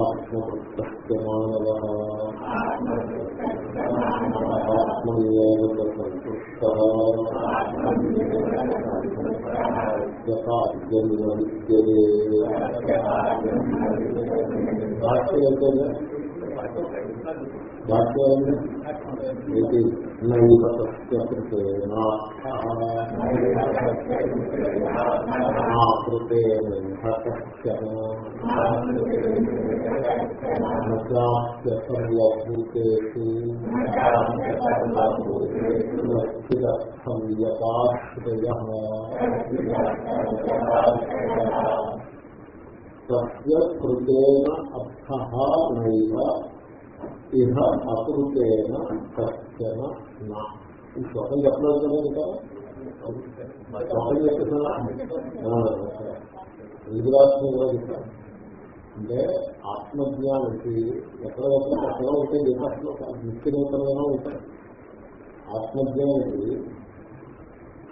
ఆత్మవృత్తమానవ ఆత్మయేవ సంతృష్ట యథాద్యమివ విద్యతే భాష్యం భాష్యం సర్వభూతేషు వ్యపాశ్రయ తస్య అర్థ నైవ ఇహ అకృతేన కష్టన నా. ఈ శ్లోకం చెప్పలేదు కదా ఇంకా? శ్లోకం చెప్తున్నా గుజరాత్ కూడా చెప్తాను అంటే ఆత్మజ్ఞానికి ఎక్కడ ఎక్కడ ఎక్కడ ఉంటాయి దేశాల్లో నిత్య ఉంటాయి. ఆత్మజ్ఞానికి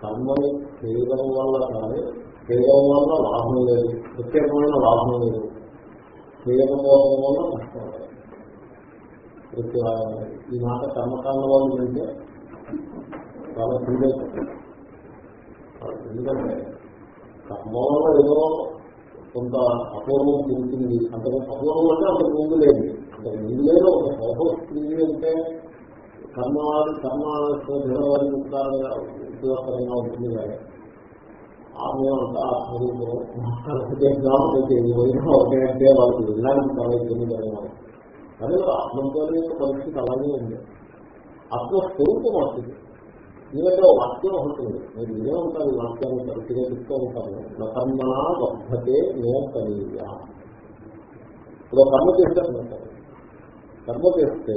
కర్మని చేయడం వల్ల కానీ చేయడం వల్ల లాభం లేదు. ప్రత్యేకమైన లాభం లేదు. చేయడం వల్ల నష్టం లేదు. ఈ మాట కర్మకాండ వాళ్ళు వింటే చాలా సీరియస్ ఎందుకంటే కర్మ వల్ల ఏదో కొంత అపూర్వం తిరుగుతుంది అంతకు అపూర్వం అంటే అంతకు ముందు లేదు. అంతకు ముందు లేదు ఒక సౌభోస్తుంది అంటే కర్మ కర్మ దినవారి ఉపకారంగా ఉపయోగకరంగా ఉంటుంది కానీ ఆత్మీయమంతా ఆత్మరూపం. ఒకే అంటే వాళ్ళకి వెళ్ళడానికి చాలా ఇబ్బంది కలిగినారు కానీ ఆత్మజ్ఞానం యొక్క పరిస్థితి అలాగే ఉంది. ఆత్మస్వరూపం వస్తుంది. ఎందుకంటే వాక్యం ఉంటుంది మీరు ఇదే ఉంటారు ఈ వాక్యాన్ని తరచుగా చెప్తూ ఉంటాను నా కర్మనా వర్ధతే నేతనీయ ఇప్పుడు కర్మ చేస్తారంటారు కర్మ చేస్తే.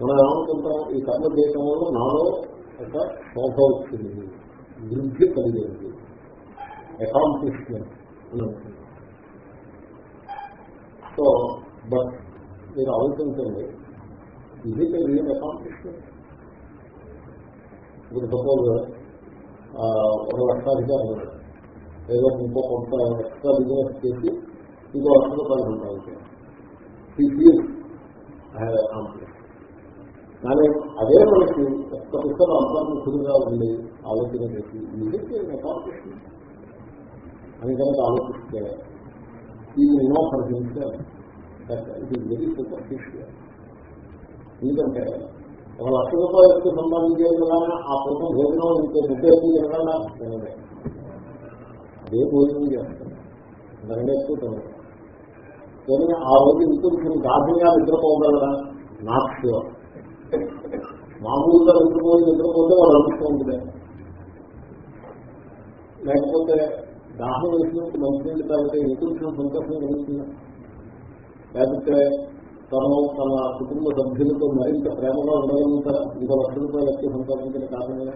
మనం ఏమనుకుంటాం? ఈ కర్మ చేయటం వల్ల నాలో ఒక శోభ వచ్చింది. వృద్ధి కలిగింది. అకాంప్లిష్మెంట్ అని సో బట్ మీరు ఆలోచించండి. ఇది రియల్ అకాంప్లిష్మెంట్ ఇప్పుడు సపోజ్ ఒక లక్షాధికారి ఏదో ఇంకో కొంత ఎక్స్ట్రా బిజినెస్ చేసి ఇంకో లక్ష రూపాయలు ఉంటాయి కానీ అదే మనకి ఒక్క పుస్తకం అంతర్ముఖుడుగా ఉండి ఆలోచన చేసి ఇది అకాంప్లిష్మెంట్ అని కనుక ఆలోచిస్తే ఈ నో ఫర్హించారు ఇది వెరీ సూపర్ఫిషియల్ ఎందుకంటే ఒక లక్ష రూపాయలకి సంపాదించేది కదా ఆ కోసం భోజనం ఇంకో నిర్దేశం కదా తినలే. అదే భోజనం చేస్తాను దానిలో ఎక్కువ కానీ ఆ రోజు ఇంకొంచెం గాఢంగా నిద్రపోగలరా నాట్ ష్యూర్ మామూలుగా నిద్రపోయి నిద్రపోతే వాళ్ళు అనిపిస్తూ లేకపోతే దాహం వేసినప్పుడు మంచినీళ్ళు తాగితే ఇంకొంచెం సంతోషం కలుగుతుందా? లేకపోతే తను తన కుటుంబ సభ్యులతో మరింత ప్రేమగా ఉండగలుగుతారా? ఇంత లక్ష రూపాయలు ఎక్కువ సంపాదించిన కారణమే?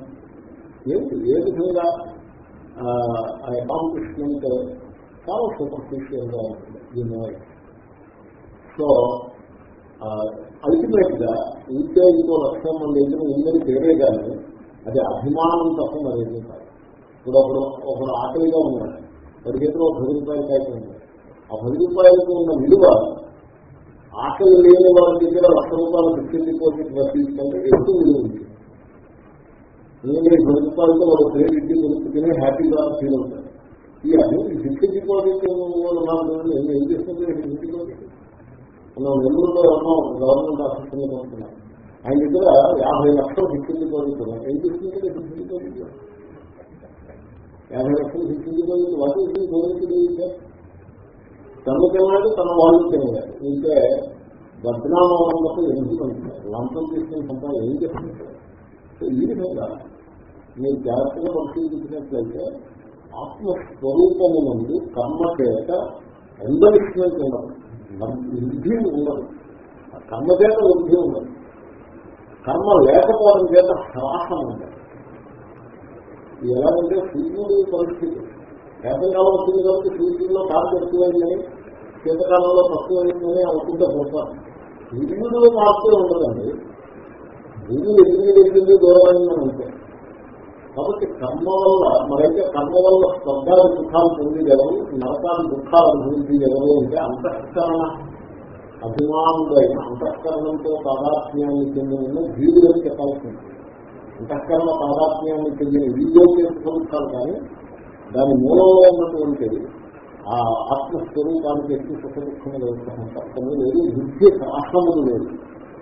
ఏంటి? ఏ విధంగా ఆ అకాంప్లిష్మెంట్ చాలా సూపర్ఫిషియల్గా ఉంటుంది. ఈ సో అల్టిమేట్గా ఇంకే ఇంకో లక్షం మంది ఉందని పేరే కానీ అది అభిమానం తప్ప మరేది కాదు. ఇప్పుడు ఒకడు ఒకడు ఆకలిగా ఉన్నాడు. వాడి చేతిలో ఒక పది రూపాయలు కాయకు ఉంది ఆ పది రూపాయలకు ఉన్న విలువ ఆకలి లేని వారి దగ్గర లక్ష రూపాయలు ఫిక్స్డ్ డిపాజిట్ తీసుకుంటే ఎక్కువ విలువ ఉంటుంది ఎందుకంటే ఈ పది రూపాయలతో వాళ్ళు ప్లేట్ ఇంటి దొరుకుతూనే హ్యాపీగా ఫీల్ అవుతారు ఈ అన్ని ఫిక్స్డ్ డిపాజిట్ ఏం చేస్తుంది ఫిక్స్డ్ డిపాజిట్. మనం నెల్లూరులో ఉన్నాం గవర్నమెంట్ ఆఫీసులో ఉంటున్నాం ఆయన దగ్గర యాభై లక్షలు ఫిక్స్డ్ డిపాజిట్ ఉన్నాం ఏం చేస్తుంది ఫిక్స్డ్ డిపాజిట్. యాభై లక్షలు ఫిక్స్డ్ డిపాజిట్. వాటి గవర్నమెంట్ తను తిన్నాడు తన వాళ్ళు తినేయాలి. ఇంకే బద్నామం ఉన్నప్పుడు ఎందుకు లంచం తీసుకుని సంపాదన ఏం చేస్తుంటారు సో ఈ విధంగా మీరు జాగ్రత్తగా పరిశీలించినట్లయితే ఆత్మస్వరూపము నుండి కర్మ చేత ఎంబలిస్మెంట్ ఉండదు వృద్ధి ఉండదు. కర్మ చేత వృద్ధి ఉండదు. కర్మ లేకపోవడం చేత హ్రాసం ఉండదు. ఎలాగంటే సూర్యుడి పరిస్థితి. వేసవికాలం వస్తుంది కాబట్టి సూర్యుడిలో కాస్త ఎక్కువైందని శీతకాలంలో తక్కువైందని అనుకుంటే పోతాను సూర్యుడు మార్పులు ఉండదండి. సూర్యుడు ఎదురు వెళ్ళింది దూరమైందని అంటే కాబట్టి కర్మ వల్ల మరైతే కర్మ వల్ల స్వర్గాలు సుఖాలు పొందేదెవరు నరకాలు దుఃఖాలు అనుభవించేదెవరు అంటే అంతఃకరణ అభిమానుడైన అంతఃకరణంతో తాదాత్మ్యాన్ని చెందిన జీవులని చెప్పాల్సింది అంతఃకరణ తాదాత్మ్యాన్ని చెందిన వీడియో చేసుకుంటారు కానీ దాని మూలంలో ఉన్నటువంటి ఆ ఆత్మస్వరూపానికి ఎక్కువ సుఖ దుఃఖం వ్యవస్థ తప్పని లేదు. వృద్ధి ఆశ్రమము లేదు.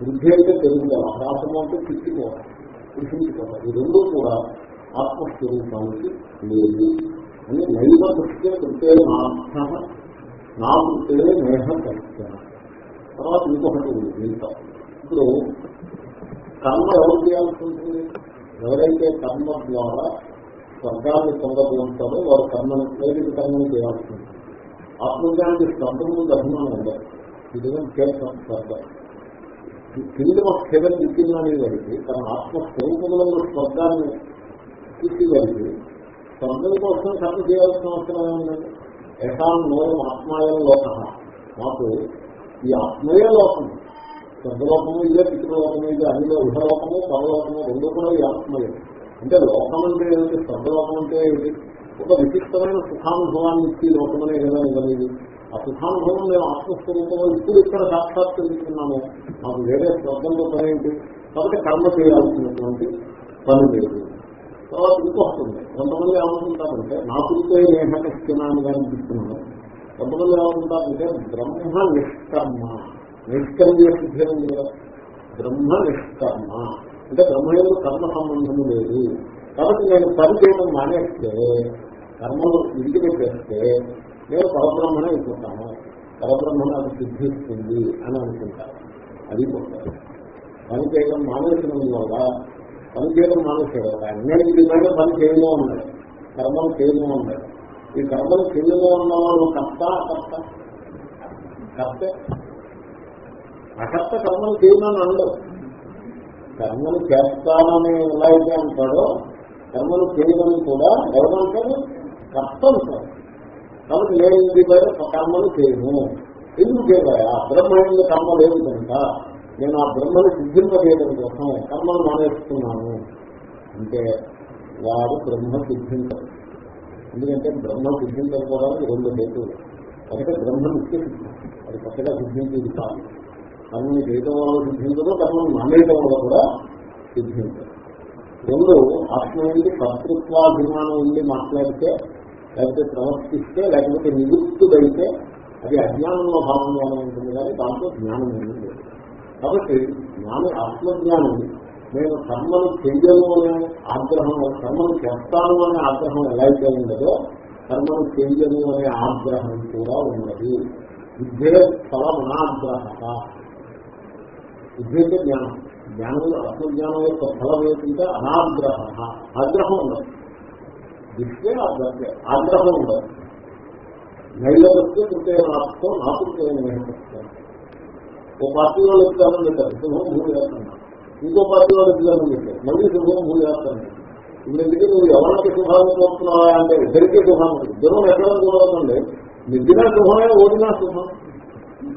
వృద్ధి అయితే తెలుగుదల ఆశ్రమం అంటే పిచ్చిపోవడం కృషించుకోవడం ఈ రెండూ కూడా ఆత్మస్వరూపానికి లేదు. అని నైవ దృష్ట్యా కృతే నార్థ నా కృతే నేహ సత్య తర్వాత ఇంకొకటి ఉంది. దీంతో ఇప్పుడు కర్మ ఎవరు చేయాల్సి ఉంటుంది? ఎవరైతే కర్మ ద్వారా స్వర్గాన్ని పొందగలుగుతారో వారు కర్మను ప్రేరిత కర్మను చేయాల్సి ఉంటుంది ఆత్మజ్ఞానికి స్వర్గం ముందు అభిమానం ఉండదు ఇది కేవలం స్వర్గం కింద స్థిరం విత్తిందని వారికి తన ఆత్మస్వరూపంలో స్వర్గాన్ని తీసుకెళ్ళి స్వర్గం కోసం కర్మ చేయాల్సిన అవసరం ఏముందండి ఏకాం నోరం ఆత్మాయం లోక మాకు ఈ ఆత్మయే లోకం. స్వర్గలోకము ఇదే పితృలోకము ఇదే అన్ని ఉహలోకము పరలోకము రెండు కూడా ఈ ఆత్మయే. అంటే లోకం అంటే ఏమిటి? స్వర్గలోకం అంటే ఏమిటి? ఒక విశిష్టమైన సుఖానుభవాన్ని ఇచ్చి లోకమనే కదా ఇవ్వలేదు ఆ సుఖానుభవం మేము ఆత్మస్వరూపంలో ఇప్పుడు ఇక్కడ సాక్షాత్కరిస్తున్నాము మాకు వేరే స్వర్గంలో పని ఏంటి? కాబట్టి కర్మ చేయాల్సినటువంటి పని లేదు. తర్వాత ఇంకొస్తుంది కొంతమంది ఏమనుకుంటారంటే నా పురిపోయి నేహకస్తున్నాను కానీ అనిపిస్తున్నాను కొంతమంది ఏమనుకుంటారంటే బ్రహ్మ నిష్కర్మ. నిష్కర్మ సిద్ధి కదా బ్రహ్మ నిష్కర్మ. అంటే బ్రహ్మయంలో కర్మ సంబంధము లేదు. కాబట్టి నేను పని చేయడం మానేస్తే కర్మలు ఇంటికి విడిచిపెట్టేస్తే నేను పరబ్రహ్మనే అనుకుంటాను పరబ్రహ్మను అది సిద్ధిస్తుంది అని అనుకుంటాను అది పోతాను పని చేయడం మానేసిన వల్ల పని చేయడం మానేసాడు నేను ఇది పైన పని చేయను ఉన్నాడు కర్మలు చేయను ఉన్నాడు ఈ కర్మలు చేయను ఉన్న వాళ్ళు కర్త కర్త కర్తే. అకర్త కర్మలు చేయమని అని కర్మలు చేస్తానని ఎలా అయితే అంటాడో కర్మలు చేయడం కూడా ఎవరంటారు? కర్త అంటారు కాబట్టి నేను ఇది పైన కర్మలు చేయను. ఎందుకు చేయబోయా బ్రహ్మ కర్మ లేదు కనుక. నేను ఆ బ్రహ్మను సిద్ధింపజేయడం కోసం కర్మను మానేస్తున్నాను. అంటే వాడు బ్రహ్మ సిద్ధించరు ఎందుకంటే బ్రహ్మ సిద్ధించకపోవడానికి రెండు లేదు ఒకటి బ్రహ్మ నిత్య సిద్ధం. అది కొత్తగా సిద్ధించేది కాదు. కర్మని చేయటం వల్ల సిద్ధించదు కర్మను మానేయటం వల్ల కూడా సిద్ధించదు. రెండు ఆత్మ నుండి కర్తృత్వాభిమానం ఉండి మాట్లాడితే లేకపోతే ప్రవర్తిస్తే లేకపోతే నివృత్తుడైతే అది అజ్ఞానంలో భాగంగానే ఉంటుంది కానీ దాంట్లో జ్ఞానం ఉంటుంది కాబట్టి జ్ఞాన ఆత్మజ్ఞానం నేను కర్మను చెయ్యను అనే ఆగ్రహం కర్మను చేస్తాను అనే ఆగ్రహం ఎలా అయితే ఉండదో కర్మను చెయ్యను అనే ఆగ్రహం కూడా ఉన్నది విద్యే ఫలమనాగ్రహ విద్య అంటే జ్ఞానం. జ్ఞానంలో ఆత్మజ్ఞానం యొక్క ఫలం ఏంటంటే అనాగ్రహ. ఆగ్రహం ఉండదు. దిష్టే ఆగ్రహం. ఉండదు. నైలవస్తే కృతయనాథతో నా నాకు ఓ పార్టీ వాళ్ళు ఎగ్జామ్ పెట్టారు శుభం భూమి వేస్తున్నారు ఇంకో పార్టీ వాళ్ళు ఎగ్జామ్ పెట్టారు మళ్ళీ శుభం భూమి వేస్తాను ఇందుకే నువ్వు ఎవరికి శుభాన్ని కోరుతున్నావా అంటే ఇద్దరికీ శుభం ఇద్దరం ఎక్కడ చూడవుతుంది నిద్ర శుభమే ఓడినా శుభం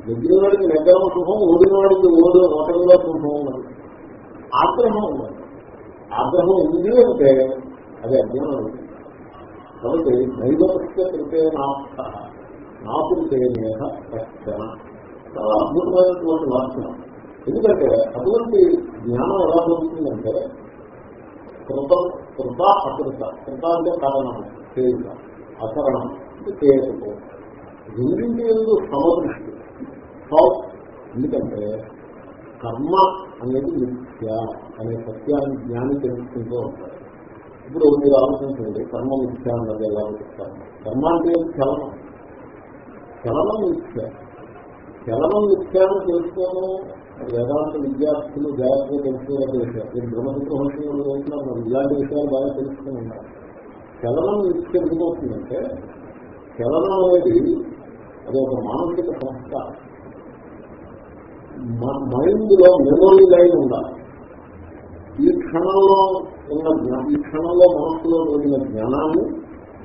నిద్ర వాడికి నిద్రం శుభం ఓడిన వాడికి ఓడి ఓటమిలో శుభం ఉన్నది ఆగ్రహం ఉన్నది ఆగ్రహం ఉంది అంటే అది అజ్ఞానం. కాబట్టి దైవపక్ష కృతే నాస్త నాకు నేహ రక్షణ చాలా అద్భుతమైనటువంటి వాక్యం. ఎందుకంటే అటువంటి జ్ఞానం ఎలా జరుగుతుందంటే కృత కృత అకృత. కృత అంటే కారణం చేయుట అకరణం చేయకపోవడం రెండింటి ఎందుకు సమదృష్టి. ఎందుకంటే కర్మ అనేది మిథ్య అనే సత్యాన్ని జ్ఞాని తెలుసుకుంటూ ఉంటారు. ఇప్పుడు మీరు ఆలోచించండి కర్మ మిథ్య అన్నది ఎలా ఆలోచిస్తారు కర్మ అంటే చలనం. చలనం మిథ్య చలనం మిథ్యాన్ని తెలుసుకోను వేదాంత విద్యార్థులు జాగ్రత్తగా తెలుసుకోవాలి విషయాలు నేను బ్రహ్మసూత్ర హోషంలో చదువుతున్నాను ఇలాంటి విషయాలు బాగా తెలుసుకుని ఉన్నారు. చలనం మిథ్య ఎందుకు ఎందుకవుతుందంటే చలనం అనేది అది ఒక మానసిక సంస్కారం. మైండ్లో మెమొరీ లైన్ ఉండాలి. ఈ క్షణంలో ఉన్న ఈ క్షణంలో మనస్సులో కలిగిన జ్ఞానాన్ని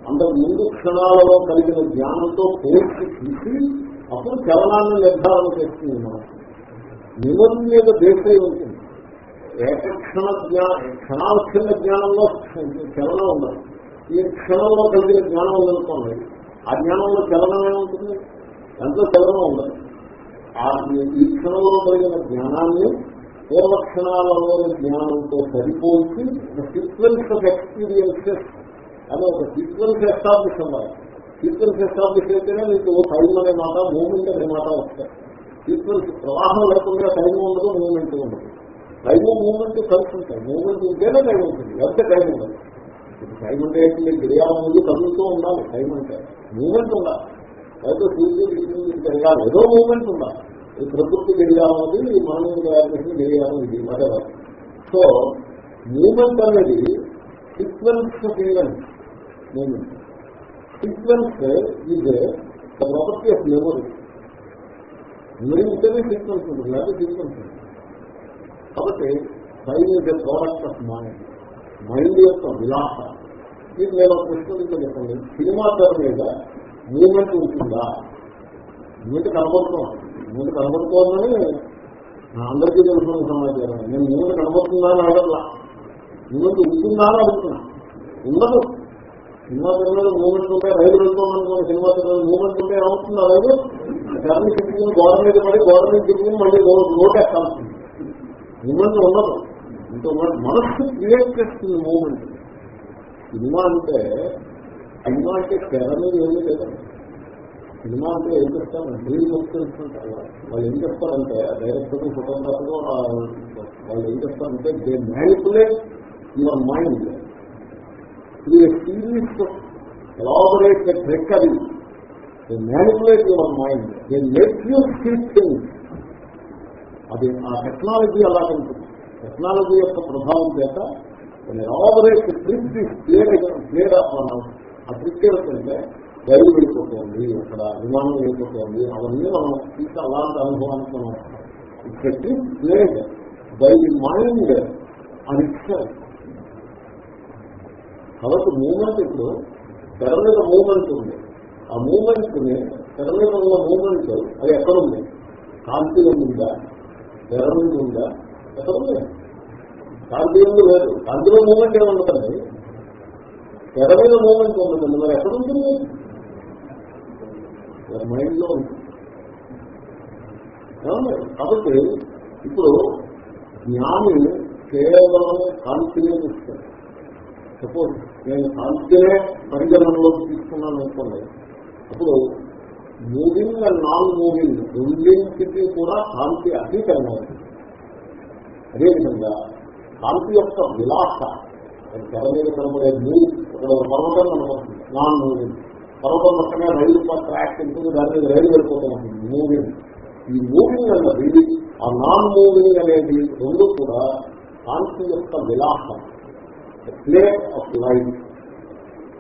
అంతకు ముందు క్షణాలలో కలిగిన జ్ఞానంతో పోల్చి చూసి అప్పుడు చలనాన్ని నిర్ధారణ చేస్తుంది మనసు నిమం మీద దేశై ఉంటుంది. ఏకక్షణ జ్ఞాన క్షణాక్షణ జ్ఞానంలో చలనం ఉండదు ఈ క్షణంలో కలిగిన జ్ఞానం ఉందనుకోండి ఆ జ్ఞానంలో చలనం ఏముంటుంది ఎంతో చలనం ఉండదు ఈ క్షణంలో కలిగిన జ్ఞానాన్ని పూర్వక్షణాలలోని జ్ఞానంతో సరిపోల్చి సీక్వెన్స్ ఆఫ్ ఎక్స్పీరియన్సెస్ అనే ఒక సీక్వెన్స్ ఎస్టాబ్లిష్ అన్నారు సీక్వెన్స్ ఎస్టాబ్లిష్ అయితేనే మీకు టైం అనే మాట మూమెంట్ అనే మాట వస్తాయి. సీక్వెన్స్ ప్రవాహం లేకుండా టైం ఉండదు మూమెంట్ ఉండదు. టైం మూమెంట్ కలిసి ఉంటాయి. మూమెంట్ ఉంటేనే టైం ఉంటుంది. ఎంత టైం ఉండదు. టైం అంటే ఏంటి? గడియారం ముందు కదులుతూ ఉండాలి. టైం అంటే మూమెంట్ ఉండాలి. అయితే సూర్యుడు గడియారం ఏదో మూమెంట్ ఉందా? ఈ ప్రకృతి గడియారం అది? మనం తయారు చేసిన గడియారం ఇది whatever. సో మూమెంట్ అనేది sequence of event moment sequence ఇది ప్రాపర్టీ ఆఫ్ మెమొరీ మెమరీ ఉంటేనే సీక్వెన్స్ ఉంటుంది లేదా సీక్వెన్స్ ఉంటుంది కాబట్టి time is a product of mind mind యొక్క విలాస. మీకు నేను ఒక ప్రశ్న చెప్పండి? సినిమా తెర మీద మూమెంట్ ఉంటుందా మూమెంట్ కనబడుతుంది. మూమెంట్ కనబడుతోందని అందరికీ తెలుసుకున్న సమాచారం. నేను మూమెంట్ కనబడుతుందా అని అడగట్లా మూమెంట్ ఉంటుందా అని అడుగుతున్నా ఉండదు. సినిమా తెర మూమెంట్ ఉంటే రైలు వెళ్తుందనుకోండి సినిమా తెర మూమెంట్ ఉంటే ఏమవుతుంది రైలు తెరని తిప్పుకుని గోడ మీద పడి గోడ మీద తిప్పుకుని మళ్ళీ రోడ్ ఎక్కాల్సింది. మూమెంట్ ఉండదు. ఇంత మనస్సు క్రియేట్ చేస్తుంది మూమెంట్ సినిమా అంటే సినిమా అంటే తెర మీద ఏమీ లేదండి సినిమా అంటే ఏం చెప్తాను డ్రీమ్ వస్తుంటారు వాళ్ళు ఏం చెప్తారంటే డైరెక్టర్ ఫోటోగ్రాఫర్ వాళ్ళు ఏం చెప్తారంటే దే మ్యానిపులేట్ యువర్ మైండ్. ఇది సిరీస్ ఎలాబరేట్ ట్రెక్ అది they manipulate your mind. They make you see things అది ఆ టెక్నాలజీ అలా ఉంటుంది. టెక్నాలజీ యొక్క ప్రభావం చేత ఎలాబరేట్ ట్రిక్ క్లియర్ క్లియర్ ఆ ట్రిక్ ఏమిటంటే రైలు వెళ్ళిపోతుంది అక్కడ అభిమానం వెళ్ళిపోతుంది అవన్నీ మనం తీసి అలాంటి అనుభవానికి మనం ట్రిక్ ప్లేడ్ బై మైండ్ అని కాబట్టి మూమెంట్ ఇప్పుడు తెర మీద మూమెంట్ ఉంది. ఆ మూమెంట్ని తెర మీద ఉన్న మూమెంట్ అది ఎక్కడుంది కాంతిలో ఉందా? తెర మీద ఉందా? ఎక్కడుంది కాంతిలో లేదు. కాంతిలో మూమెంట్ ఏముండదండి? తెర మీద మూమెంట్ ఉండదండి మరి ఎక్కడ ఉంటుంది? మైండ్లో ఉంటుంది. కాబట్టి ఇప్పుడు జ్ఞాని కేవలం కాంతినే ఇస్తాడు సపోజ్ నేను కాంతినే పరిగణనలోకి తీసుకున్నాను అనుకోండి. అప్పుడు మూవింగ్ అండ్ నాన్ మూవింగ్ రెండింటికి కూడా కాంతి అతీతంగా ఉంటుంది అదేవిధంగా కాంతి యొక్క విలాస అది తెర మీద కనబడే మూవ్ ఇక్కడ పర్వతం కనపడుతుంది. నాన్ మూవింగ్ పర్వతం మొత్తమే రైలు ట్రాక్ ఉంటుంది దాని మీద రైలు వెళ్ళిపోతుంది మూవింగ్ ఈ మూవింగ్ అన్నది ఆ నాన్ మూవింగ్ అనేది రెండు కూడా కాంతి యొక్క విలాసం ప్లే ఆఫ్ లైఫ్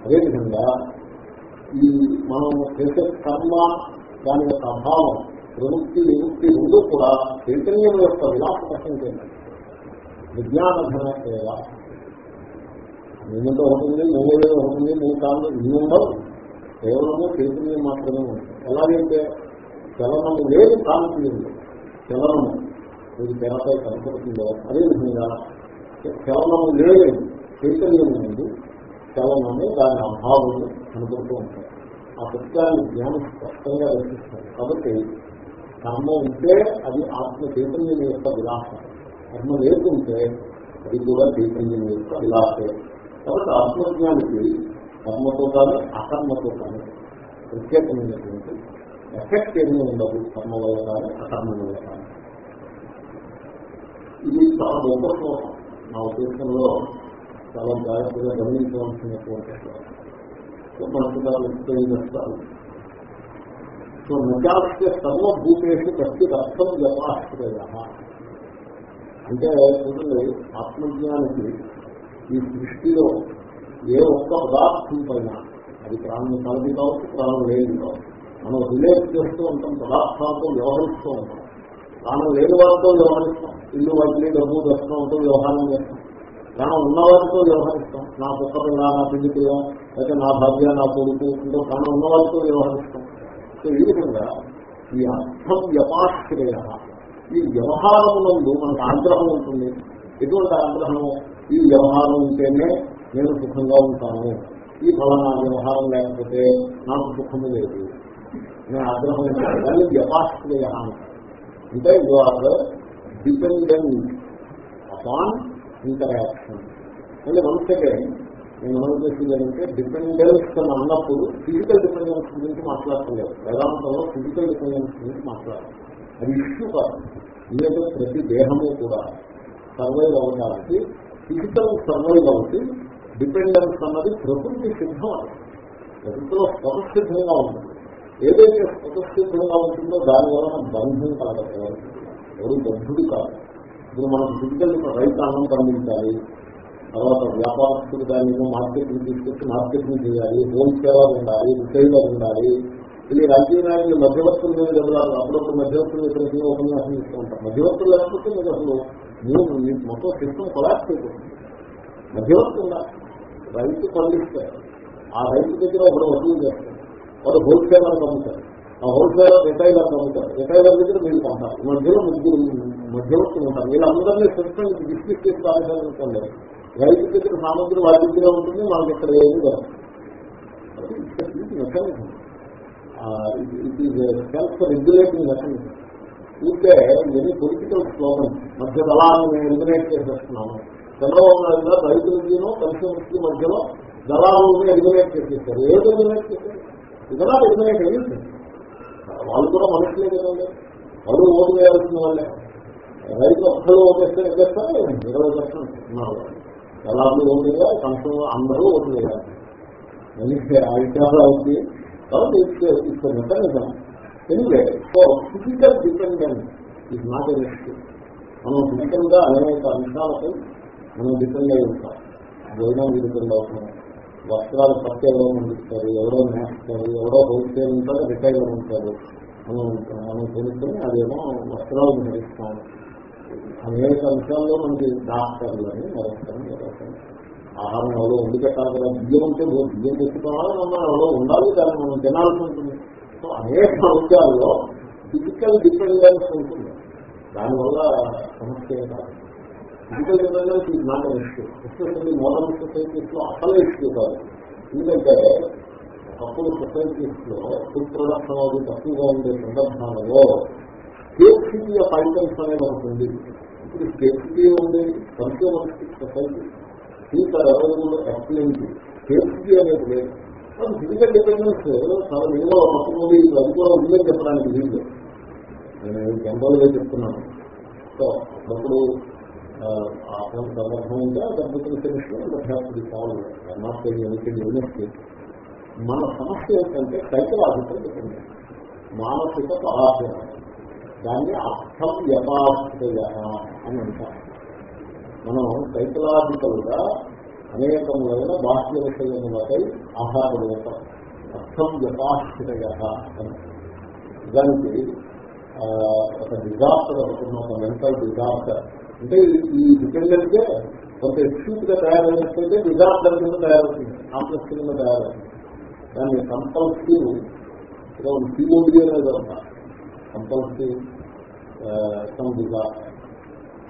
అదేవిధంగా ఈ మనం చేసే కర్మ దాని యొక్క అభావం ప్రవృత్తి నివృత్తి రెండు కూడా చైతన్యం యొక్క విలాస ప్రసంగం. విజ్ఞానధన విలాసం. మూమెంట్ ఉంటుంది మూడు ఉంటుంది మూడు కాళ్ళు ఇన్ని ఉండవు. కేవలము చైతన్యం మాత్రమే ఉంటుంది ఎలాగైతే చలనము లేదు కాంతి ఉంది చలనము ఇది తెరపై కనపడుతుందో అదేవిధంగా చలనము లేదు చైతన్యం ఉంది చలనము దాని అభావము కనపడుతూ ఉంటాయి. ఆ సత్యాన్ని జ్ఞానం స్పష్టంగా దర్శిస్తారు కాబట్టి కర్మ ఉంటే అది ఆత్మ చైతన్యం యొక్క విలాసం. కర్మ లేకుంటే అది కూడా చైతన్యం యొక్క విలాసే. కాబట్టి ఆత్మజ్ఞానికి కర్మతో కానీ అకర్మతో కానీ ప్రత్యేకమైనటువంటి ఎఫెక్ట్ ఏమీ ఉండదు కర్మ వల్ల కానీ అకర్మ వల్ల కానీ ఇది చాలా గొప్ప శ్లోకం. నా ఉద్దేశంలో చాలా జాగ్రత్తగా గమనించవలసినటువంటి శ్లోకం. మనసుగా చేస్తారు. సో నిజాస్య సర్వభూతేషు ప్రతి రక్తం జపాశ్రయ అంటే చూడండి ఆత్మజ్ఞానికి ఈ సృష్టిలో ఏ ఒక్క పదార్థం పైన అది ప్రాణం కలది కావచ్చు ప్రాణం లేని కావచ్చు మనం రిలేట్ చేస్తూ ఉంటాం పదార్థాలతో వ్యవహరిస్తూ ఉంటాం. ప్రాణం లేని వారితో వ్యవహరిస్తాం. ఇల్లు వాటిని డబ్బు దర్శనంతో వ్యవహారం చేస్తాం. ప్రాణం ఉన్నవారితో వ్యవహరిస్తాం. నా కుక్క నా పిండి పిల్ల నా భార్య నా కొడుకు ఇంకో ప్రాణం ఉన్నవారితో వ్యవహరిస్తాం. సో ఈ విధంగా ఈ అర్థం వ్యపాశ్రయ. ఈ వ్యవహారమునందు మనకు ఆగ్రహం ఉంటుంది. ఎటువంటి ఆగ్రహము? ఈ వ్యవహారం ఉంటేనే నేను సుఖంగా ఉంటాను. ఈ ఫలానా వ్యవహారం లేకపోతే నాకు సుఖము లేదు. నేను ఆగ్రహం దాన్ని వ్యపాశ్రయ అంటే you are dependent upon interaction. అంటే వన్స్ నేను మనం చేసేది ఏంటంటే డిపెండెన్స్ అని అన్నప్పుడు ఫిజికల్ డిపెండెన్స్ గురించి మాట్లాడలేదు వేదాంతంలో ఫిజికల్ డిపెండెన్స్ గురించి మాట్లాడాలి అది ఇష్యూ కాదు. ఎందుకంటే ప్రతి దేహము కూడా సర్వైవ్ అవ్వడానికి ఫిజికల్ సర్వైవ్ అవుతుంది డిపెండెన్స్ అన్నది ప్రకృతి సిద్ధం అది. ప్రకృతిలో స్వతసిద్ధంగా ఉంటుంది. ఏదైతే స్వతసిద్ధంగా ఉంటుందో దాని వలన బంధం కలగదు. ఎవరు బంధుడు కాదు. ఇప్పుడు మనకు ఫిజికల్ రైతు అన్నం అందించాలి తర్వాత వ్యాపారస్తులు దాన్ని మార్కెటింగ్ తీసుకొచ్చి మార్కెటింగ్ చేయాలి. హోల్సేలర్ ఉండాలి రిటైలర్ ఉండాలి. ఇది రాజకీయ నాయకులు మధ్యవర్తుల మీద అప్పుడప్పుడు మధ్యవర్తులు ఇతరులకి ఉపన్యాసం ఇస్తూ ఉంటారు. మధ్యవర్తులు లేకపోతే మీరు అసలు మీరు మీకు మొత్తం సిస్టమ్ కొలాప్స్ అయిపోతుంది. మధ్యవర్తి ఉండాలి రైతు పండిస్తారు. ఆ రైతు దగ్గర ఒకడు వసూలు చేస్తారు. వాడు హోల్సేలర్ అమ్ముతారు ఆ హోల్సేలర్ రిటైలర్ అమ్ముతారు రిటైలర్ దగ్గర మీరు కొంటారు మధ్యలో ముగ్గురు మధ్యవర్తులు ఉంటారు. వీళ్ళందరినీ సిస్టమ్ డిస్కస్ చేసి కావాలనుకోండి రైతు దగ్గర సామగ్రి వారి దగ్గర ఉంటుంది. మనకి ఇక్కడ ఏమి mechanism it is self regulating mechanism ఇంకే ఎన్ని పొలిటికల్ స్లోగన్ మధ్య దళాన్ని మేము ఎలిమినేట్ చేసేస్తున్నాము చంద్రబాబు నాయుడు గారు రైతులకి కన్స్యూమర్స్ మధ్యలో దళాలను ఎలిమినేట్ చేసేస్తారు. ఏది ఎలిమినేట్ చేశారు ఇదలా ఎలిమినేట్ అయ్యింది వాళ్ళు కూడా మనుషులే కదండి. వాళ్ళు ఓటు వేయాల్సిన వాళ్ళే. రైతు ఒక్కరు ఓటేస్తే ఏం ఇరవై పర్సెంట్ ఉన్నారు. దళాలు ఓటు వేయాలి కన్స్యూమర్ అందరూ ఓటు వేయాలి. ఆ విషయాలు అవుతుంది కాబట్టి ఇట్స్ నిజం. Anyway so physical dependence is not an issue మనం ఫిజికల్గా అనేక అంశాలపై మనం డిపెండ్ అయి ఉంటాం. భోజనం డిపెండ్ అవుతాం వస్త్రాలు పట్టి ఎవరో పండిస్తారు ఎవరో నేస్తారు ఎవరో హోల్సేల్ ఉంటారు. రిటైలర్ ఉంటారు. మనం మనం కొనుక్కొని అదేమో వస్త్రాలు ధరిస్తాం. అనేక అంశాల్లో మనకి డాక్టర్లని మరొకరు మరొకరు ఆహారం ఎవరో వండి పెట్టాలి కదా. బియ్యం ఉంటే బియ్యం తెచ్చుకోవాలి. మనం ఎవరో ఉండాలి. దాన్ని మనం తినాల్సి ఉంటుంది. సో అనేక అంశాల్లో ఫిజికల్ డిపెండెన్స్ ఉంటుంది. దానివల్ల సమస్య కాదు. ఫిజికల్ డిపెండెన్స్ ఇది నాట్ ఇష్యూ ఎస్పెషల్లీ మోడల్ సొసైటీస్లో అసలు ఇష్యూ కాదు. ఎందుకంటే ఒకప్పుడు సొసైటీస్లో ఫుడ్ ప్రొడక్షన్ అది తక్కువగా ఉండే సందర్భాలలో స్కేప్సిటీ ఆఫ్ ఐటమ్స్ అనేది ఉంటుంది ఇప్పుడు స్కేప్సిటీ ఉంది కన్స్యూమరిస్టిక్ సొసైటీ దీంతో అవైలబుల్ ఎక్స్ప్లెయిన్ సేఫ్టీ అనేది లేదు. ఫిజికల్ డిపెండెన్స్ చాలా విలువ పట్టుకుంది అది కూడా ఉందని చెప్పడానికి వీళ్ళు నేను జనరల్గా చెప్తున్నాను సో అప్పుడు సందర్భం ఉంటే ఆ దెబ్బతిని తెలిసి యూనివర్సిటీ మన సమస్య ఏంటంటే సైకలాజికల్ డిపెండెన్స్ మానసిక పరాశయం. దాన్ని అర్థం యథాశ్రయ అని అంటారు. మనం సైకలాజికల్గా అనేకములైన బాహ్య విషయములపై ఆధారపడతాం అర్థం యథాశ్రయ దానికి ఒక డిజాస్టర్ అనుకున్న ఒక మెంటల్ డిజాస్టర్ అంటే ఈ డిపెండెంట్గా కొంత ఎక్స్క్యూట్గా తయారైనట్లయితే డిజాస్టర్ కింద తయారవుతుంది కాంప్లెక్స్ కింద తయారవుతుంది. దాన్ని కంపల్సివ్ పిఓడి అనేది అంటారు కంపల్సివ్ సమ్ డిజాస్టర్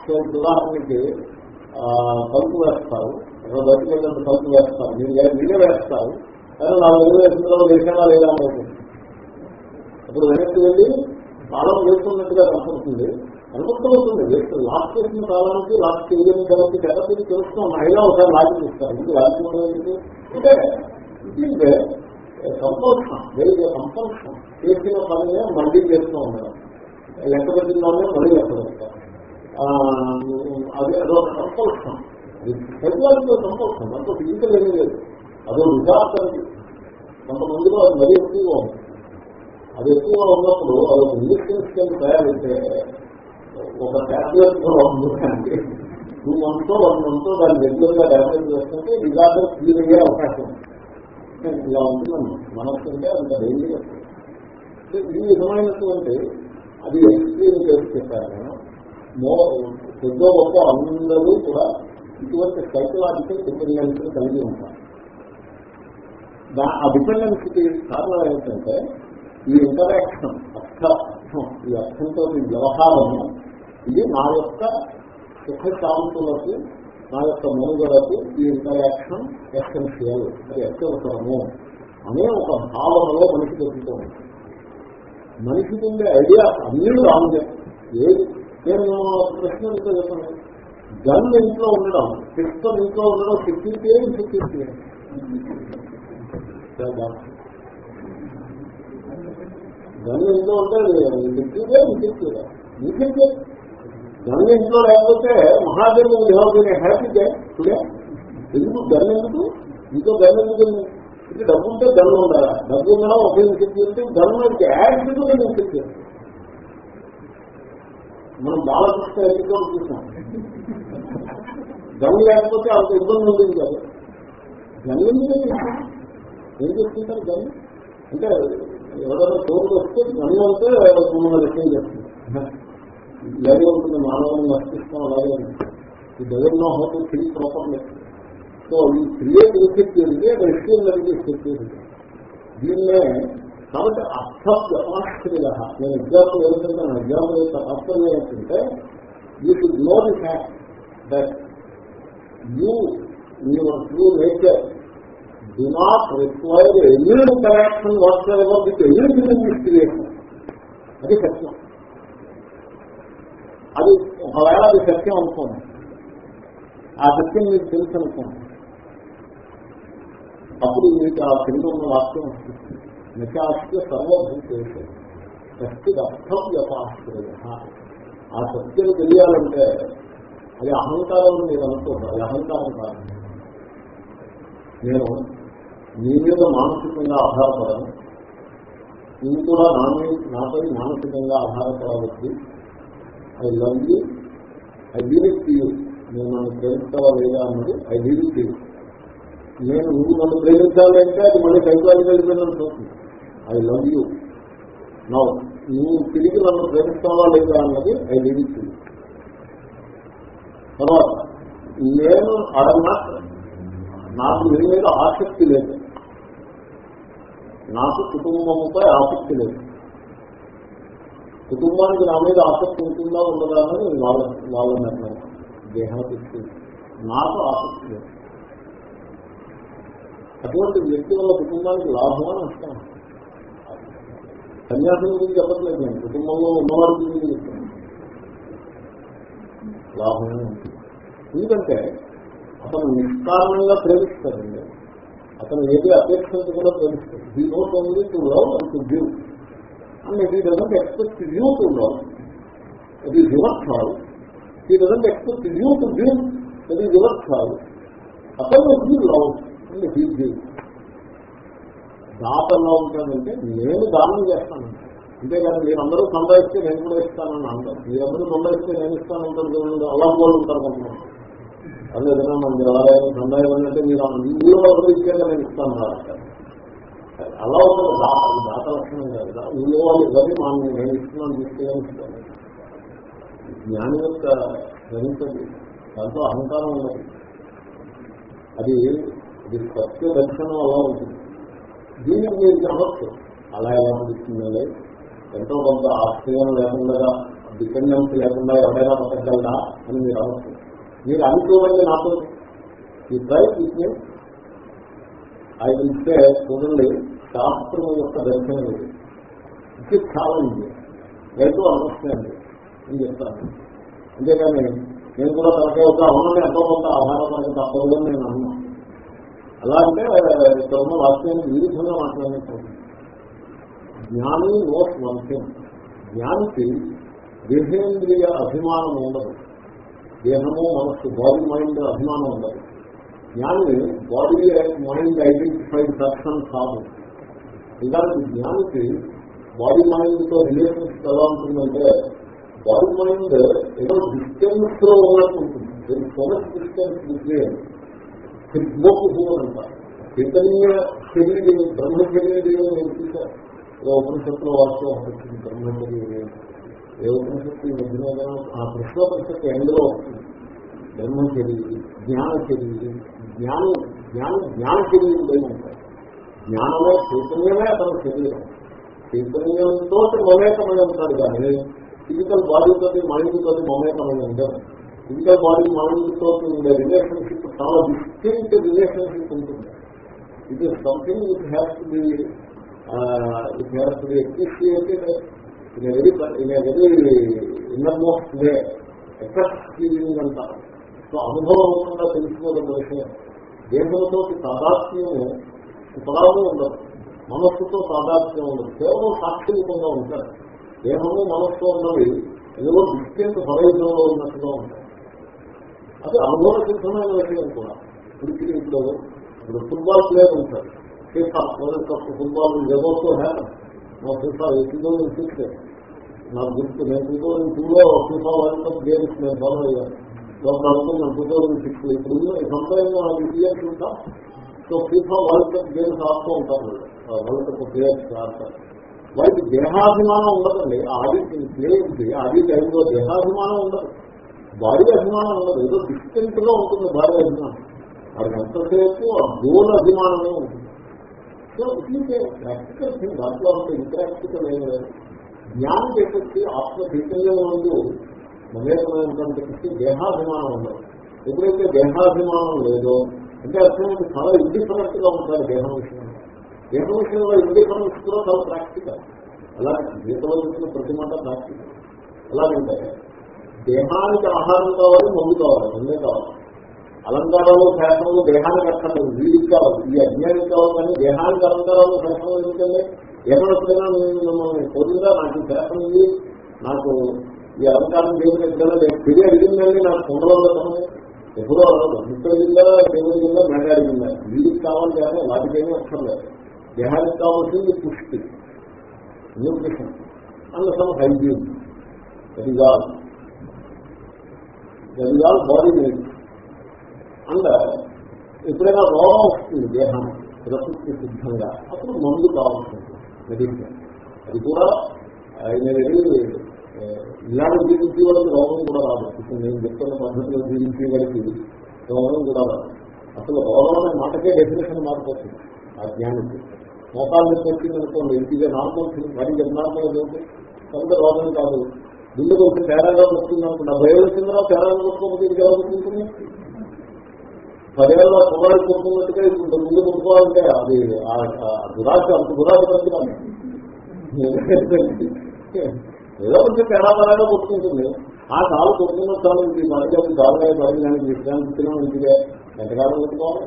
సో ఉదాహరణకి బల్బు వేస్తారు. బయటకు వెళ్ళినప్పుడు తలుపు వేస్తారు మీరు మీరే వేస్తాను కానీ నా వదిలి వేసిన తర్వాత వేసానా లేదా అప్పుడు వెనక్కి వెళ్ళి తాళం వేస్తున్నట్టుగా కనపడుతుంది. కనపడుతుంది వేస్తుంది లాక్ చేసిన కాలానికి లాక్ చేయని కాబట్టి కాబట్టి తెలుస్తున్నాం అయినా ఒకసారి లాక్ చేస్తారు. ఇది లాక్ అంటే ఇది కంపల్షన్ వేరే కంపల్షన్ చేసిన పనినే మళ్ళీ చేస్తూ ఉన్నారు లెక్క పెట్టిందానే మళ్ళీ లెక్క పెడతారు అది అదొక కంపల్షన్ సైకలాజికల్ సంతోషం అంత ఫిజికల్ ఏమీ లేదు. అదో డిజాస్టర్కి కొంతమందిలో అది మరీ ఎక్కువగా ఉంది. అది ఎక్కువగా ఉన్నప్పుడు అది ఒక ఇంజక్షన్స్ కింద తయారైతే ఒక ట్యాబ్లెట్ కూడా టూ మంత్స్ వన్ మంత్ దాన్ని రెగ్యులర్గా ట్యాబ్లెట్ వేస్తుంటే డిజార్డర్ క్లియర్ అయ్యే అవకాశం ఇలా ఉంటుందండి మనస్సుంటే అంత డైలీ ఈ విధమైనటువంటి అది ఎక్స్పీరియన్స్ చేసి చెప్పారు నేను పెద్ద గొప్ప అందరూ కూడా ఇటువంటి సైకలాజికల్ డిపెండెన్స్ కలిగి ఉంటారు ఆ డిపెండెన్స్కి కారణం ఏంటంటే ఈ ఇంటరాక్షన్ అర్థ అర్థం ఈ అర్థంతో ఈ వ్యవహారము ఇది నా యొక్క సుఖ శాంతులకు నా యొక్క మనుగడకు ఈ ఇంటరాక్షన్ ఎసెన్షియల్ అది అత్యవసరము అనే ఒక భావనలో మనిషి దొరుకుతూ ఉంటుంది. మనిషికి ఉండే ఐడియా అన్నీ రాంగే. ఏది? నేను ప్రశ్న ఇంకా చెప్పండి. గన్ ఇంట్లో ఉండడం పిస్టల్ ఇంట్లో ఉండడం సెక్యూరిటీ ఏమి సెక్యూరిటీ గన్ ఇంట్లో ఉంటే సెక్యూరిటీ సెక్యూరిటీ నీకంటే గన్ ఇంట్లో లేకపోతే మహాదేవి దేవతని హ్యాపీ డే టుడే ఎందుకు? గన్ ఎందుకు? ఇంకో గన్ ఎందుకు ఇది డబ్బు ఉంటే గన్ ఉండాలా? డబ్బు ఉండడం ఒకే సెక్యూరిటీ గన్ యాడ్ నేను సెక్యూరిటీ మనం బాలకృష్ణ ఎన్నికలు చూసాం గమ్ లేకపోతే అంత ఇబ్బంది ఉంటుంది కాదు. గన్ ఎందుకు ఏం చేస్తుంటారు గన్ అంటే ఎవరైనా తోడు వస్తే గన్ అంటే మమ్మల్ని రిసీవ్ చేస్తుంది ఇలాగే ఉంటుంది మానవుని నష్టిస్తాం అలాగే ఉంటుంది ఈ డెవర్ know how to think properly so ఈ క్రియేట్ సెక్యూరిటీ రెస్క్యూల్ సెక్యూరిటీ దీన్నే కాబట్టి అర్థ వ్యపాశ్రయ నేను ఎగ్జాంపుల్ ఏమిటంటే నా ఎగ్జాంపుల్ యొక్క అర్థం ఏంటంటే you should know the fact that you your true nature do not require any interaction whatsoever with any అది సత్యం. అది ఒకవేళ అది సత్యం అనుకోండి. ఆ సత్యం మీకు తెలుసు అనుకోండి. అప్పుడు మీకు ఆ కింద ఉన్న వాక్యం వస్తుంది. నచాస్య సర్వభూతేషు. సత్యది అర్థం ఆ సత్యం తెలియాలంటే అది అహంకారం మీరు అనుకుంటారు. అహంకారం కాదు. నేను మీ మీద మానసికంగా ఆధారపడను. నువ్వు కూడా నా నాపై మానసికంగా ఆధారపడవచ్చు I love you. I leave you. నేను నన్ను ప్రేమిస్తావా లేదా అన్నది ఐ లీవ్ యూ. నేను నువ్వు నన్ను ప్రేమించాలంటే అది మళ్ళీ సైకాలజీ డిపెండెన్స్ అవుతుంది ఐ లవ్ యూ. నౌ నువ్వు తిరిగి నన్ను ప్రేమిస్తావా లేదా అన్నది ఐ లివ్ యూ. తర్వాత నేను అడన్నా నాకు నీ మీద ఆసక్తి లేదు. నాకు కుటుంబంపై ఆసక్తి లేదు. కుటుంబానికి నా మీద ఆసక్తి ఉంటుందా ఉండదా అని వాళ్ళ వాళ్ళ నిర్ణయం దేహాసక్తి నాకు ఆసక్తి లేదు. అటువంటి వ్యక్తి వల్ల కుటుంబానికి లాభమా నష్టం సన్యాసం గురించి చెప్పట్లేదు నేను. కుటుంబంలో ఉన్నవారి గురించి చెప్తాను. లాభమే ఉంటుంది ఎందుకంటే అతను నిష్కారణంగా ప్రేమిస్తాడండి. అతను ఏది అపేక్షించకుండా ప్రేమిస్తాడు. He not only to love and to give and he doesn't expect you to love అది రివర్స్ కాదు he doesn't expect you to give అది రివర్స్ కాదు అతను he love and he give దాత ఎలా ఉంటానంటే నేను దానం చేస్తాను. అంతేకాదు మీరందరూ సంపాదిస్తే నేను కూడా ఇస్తానని అంటారు. మీరందరూ సంపాదిస్తే నేను ఇస్తాను ఉంటారు అలా కూడా ఉంటారు కొంతమంది. అదే ఏదైనా మన దేవాలయం సందాయం అంటే మీరు మీరు ఎవరు ఇచ్చేదా నేను ఇస్తాను అలా ఉంటుంది దాత లక్షణం కాదు. ఊళ్ళో వాళ్ళు ఎవరి మనం నేను ఇస్తున్నాను తీసుకెళ్ళని ఇస్తాను జ్ఞాని యొక్క గ్రహించండి దాంతో అహంకారం ఉన్నది అది అది సత్య దర్శనం అలా ఉంటుంది. దీన్ని మీరు చెప్పచ్చు. అలా ఎలా అనిపిస్తుందండి? ఎంతో కొంత ఆశ్రయం లేకుండా డిపెండెన్స్ లేకుండా ఎవరైనా బతకగలరా అని మీరు అనవచ్చు మీరు అనుకోవాలి నాతో ఈ ట్రై విత్ ఐ విల్ చూడండి శాస్త్రం యొక్క దర్శనం ఇది. ఇది చాలా ఛాలెంజ్ రైతు అండర్స్టాండ్ అని చెప్తాను. అంతేకాని నేను కూడా తనకే అవుతా అవునని ఎంతో కొంత ఆధారపడక తప్పదు నేను అన్నాను అలా అంటే ఇక్కడ ఉన్న వాక్యానికి విరుద్ధంగా మాట్లాడినట్టు జ్ఞాని నోట్ వంశం జ్ఞానికి దేహేంద్రియ అభిమానం ఉండదు. దేహము మనస్సు బాడీ మైండ్ అభిమానం ఉండదు. జ్ఞాని బాడీ మైండ్ ఐడెంటిఫైడ్ పర్సన్ కాదు. ఇలాంటి జ్ఞానికి బాడీ మైండ్తో రిలేషన్షిప్ ఎలా ఉంటుందంటే బాడీ మైండ్ ఏదో డిస్టెన్స్లో ఉన్నట్టు ఉంటుంది. సో మచ్ డిస్టెన్స్ బిట్వీన్ హిడ్మోకు అంటారు. చైతన్య శరీరం బ్రహ్మ శరీరం నేను చూశాను ఉపనిషత్తులో వాస్తవం వచ్చింది బ్రహ్మచర్య ఏ ఉపనిషత్తు ఈ మధ్యన ఆ కృష్ణోపనిషత్తు ఎందులో వస్తుంది. బ్రహ్మచర్య జ్ఞానచర్య జ్ఞానం జ్ఞానం జ్ఞానచర్యుడైన శరీరం ఏమంటారు చైతన్యమే అతని శరీరం. చైతన్యంతో మమేకమై ఉంటాడు కానీ ఫిజికల్ బాడీతో మైండ్ తోటి మమేకమై ఉండదు ఇంకా బాడీ మైండ్తో ఉండే రిలేషన్షిప్ చాలా డిస్టింక్ట్ రిలేషన్షిప్ ఉంటుంది. It is something it has to be it has to be appreciated in very in very innermost way effect feeling అంటారు సో అనుభవం అవ్వకుండా తెలుసుకోవడం విషయం. దేశంతో సాదాత్మ్యము సుఖరాము ఉండదు. మనస్సుతో సాదాత్మ్యం ఉండదు. కేవలం సాక్షికంగా ఉంటారు. దేహము మనస్సు ఉన్నవి ఏదో డిస్టెంట్ హొరైజంలో ఉన్నట్టుగా ఉంటాయి అది అనుభవ సిద్ధమైన విషయం కూడా ఇప్పుడు ఇప్పుడు ఇప్పుడు ఫుట్బాల్ ప్లేయర్ ఉంటారు ఫీఫా వరల్డ్ కప్ ఫుట్బాల్ ఎవరితో హ్యాపన్ నా ఫీఫా టూ థౌసండ్ సిక్స్ నాకు గుర్తు నేను టూ థౌసండ్ టూలో ఫీఫా వరల్డ్ కప్ గేమ్స్ నేను ఫాలో అయ్యాను ఒక అనుకున్నాను టూ థౌసండ్ సిక్స్ ఇప్పుడు సంప్రదాయంగా నాకు ఇయర్స్ ఉంటా. So FIFA world cup games ఆడుతూ ఉంటారు వరల్డ్ కప్ ప్లేయర్స్ ఆడతారు వారికి దేహాభిమానం ఉండదండి. ఆది ప్లేయర్కి ఆది టైంలో దేహాభిమానం ఉండదు. భారీ అభిమానం ఉండదు ఏదో డిస్టెంట్గా ఉంటుంది భారీ అభిమానం. వాడికి ఎంతసేపు ఆ గోల్ అభిమానమే ఉంటుంది. సో ఇట్ ప్రాక్టికల్ థింగ్ దాంట్లో అంత ఇంప్రాక్టికల్ ఏం లేదు. జ్ఞానం చేసేసి ఆత్మ చైతన్యం ముందు మమేకమైనటువంటి దేహాభిమానం ఉండదు. ఎప్పుడైతే దేహాభిమానం లేదో అంటే అర్థమైంది చాలా ఇండిఫరెంట్గా ఉంటారు దేహం విషయంలో. దేహం విషయంలో ఇండిఫరెన్స్ కూడా చాలా ప్రాక్టికల్ అలాగే గీతలో చెప్పిన ప్రతి మాట ప్రాక్టికల్ ఎలాగంటే దేహానికి ఆహారం కావాలి మందు కావాలి మందే కావాలి. అలంకారాలు శాస్త్రంలో దేహానికి అక్కర్లేదు. వీడికి కావాలి. ఈ అజ్ఞానికి కావాలి కానీ దేహానికి అలంకారాలు శాస్త్రం ఎందుకంటే ఎక్కడొచ్చినా నేను మిమ్మల్ని పొద్దుగా నాకు శాస్త్రం ఉంది. నాకు ఈ అలంకారం దేవుని ఎప్పుడైనా తిరిగి అడిగిందండి నాకు కుండలో ఎప్పుడో ముప్పై జిల్లా దేవుడి జిల్లా మెడ అడిగిందా వీడికి కావాలి కానీ వాటికేమీ అక్కర్లేదు. దేహానికి కావాల్సింది పుష్టి. న్యూట్రిషన్. And some hygiene. అది కాదు. That is all body needs and ఎప్పుడైనా రోగం వస్తుంది దేహాన్ని ప్రకృతి సిద్ధంగా అప్పుడు మందు కావాల్సింది మెడిసిన్. అది కూడా ఆయన ఇలాంటి జీవించే వాళ్ళకి రోగం కూడా రాదు. ఇప్పుడు నేను చెప్తున్న పద్ధతిలో జీవించే వాళ్ళకి రోగం కూడా రాదు. అసలు రోగం అనే మాటకే డెఫినేషన్ మారిపోతుంది ఆ జ్ఞానికి మోకాలు వచ్చింది అనుకోండి ఇంటిగా నార్మల్ మరి నార్మల్ ఏంటి కొంత రోగం కాదు. బిల్లు కొంచెం తేడాగా వస్తుందనుకో డెబ్బై ఏళ్ళు వచ్చిందా తేడాగా వస్తుంది ఇది ఎలా వస్తుంది పదేళ్ళ పొగాడు కొట్టుకున్నట్టుగా ఇప్పుడు ముందు కొనుక్కోవాలంటే అది దురాశ అంత దురాశ పడుతున్నాను ఏదో కొంచెం తేడా తేడాపరాగా కొట్టుకుంటుంది ఆ కాలు కొట్టుకున్న స్థానం ఇది మనకి కాలుగా పడి దానికి విశ్రాంతిగా ఇంటిగా ఎంతకాలం కొట్టుకోవాలి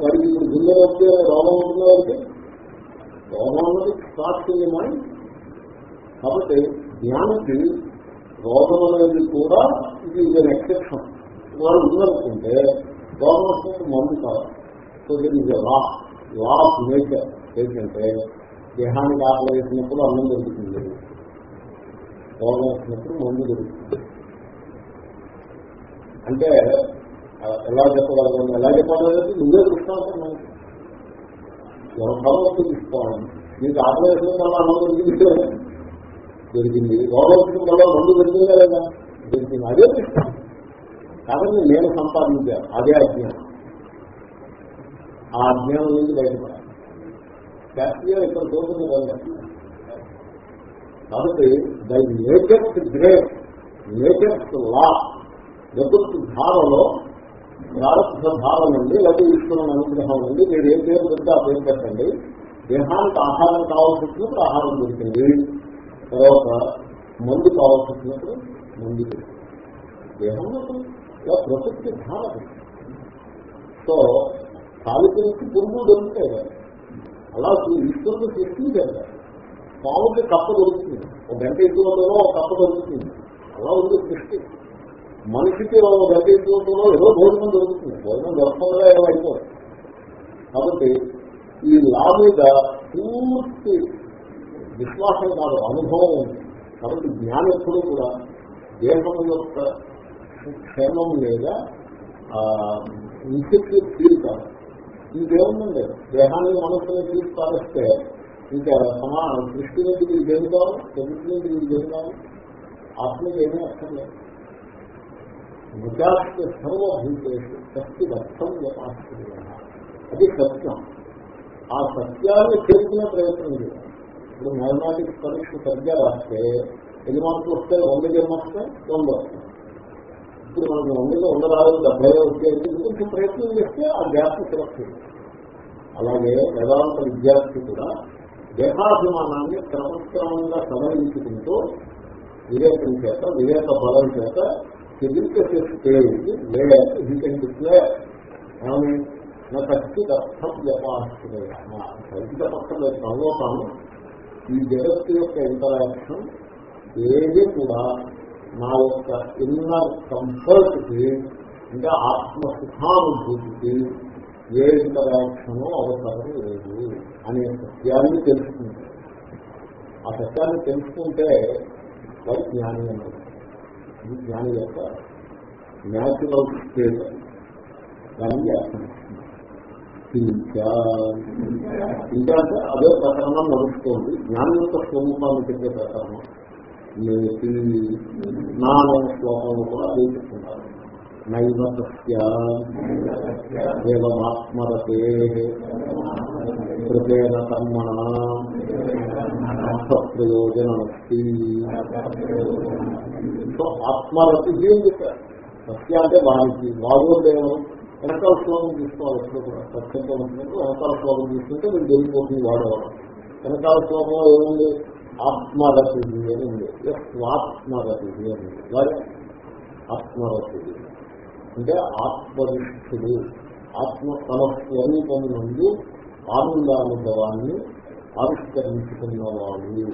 వాడికి ఇప్పుడు గుండె వస్తే రోగం ఉంటుందో వాడికి? రోగం అన్నది స్టార్ట్ మైండ్ కాబట్టి జ్ఞానికి రోగం అనేది కూడా ఇది ఇది ఎక్సెప్షన్. వాళ్ళు ఉందనుకుంటే రోగం వస్తుంది మందు కావాలి సో దీని ఇది లా లా ఆఫ్ నేచర్ ఏంటంటే దేహానికి ఆకలి వేసినప్పుడు అన్నం దొరుకుతుంది. రోగం వచ్చినప్పుడు మందు దొరుకుతుంది. అంటే ఎలా చెప్పగలను? ఎలా చెప్పాలంటే నువ్వే దృష్టాంతం మనకి ఎవరు తీసుకోవాలి మీకు ఆకలి వేసిన వల్ల అన్నం దొరికింది దొరికింది. రోగం వల్ల రెండు దొరికిందా లేదా దొరికింది అదే దృష్టాంతం కాబట్టి నేను సంపాదించాను అదే అజ్ఞానం. ఆ అజ్ఞానం నుంచి బయటపడాలి. శాస్త్రీయ ఇక్కడ చూస్తుంది కాబట్టి దై నేచర్స్ గ్రేట్ నేచర్స్ లా జగత్ ధారలో ప్రారంభ ధార నుండి లేకపోతే ఈశ్వరుని అనుగ్రహం నుండి మీరు ఏ పేరు పెడితే ఆ పేరు పెట్టండి. దేహానికి ఆహారం కావాల్సి వచ్చినప్పుడు ఆహారం దొరికింది. తర్వాత మందు కావాల్సినప్పుడు మందు దేహంలో ఇలా ప్రకృతి ధార సో కాలికి నుంచి పురుగు దొరుకుతాయి కదా. అలా ఈశ్వరుడు సృష్టించారు పాముకి కప్ప దొరుకుతుంది. ఒక గంట ఎక్కువలో ఒక కప్ప దొరుకుతుంది. అలా ఉంది సృష్టి. మనిషికి ఒక గంట ఎక్కువలో ఏదో భోజనం దొరుకుతుంది. భోజనం దొరకకుండా ఏదో అయిపోతుంది కాబట్టి ఈ లా మీద పూర్తి విశ్వాసం కాదు అనుభవం ఉంది. కాబట్టి జ్ఞానం ఎప్పుడు కూడా దేహం యొక్క క్షేమం లేదా ఇన్సెక్యూర్ ఫీల్ కాదు ఇంకేముందండి దేహాన్ని మనసుని ఫీల్ పారేస్తే ఇంకా సమా దృష్టి నుంచి మీకు ఏం కావాలి? ప్రకృతి నుంచి మీకు ఏం కావాలి? ఆత్మకి ఏమీ అర్థం లేదు. వికాస్ సర్వభూతేషు శక్తి అర్థం అది సత్యం. ఆ సత్యాన్ని చేసిన ప్రయత్నం చేయాలి. ఇప్పుడు మ్యాథమెటిక్స్ పరీక్ష సరిగ్గా రాస్తే ఎన్ని మార్కులు వస్తే వందకి జన్మ వస్తే వంద. వస్తాయి ఇప్పుడు మనకి వందకి వంద రాదు డెబ్బై వచ్చేది కొంచెం ప్రయత్నం చేస్తే ఆ గ్యాప్ సురక్షితం అలాగే వేదాంత విద్యార్థి కూడా దేహాభిమానాన్ని క్రమక్రమంగా సవరించుకుంటూ వివేకం చేత వివేక బలం చేత ఎదుర్క చేసి లేదా డిక్లే నా ఖచ్చిత అర్థం జపాస్తున్నాయి ఖచ్చిత పక్కన తనలో ఈ జగత్తు యొక్క ఇంటరాక్షన్ ఏది కూడా నా యొక్క ఇన్నర్ కంఫర్ట్కి ఇంకా ఆత్మసుఖానుభూతికి ఏ ఇంటరాక్షన్ అవసరం లేదు అనే సత్యాన్ని తెలుసుకుంటారు ఆ సత్యాన్ని తెలుసుకుంటే వారి జ్ఞాని అన్నది ఇది జ్ఞాని యొక్క న్యాచురల్ స్టేట్. దానికి అర్థం ఇంకా ఇంకా అంటే అదే ప్రకరణం నడుస్తుంది. జ్ఞానం యొక్క స్వరూపాన్ని చెప్పే ప్రకరణం. నేతి శ్లోకంలో కూడా అదే చెప్తున్నారు. నైవ సత్యేవమాత్మరతే కర్మణ ప్రయోజనమస్తి సో ఆత్మరతి ఏం చెప్పారు? సత్య అంటే వానికి వాగోదేవం వెనకాల శ్లోకం తీసుకోవాలి ఎప్పుడు కూడా. సత్యంతో ఉంటున్నప్పుడు వెనకాల శ్లోకం తీసుకుంటే మీరు జరిగిపోతుంది వాడేవాడు వెనకాల శ్లోకంలో ఏముంది? ఆత్మరతి అని ఉంది. స్వాత్మరతి అని ఉంది. ఆత్మరతి అంటే ఆత్మనిష్ఠుడు ఆత్మ తన స్వరూపం నుండి ఆనందానుభవాన్ని ఆవిష్కరించుకున్నవాడు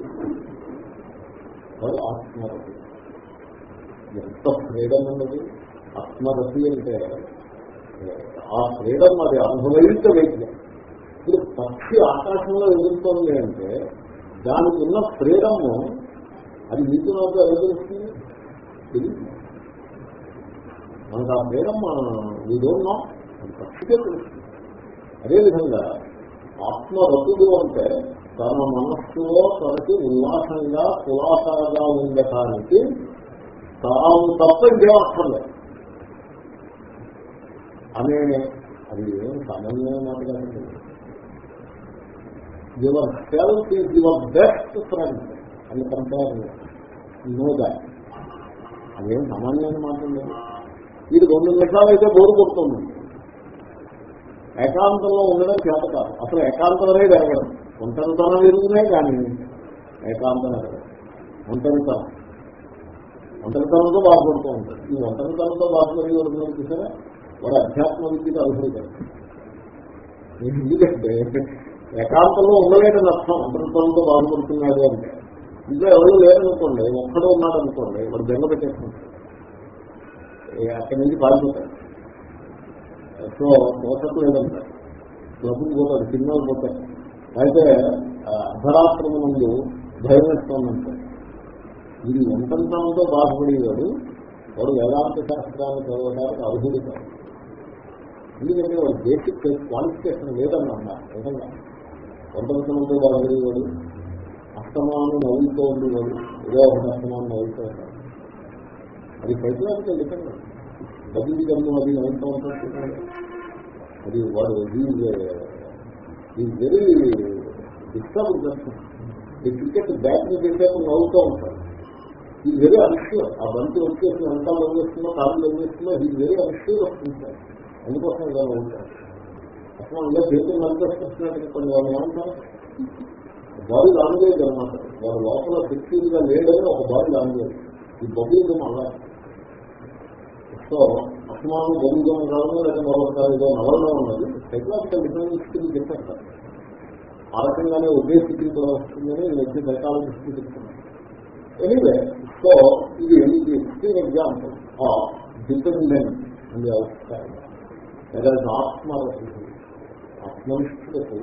వాడు ఆత్మరతి ఎంత ఫ్రీడమ్ ఉన్నది? ఆత్మరతి అంటే ఆ ఫ్రీడమ్ అది అనుభవించ వైద్యం. ఇప్పుడు పక్షి ఆకాశంలో ఎదుర్కొంది అంటే దానికి ఉన్న ఫ్రీడమ్ అది మీకు నాకు ఎదురుస్తుంది. తెలియదు మనకు ఆ ఫ్రీడమ్ వీడోన్నో అది పక్షికే తెలుస్తుంది అదేవిధంగా ఆత్మరతుడు అంటే తన మనస్సులో తనకి ఉల్లాసంగా కులాసంగా ఉండటానికి తాము తప్ప ఇంకేమక్కర్లేదు అనే అది ఏం సామాన్యమైన మాట కాదండి. Yourself is your best friend అని కంపేర్ నో దాట్ అదేం సామాన్యమైన మాట లేదు ఇది రెండు నిమిషాలు అయితే బోరు కొడుతుంది. ఏకాంతంలో ఉండడం చేత కాదు అసలు ఏకాంతం అనేది ఎరగడం ఒంటరితనం ఎరుగుతున్నాయి కానీ ఏకాంతం ఎరగడం ఒంటరితనం. ఒంటరితనంతో బాధపడుతూ ఉంటాడు ఈ ఒంటరితనంతో బాధపడి వరకు చూసారా? వాడు అధ్యాత్మ విద్యకు అర్హుడు ఎందుకంటే ఏకాంతంలో ఉండలేదని అర్థం. ఒంటరితనంతో బాధపడుతున్నాడు అంటే. ఇంకా ఎవరు లేరనుకోండి ఒక్కడో ఉన్నాడు అనుకోండి వాడు బెంగ పెట్టేసుకుంటాడు అక్కడి నుంచి పారిపోతాడు. సో పోతకు లేదంటారు డబ్బులు పోతాడు సినిమాలు పోతాడు అయితే అర్ధరాత్రం ముందు భయం వేస్తోందంటాడు ఇది ఎంతంతంతో బాధపడేవాడు వాడు వేదాంత శాస్త్రాన్ని చదవడానికి అర్హుడు కాదు. ఎందుకంటే వాళ్ళ బేసిక్ క్వాలిఫికేషన్ లేదని అన్నారు నిజంగా. ఒంటరితనంతో బాధపడేవాడు అస్తమానం నవ్వుతూ ఉండేవాడు ఏదో ఒకటి అస్తమానం నవ్వుతూ ఉంటాడు అది సైకలాజికల్ నిజంగా. డబ్బులు గమ్యం అది నవ్వుతూ ఉంటాడు అది వాడు ఈ వెరీ డిస్టర్బ్ చేస్తుంది ఈ క్రికెట్ బ్యాట్ మీద పెట్టేప్పుడు నవ్వుతూ ఉంటాడు ఈ వెరీ అన్ష్యూర్ ఆ బంతి వచ్చేసి ఎంత లవ్ చేస్తుందో కాదు కాళ్ళు నవ్వేస్తుందో ఈ వెరీ అన్ష్యూర్ వస్తుంది అందుకోసం ఇలా నవ్వుతాడు అసలు ఇలా చేతులు నవ్వేస్తున్నట్టు కొన్ని వాళ్ళు ఏమంటారు? బాడీ లాంగ్వేజ్ అనమాట వాడు లోపల ఫిక్స్గా లేడని ఒక బాడీ లాంగ్వేజ్. ఈ బొబ్బిజం అలా సో అసమానం బొబ్బిజం కావాలి లేదా మరొకసారి ఏదో నవలలో ఉన్నది. సైకలాజికల్ డిఫరెన్స్ చెప్పారు ఆ రకంగానే ఉదయ స్థితితో కూడా వస్తుందని వచ్చి సైకాలజిస్ట్ చెప్తున్నాను ఎనీవే సో ఇది ఇది ఎక్స్ట్రీమ్ ఎగ్జాంపుల్ ఆఫ్ డిపెండెంట్ అని అవసరం ఆత్మరతి ఆత్మనిష్ఠులకు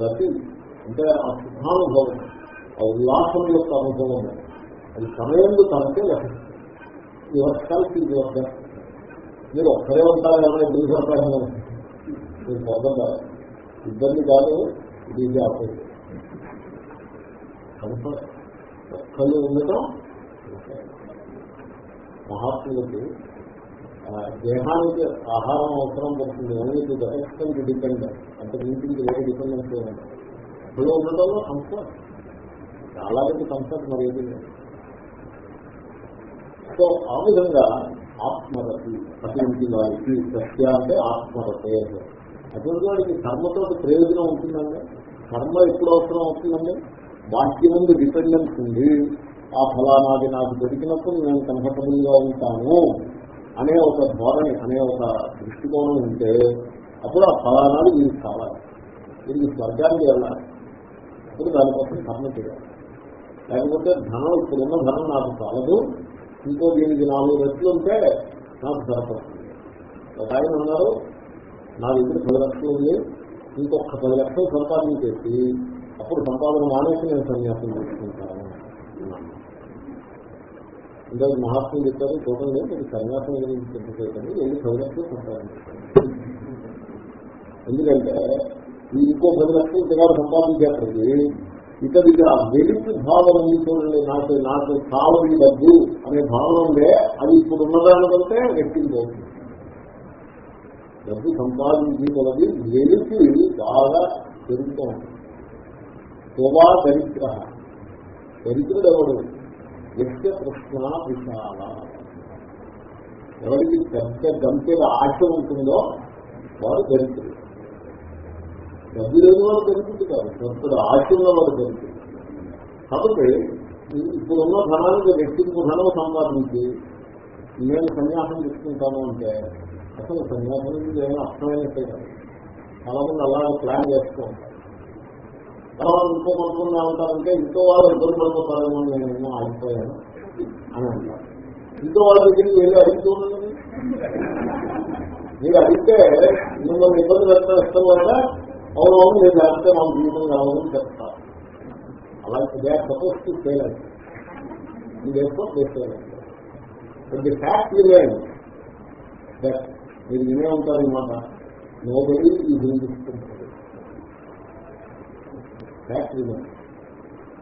రతి అంటే ఆ సుఖానుభవం ఆ ఉల్లాసం యొక్క అనుభవం అది సమయంలో తనకే లభిస్తుంది. యువర్ సెల్ఫ్ ఇది యువర్ మీరు ఒక్కరే ఉంటారు ఏమైనా దిగుతారు మీరు పొందన్నారు ఇబ్బంది కాదు ఇది ఇది ఆపోజిట్ కంఫర్ట్ ఒక్కళ్ళు ఉండటం మహాత్ములకి దేహానికి ఆహారం అవసరం పడుతుంది. ఓన్లీ టు ఎక్స్టెంట్ డిపెండ్ అంటే నీటికి వేరే డిపెండెన్స్ ఉండదు ఒక్కళ్ళు ఉండటంలో కంఫర్ట్ చాలా పెద్ద కంఫర్ట్ మరి ఏది లేదు. సో ఆ విధంగా ఆత్మరతి అటువంటి వారికి సత్య అంటే ఆత్మరతే అటువంటి వాడికి కర్మతో ప్రయోజనం ఉంటుందండి? కర్మ ఎప్పుడు అవసరం అవుతుందండి? వాటి ముందు డిపెండెన్స్ ఉంది. ఆ ఫలానాది నాకు దొరికినప్పుడు నేను కంఫర్టబుల్గా ఉంటాను. అనే ఒక ధోరణి అనే ఒక దృష్టికోణం ఉంటే అప్పుడు ఆ ఫలానాలు వీరికి కావాలి. వీరికి స్వర్గానికి వెళ్ళాలి. అప్పుడు దానికోసం ధర్మం చేయాలి. లేకపోతే ధనం ఇప్పుడున్న ధనం నాకు చాలదు. ఇంకో దీనికి నాలుగు రెట్లు ఉంటే నాకు సరిపడుతుంది ఒక ఆయన ఉన్నారు నా దగ్గర పది లక్షలు ఉంది ఇంకొక పది లక్షలు సంపాదన చేసి అప్పుడు సంపాదన మానేసి నేను సన్యాసం తీసుకుంటాను ఇంకా మహాత్ములు చెప్పారు చూడండి మీరు సన్యాసం గురించి చెప్పేటండి వెళ్ళి పది లక్షలు ఎందుకంటే ఈ ఇంకో పది లక్షలు ఇంతకాలం సంపాదించేప్పటికి ఇతడికి ఆ వెలికి భావన ఉంది చూడండి నాకు నాకు కావాలి డబ్బు అనే భావన ఉండే అది ఇప్పుడు ఉన్నదానికంటే వ్యక్తిపోతుంది డబ్బు సంపాదించి కొలది వెలికి బాగా పెరుగుతూ ఉంటుంది శోభా దరిద్ర దరిద్రుడు ఎవడు? నిత్య కృష్ణ విశాల ఎవరికి పెద్ద గంపెల ఆశ ఉంటుందో వారు దరిద్రుడు. డబ్బు లేని వారు దరిద్రుడు కాదు పెద్ద ఆశ ఉన్న వారు దరిద్రుడు. కాబట్టి ఇప్పుడున్న ధనానికి వ్యక్తికి ధనం సంపాదించి నేను సన్యాసం తీసుకుంటాను అంటే అసలు సన్యాసం ఏమైనా అర్థమైనట్టే కాదు. చాలా మంది అలాగే ప్లాన్ చేస్తూ ఉంటారు తర్వాత ఇంకో కొంతమంది ఏమంటారంటే ఇంకో వాళ్ళు ఇబ్బంది పడిపోతారేమో నేను ఏమో ఆగిపోయాను అని అంటారు. ఇంకో వాళ్ళ దగ్గరికి వెళ్ళి అడుగుతూ ఉన్నది మీరు అడిగితే మిమ్మల్ని ఇబ్బంది పెట్టడం ఇష్టం వల్ల అవును అవును మీరు లేకపోతే మా జీవితం కావాలని చెప్తారు. అలాంటి they are suppose to fail అంటే ఇది ఎక్కువ ఫెయిల్ అంటే ఫ్యాక్ట్ రిమైన్ మీరు వినే ఉంటారు అనమాట నోబడి ఈ హిందిస్తుంటారు ఫ్యాక్ట్ రిమైన్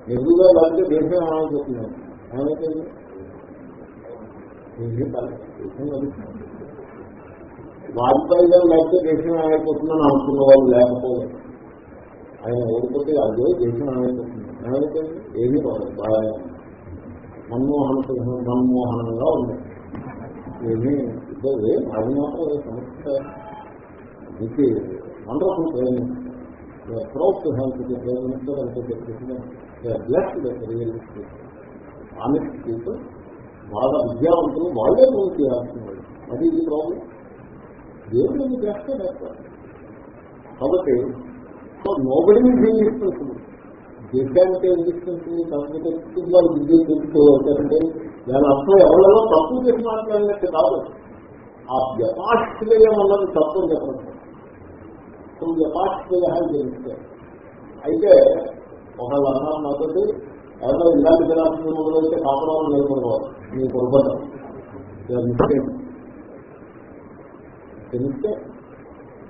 ఎదురుగా లేకపోతే దేశం ఏమైపోతున్నాను ఏమైపోయింది వాజ్పేయిగా లేకపోతే దేశం ఏమైపోతుందని అనుకున్న వాళ్ళు లేకపోలేదు ఆయన ఓడిపోతే అదే దేశం ఏమైపోతుంది? ఏమైపోయింది ఏమీ పోలేదు బాగా మన్మోహన మన్మోహనంగా ఉంది. ఏమీ ఇద్దరు అది మాత్రం They are proud to a the ఇది వండర్ఫుల్ ప్రేమ the president. They are blessed minister అంటే బ్లెస్డ్ రియల్ honest people. బాగా విద్యావంతులు వాళ్ళే మనం చేయాల్సిన వాళ్ళు అది ఇది ప్రాబ్లం దేవుడు ఎందుకు చేస్తే చేస్తారు కాబట్టి సో నోబడి ఎగ్జిస్టెన్స్ దేశానికి చేస్తుంది కాకపోతే వాళ్ళు విద్య తెలుసుకోవాలంటే దాని అర్థం ఎవరిలో తప్పు చేసి మాట్లాడినట్టు కాదు. ఆ వ్యపాశ్రయం అన్నది తత్వం చెప్పడం. సో వ్యపాశ్రయ తెలిస్తే అయితే ఒకళ్ళు అన్నారు నాతోటి ఎవరో ఇలాంటి జనాభా మొదలైతే కాపురాలు నిలబడవాలి మీ పొరపడ్డం తెలిస్తే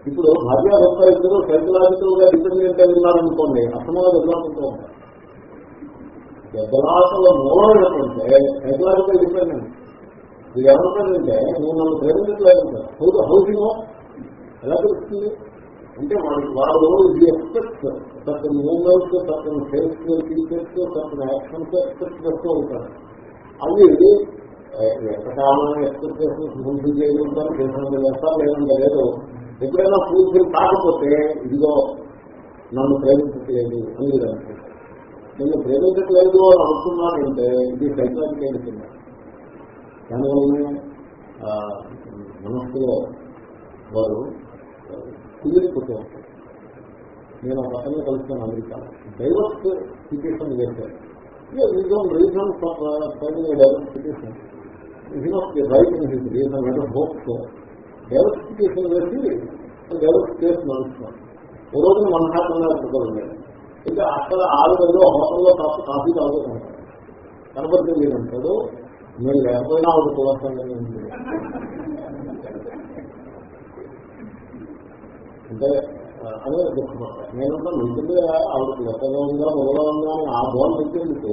ఇప్పుడు భార్య భర్త ఇద్దరు సైకలాజికల్గా డిపెండెంట్ అయి ఉన్నారనుకోండి అసమాన ఎదుర్కొంటూ ఉంటారు. పెద్దలాటల మూలం ఏంటంటే సైకలాజికల్ డిపెండెంట్ ఇది ఏమంటారంటే నువ్వు నన్ను ప్రేమించలేదు హౌసింగ్ ఎలా తెలుస్తుంది? అంటే వాడు వాడు ఇది expect certain moments certain face features certain actions expect చేస్తూ ఉంటారు అవి ఎంతకాలం ఎక్స్పెక్టేషన్స్ ముందు చేయగలుగుతారు చేసినంత చేస్తారు లేదంటే లేదు. ఎప్పుడైనా పూర్తి కాకపోతే ఇదిగో నన్ను ప్రేమించట్లేదు అని మీరు అనుకుంటారు. నేను ప్రేమించట్లేదు అని అనుకున్నానంటే ఇది సైకాలజీ అనుకున్నారు దానివల్లనే మనస్సులో వారు కుదిరిపోతూ ఉంటారు నేను ఒక అతన్ని కలిసాను అమెరికా. డైవర్స్ సిచ్యుయేషన్ చేశాను రీజన్ రీజన్ డైవర్స్ సిచ్యుయేషన్ ఇది నాట్ రైట్ ఇన్ రీజన్ అంటే హోప్స్ డైవర్సిఫికేషన్ వేసి డైవర్స్ కేసు నడుస్తున్నాం ఓ రోజున మన హాటంగా ఉండేది ఇంకా అక్కడ ఆవిడ ఏదో హోటల్లో కాస్త కాఫీ తాగుతుంటాడు కనపడితే అంటాడు నేను లేకపోయినా ఆవిడ కులసంగానే అంటే అదే దుఃఖపడతాను నేను నిజంగా ఆవిడ కులసంగా ఉందా మొదల ఉందా అని ఆ బోన్ పెట్టేందుకు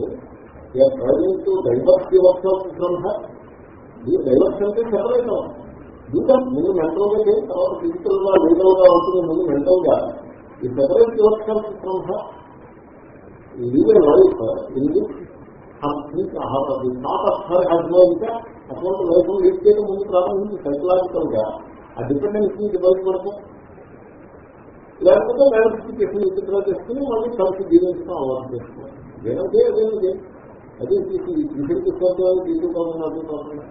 training to divorce yours from divorce అంటే సెపరేట్ ఇంకా ముందు మెంటల్గా చేసి తర్వాత ఫిజికల్గా లీగల్గా ఉంటుంది ముందు మెంటల్గా ఈ separate work self legal life in not of her has అటువంటి లైఫ్ లీడ్ చేయడం ముందు ప్రారంభించి సైకలాజికల్గా. ఆ డిపెండెన్స్ నుంచి బయటపడతాం లేకపోతే డైవర్సిఫికేషన్ విత్డ్రా చేసుకుని మళ్ళీ కలిసి జీవించడం అలవాటు చేసుకోవాలి ఏదంటే అదేంటి? అదే విషయం స్వర్గాలు తీసుకోవాలని కాకుండా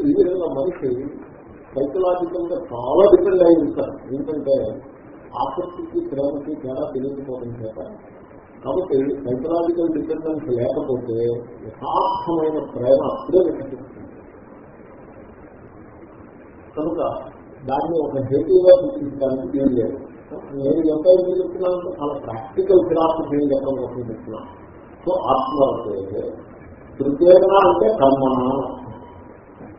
ఈ విధంగా మనిషి సైకలాజికల్గా చాలా డిపెండ్ అయి ఉంటారు ఎందుకంటే ఆసక్తికి ప్రేమకి తేడా తెలియకపోవడం చేత. కాబట్టి సైకలాజికల్ డిపెండెన్స్ లేకపోతే యథార్థమైన ప్రేమ అప్పుడే వికసిస్తుంది కనుక దాన్ని ఒక హేతుగా చూపించడానికి ఏం లేదు. నేను ఎంత ఎందుకు చెప్తున్నానంటే చాలా ప్రాక్టికల్ ఫిలాసఫీ చెప్పడం కోసం చెప్తున్నాను. సో ఆత్మ ప్రత్యేకత అంటే కర్మ.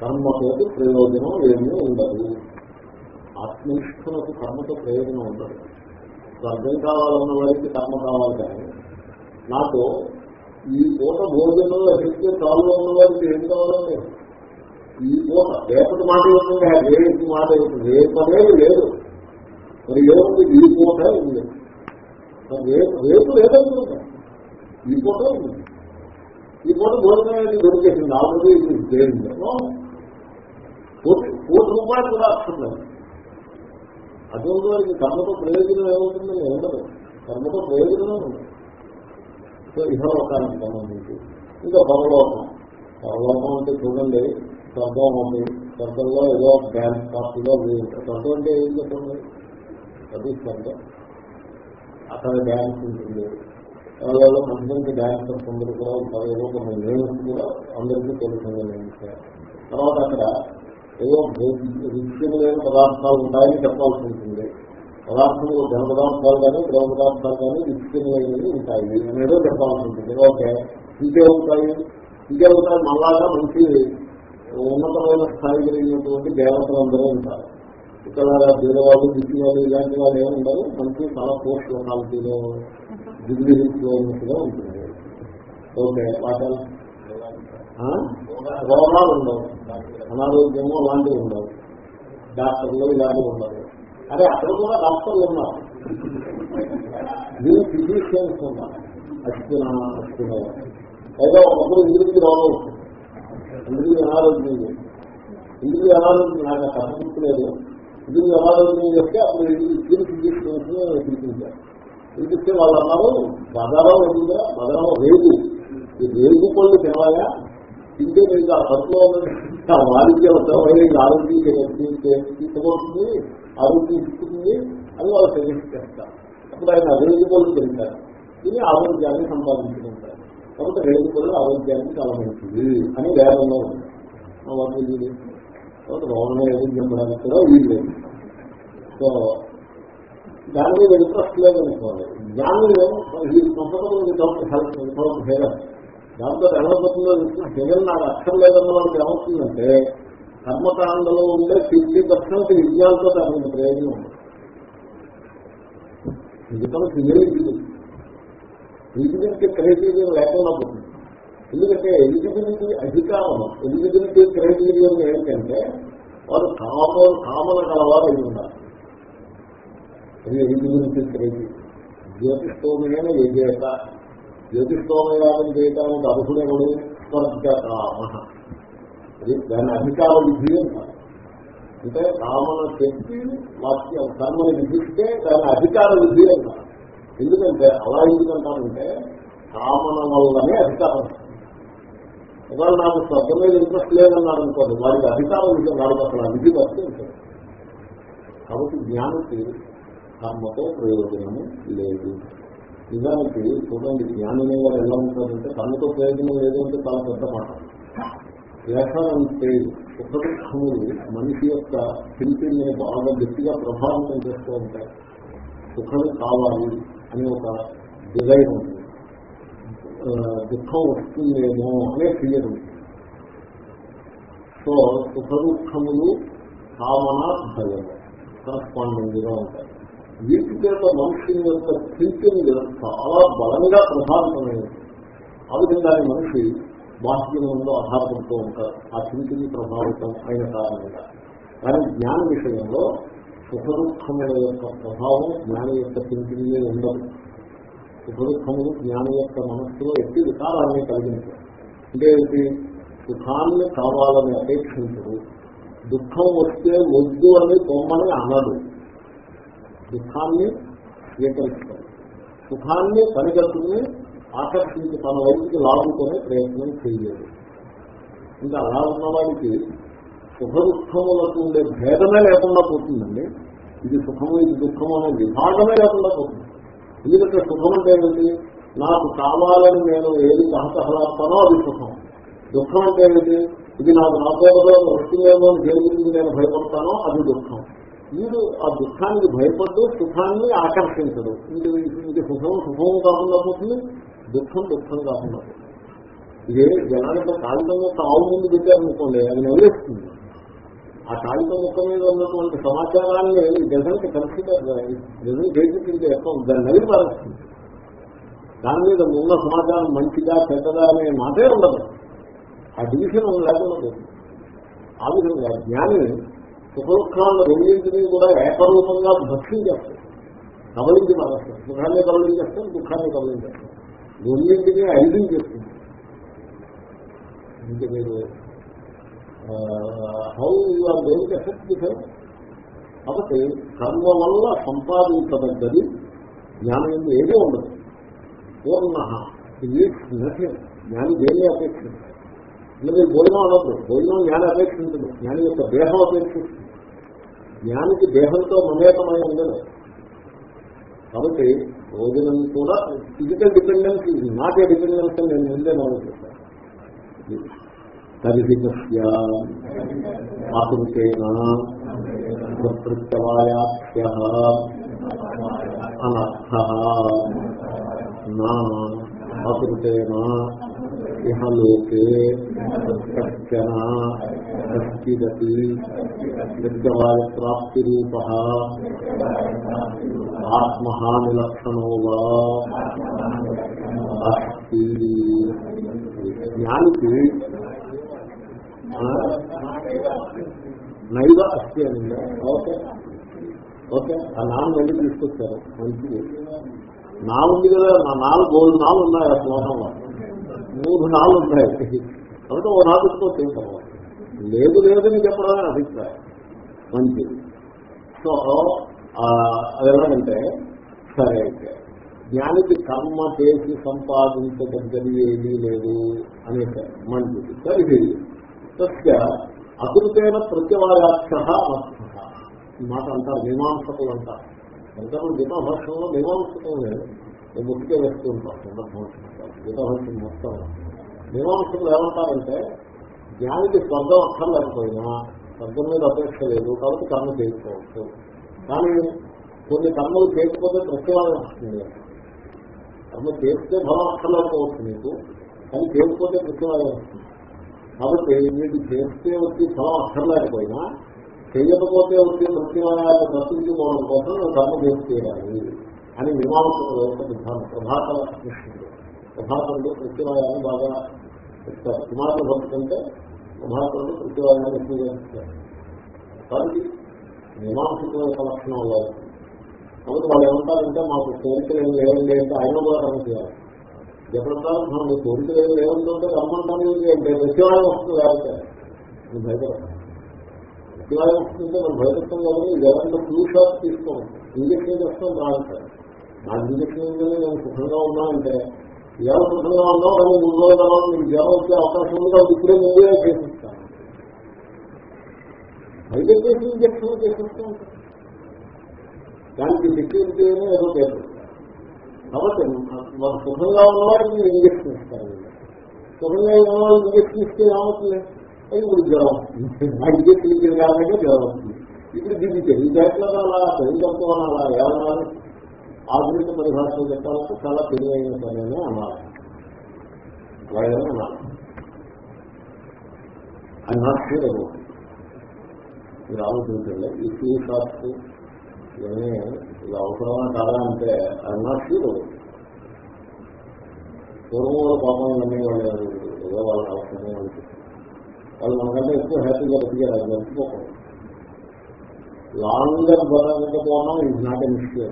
కర్మతోటి ప్రయోజనం ఏమీ ఉండదు. ఆత్మనిష్ఠులకు కర్మతో ప్రయోజనం ఉండదు. స్వర్గం కావాలన్న వారికి కర్మ కావాలి కానీ నాకు ఈ పూట భోజనం ఎదిగితే చాలు ఉన్న వారికి ఏం కావాలండి? ఈ పూట రేపటి మాట అవుతుంది రేపు మాట అవుతుంది రేపు లేదు. మరి ఏముంది? ఈ పూట ఉంది. రేపు రేపు లేదనుకుంటా. ఈ పూట ఉంది. ఈ పూట భోజనం దొరికేసింది. ఆల్రెడీ ఇది చేయండి కోటి కోటి రూపాయలు కూడా వస్తున్నాయి అటువంటి వారికి కర్మతో ప్రయోజనం ఏమవుతుందని ఉండదు కర్మతో ప్రయోజనం ఉండదు సో ఇహలోకానికి సంబంధించి. ఇంకా పరలోకం. పరలోకం అంటే చూడండి స్వర్గం ఉంది. స్వర్గంలో ఏదో డ్యాన్స్ పార్టీలో స్వర్గం అంటే ఏం చెప్పండి? అది అక్కడ డ్యాన్స్ ఉంటుంది. ఎవరో మంచి మంచి డ్యాన్సర్స్ అందరూ కూడా ఉంటారు ఏదో కొన్ని నేమ్స్ కూడా అందరికీ తెలుస్తుంది నేమ్స్ తర్వాత అక్కడ ఏదో రుచికం లేని పదార్థాలు ఉంటాయని చెప్పాల్సి ఉంటుంది. పదార్థములు ఘన పదార్థాలు కానీ ద్రవ పదార్థాలు కానీ రుచికం లేనివి ఉంటాయి అనేదో చెప్పాల్సి ఉంటుంది. ఓకే ఇంకే ఉంటాయి. ఇంకే ఉంటాయి మళ్ళాగా మంచి ఉన్నతమైన స్థాయి కలిగినటువంటి దేవతలు అందరూ ఉంటారు. ఇక్కడ బీదవాళ్ళు దిగి వాళ్ళు ఇలాంటి వాళ్ళు ఏమి ఉండరు. మనకి చాలా పోస్ట్ లొకాలిటీలో డిగ్రీ హిల్స్లో ఉన్నట్టుగా ఉంటుంది. ఓకే వాటి రోగాలు ఉండవు. అనారోగ్యము అలాంటివి ఉండవు. డాక్టర్లు ఇలాంటివి ఉండవు. అదే అక్కడ కూడా డాక్టర్లు ఉన్నారు. మీరు ఫిజిషియన్స్ ఉన్నారు. అశ్విన అశ్విన అయితే ఒకప్పుడు ఇంద్రుడికి రోగం వస్తుంది. ఇంద్రుడికి అనారోగ్యం లేదు. అనారోగ్యం నాకు తప్పలేదు ఇంద్రుడి అనారోగ్యం చేస్తే అప్పుడు ఇంద్రుడి ఫిజిషియన్స్ పిలిపించారు పిలిపిస్తే వాళ్ళు అన్నారు బదరం ఉందా? బదరం రేగు. ఈ రేగు పళ్ళు తినవాయా తింటే మీకు ఆ కడుపులో ఉన్న వాణిజ్య ఉత్తరమైన ఆరోగ్యం తీసుకోబడుతుంది ఆరోగ్యం ఇస్తుంది అని వాళ్ళు సజెస్ట్ చేస్తారు అప్పుడు ఆయన రేగు పళ్ళు తింటారు. ఇది ఆరోగ్యాన్ని సంపాదించుకుంటారు. కాబట్టి రేగు పళ్ళు ఆరోగ్యానికి చాలా మంచిది అని వేదంలో ఉంది. వాళ్ళు రోగం ఏదో చెప్పడానికి కూడా వీలు సో దాని మీద ఇంట్రెస్ట్ లేదనుకోవాలి జ్ఞానం ఈ కంఫర్టబుల్ వితౌట్ హెల్త్ వితౌట్ దాంతో ఏమవుతుందో జగన్ నాకు అర్థం లేదన్న వాళ్ళకి ఏమవుతుందంటే కర్మకాండలో ఉండే ఫిఫ్టీ పర్సెంట్ విజ్ఞానంతో అతనికి ప్రయోజనం ఉంది ఎందుకంటే ఎలిజిబిలిటీ ఎలిజిబిలిటీ క్రైటీరియా లేకుండా పోతుంది. ఎందుకంటే ఎలిజిబిలిటీ అధికారం ఎలిజిబిలిటీ క్రైటీరియా ఏంటంటే వారు కామన్ కామన కలవారు అయి ఉండాలి. అది ఎలిజిబిలిటీ క్రైటీరియా జ్యోతిష్టోమైన విజేత జ్యోతిష్టోమయాగం చేయడానికి అర్హుడెవడు? స్వర్గకామ అది దాని అధికార విధి అంటారు అంటే కామన శక్తి వాక్యం కర్మని విధిస్తే దాని అధికార విధి అంటారు ఎందుకంటే అలా ఎందుకంటారంటే కామన వల్లనే అధికారం ఒకవేళ నాకు స్వర్గం మీద ఇంట్రెస్ట్ లేదన్నాడు అనుకోండి వారికి అధికారం విధి వాడికి అసలు ఆ విధి వర్తించదు కాబట్టి జ్ఞానికి కర్మతో ప్రయోజనము లేదు. నిజానికి చూడండి జ్ఞానం వారు ఎలా ఉంటారంటే కర్మతో ప్రయోజనం లేదు అంటే చాలా పెద్ద మాట. అంటే సుఖదుఖములు మనిషి యొక్క శిల్పిని బాగా గట్టిగా ప్రభావితం చేస్తూ ఉంటాయి. సుఖం కావాలి అని ఒక డిజైన్ ఉంటుంది. దుఃఖం వస్తుందేమో అనే ఫియర్ ఉంటుంది సో సుఖ దుఃఖములు కామన భయము కరస్పాండింగ్గా ఉంటాయి. వీటి చేత మనుషుని యొక్క థింకింగ్ చాలా బలంగా ప్రభావితమైనది ఆ విధంగా మనిషి బాహ్యంలో ఆధారపడుతూ ఉంటారు. ఆ థింకింగ్ ప్రభావితం అయిన కారణంగా. కానీ జ్ఞాన విషయంలో సుఖ దుఃఖముల యొక్క ప్రభావం జ్ఞాని యొక్క థింకింగ్ ఉండదు. సుఖదుఖములు జ్ఞాని యొక్క మనస్సులో ఎట్టి వికారాన్ని కలిగించారు అంటే సుఖాన్ని కావాలని అపేక్షించడు దుఃఖం వస్తే వద్దు అని తొమ్మని అనడు దుఃఖాన్ని స్వీకరిస్తాడు సుఖాన్ని పనిగట్టుకుని ఆకర్షించి తన వైపుకి లాగుకునే ప్రయత్నం చేయలేదు ఇంకా అలా ఉన్న వాడికి సుఖ దుఃఖములకు ఉండే భేదమే లేకుండా పోతుందండి. ఇది సుఖము ఇది దుఃఖము అనే విభాగమే లేకుండా పోతుంది. ఎందుకంటే సుఖం అంటే ఏమిటి? నాకు కావాలని నేను ఏది సహసహలాస్తానో అది సుఖం. దుఃఖం అంటే ఏమిటి? ఇది నాకు నాకేదో వస్తుందేమో అని దేని గురించి నేను భయపడతానో అది దుఃఖం. వీడు ఆ దుఃఖానికి భయపడ్డు సుఖాన్ని ఆకర్షించడు. ఇది ఇది సుఖం సుఖం కాకుండా పోతుంది దుఃఖం దుఃఖం కాకుండా పోతుంది. ఇదే జనానికి కాగితం యొక్క ఆవు ముందు పెట్టారనుకోండి అది నవ్వేస్తుంది ఆ కాగితం ముక్క మీద ఉన్నటువంటి సమాచారాన్ని జగన్కి కన్సిడర్ జగన్ చేసింది దాన్ని నవ్వి పారేస్తుంది దాని మీద ఉన్న సమాచారం మంచిదా చెడ్డదా అనే మాటే ఉండదు. ఆ డివిజన్ లేకుండా పోతుంది ఆ విధంగా జ్ఞాని సుఖదుఖాలను రెండింటినీ కూడా ఏకరూపంగా భక్ష్యం చేస్తాడు కబలించి మారేస్తాడు సుఖాన్ని కబలిం కబలించేస్తాం దుఃఖాన్ని కబలించేస్తాం రెండింటినీ ఐదింగ్ చేస్తుంది ఇంకా మీరు how you are going effect the కాబట్టి కర్మ వల్ల సంపాదించదగ్గది జ్ఞానం ఎందుకు ఏదే ఉండదు. పూర్ణ. నథింగ్ జ్ఞాని దేన్ని అపేక్షించారు అంటే మీరు భోజనం అనొద్దు. భోజనం జ్ఞాని అపేక్షించదు జ్ఞాని యొక్క దేహం అపేక్షిస్తుంది జ్ఞానికి దేహంతో మమేకమై ఉండదు. కాబట్టి భోజనం కూడా ఫిజికల్ డిపెండెన్స్ ఇది నాట్ ఏ డిపెండెన్స్ అని నేను ముందే మనం చెప్పాను తరిహితస్య ఆకృతేన ప్రత్యవాయాఖ్య అనర్థ నా ఆకృతేన ఇహ లోకే కశ్చన కశ్చిదపి ప్రత్యవాయ ఆత్మహానిలక్షణో వా అస్తి జ్ఞానికి నైవ అస్థి అని ఓకే. ఓకే. ఆ నాన్న వెళ్ళి తీసుకొచ్చారు. మంచిది. నా ఉంది కదా నా నాలుగు మూడు నాలుగు ఉన్నాయి ఆ శ్లోకంలో. మూడు నాలుగు ఉన్నాయి కాబట్టి ఓ నాలుగు తీసుకోవచ్చు ఏం తర్వాత లేదు లేదని చెప్పడమే అభిప్రాయం. మంచిది. సో అదేమంటే సరే అయితే జ్ఞానికి కర్మ చేసి సంపాదించదగ్గది ఏమీ లేదు అనేసారు మంచిది. సరే సత్య అకృతైన ప్రత్యవాయాక్ష అర్థ ఈ మాట అంటారు మీమాంసకులు అంటారు. శంకరులు గీతాభాషంలో మీమాంసకం లేదు నేను ముట్టుకే వేస్తూ ఉంటాం సందర్భం గీతాభాషం మొత్తం. మీమాంసకులు ఏమంటారంటే జ్ఞానికి స్వర్గం అక్కర్లేకపోయినా స్వర్గం మీద అపేక్ష లేదు కాబట్టి కర్మ చేసుకోవచ్చు కానీ కొన్ని కర్మలు చేయకపోతే ప్రత్యవాదం వస్తుంది. కర్మ చేస్తే ఫలం అక్కర్లేకపోవచ్చు మీకు కానీ చేయకపోతే ప్రత్యవాదం వస్తుంది. కాబట్టి వీటి చేస్తే వచ్చి ఫలం అక్కర్లేకపోయినా చేయకపోతే వచ్చే ప్రత్యవాదాన్ని ప్రశ్నించుకోవడం కోసం కర్మ చేసి చేయాలి అని మీమాంసకులు యొక్క సిద్ధాంతం ప్రభాకర కృష్ణుడు. ప్రభాకరుడు ప్రత్యవాదాన్ని బాగా చెప్తారు. కుమారుడు భక్తి కంటే ప్రభాకరుడు ప్రత్యవాదాన్ని ఎక్కువగా ఇస్తారు కాబట్టి మీమాంసకుల యొక్క లక్షణం అలా కాబట్టి వాళ్ళు ఏమంటారంటే మాకు కోరికలు ఏం లేవండి అంటే ఆయన కూడా కర్మ చేయాలి. ఎప్పుడంటారు మనం కోరికలు ఏం లేవంటే రమ్మంటాను అంటే ప్రత్యవాదం వస్తుంది లేకపోతే నువ్వు భయపడతాను ప్రతివాదం వస్తుంటే మనం భయపడతాం కాబట్టి ఇది ఎవరైనా ఫ్లూ షాట్ తీసుకోండి ఇంజక్షన్ చేస్తాం బాగుంటారు నా ఇంజక్షన్ ఉందని నేను సుఖంగా ఉన్నానంటే ఎవరు సుఖంగా ఉన్నావు కానీ మూడు రోజుల తర్వాత నీకు జ్వరం వచ్చే అవకాశం ఉంది కాబట్టి ఇప్పుడే ముందే చేసిస్తాను బయట చేసి ఇంజక్షన్ చేసిస్తూ ఉంటాను దానికి సెక్యూరిటీ అని ఏదో పేరు కాబట్టి మన సుఖంగా ఉన్నవాడికి మీరు ఇంజక్షన్ ఇస్తారు సుఖంగా ఉన్నవాళ్ళు ఇంజక్షన్ ఇస్తే ఏమవుతుంది? అది ఇప్పుడు జ్వరం ఆ ఇంజక్షన్ ఇచ్చిన కారణంగా జ్వరం వస్తుంది. ఇప్పుడు దీన్ని తెలివితేటలు అలా తెలివితత్వం అలా ఏమనాలి? ఆధునిక పరిభాషలో చెప్పాలంటే చాలా తెలివైన పని అన్నారు అలాగే అన్నారు అది మీరు ఆలోచించండి. ఈ టూ షాప్స్ ఇవన్నీ ఇది అవసరమా కాదా అంటే అది నాట్ షూర్ పాపం నమ్మేవాళ్ళు ఏదో వాళ్ళకి అవసరమే అనిపిస్తుంది వాళ్ళు మనకంటే ఎక్కువ హ్యాపీగా బతికారు అది మర్చిపోకూడదు. లాంగర్ బతకపోవడం ఇది నాట్ ఎన్ ఇష్యూ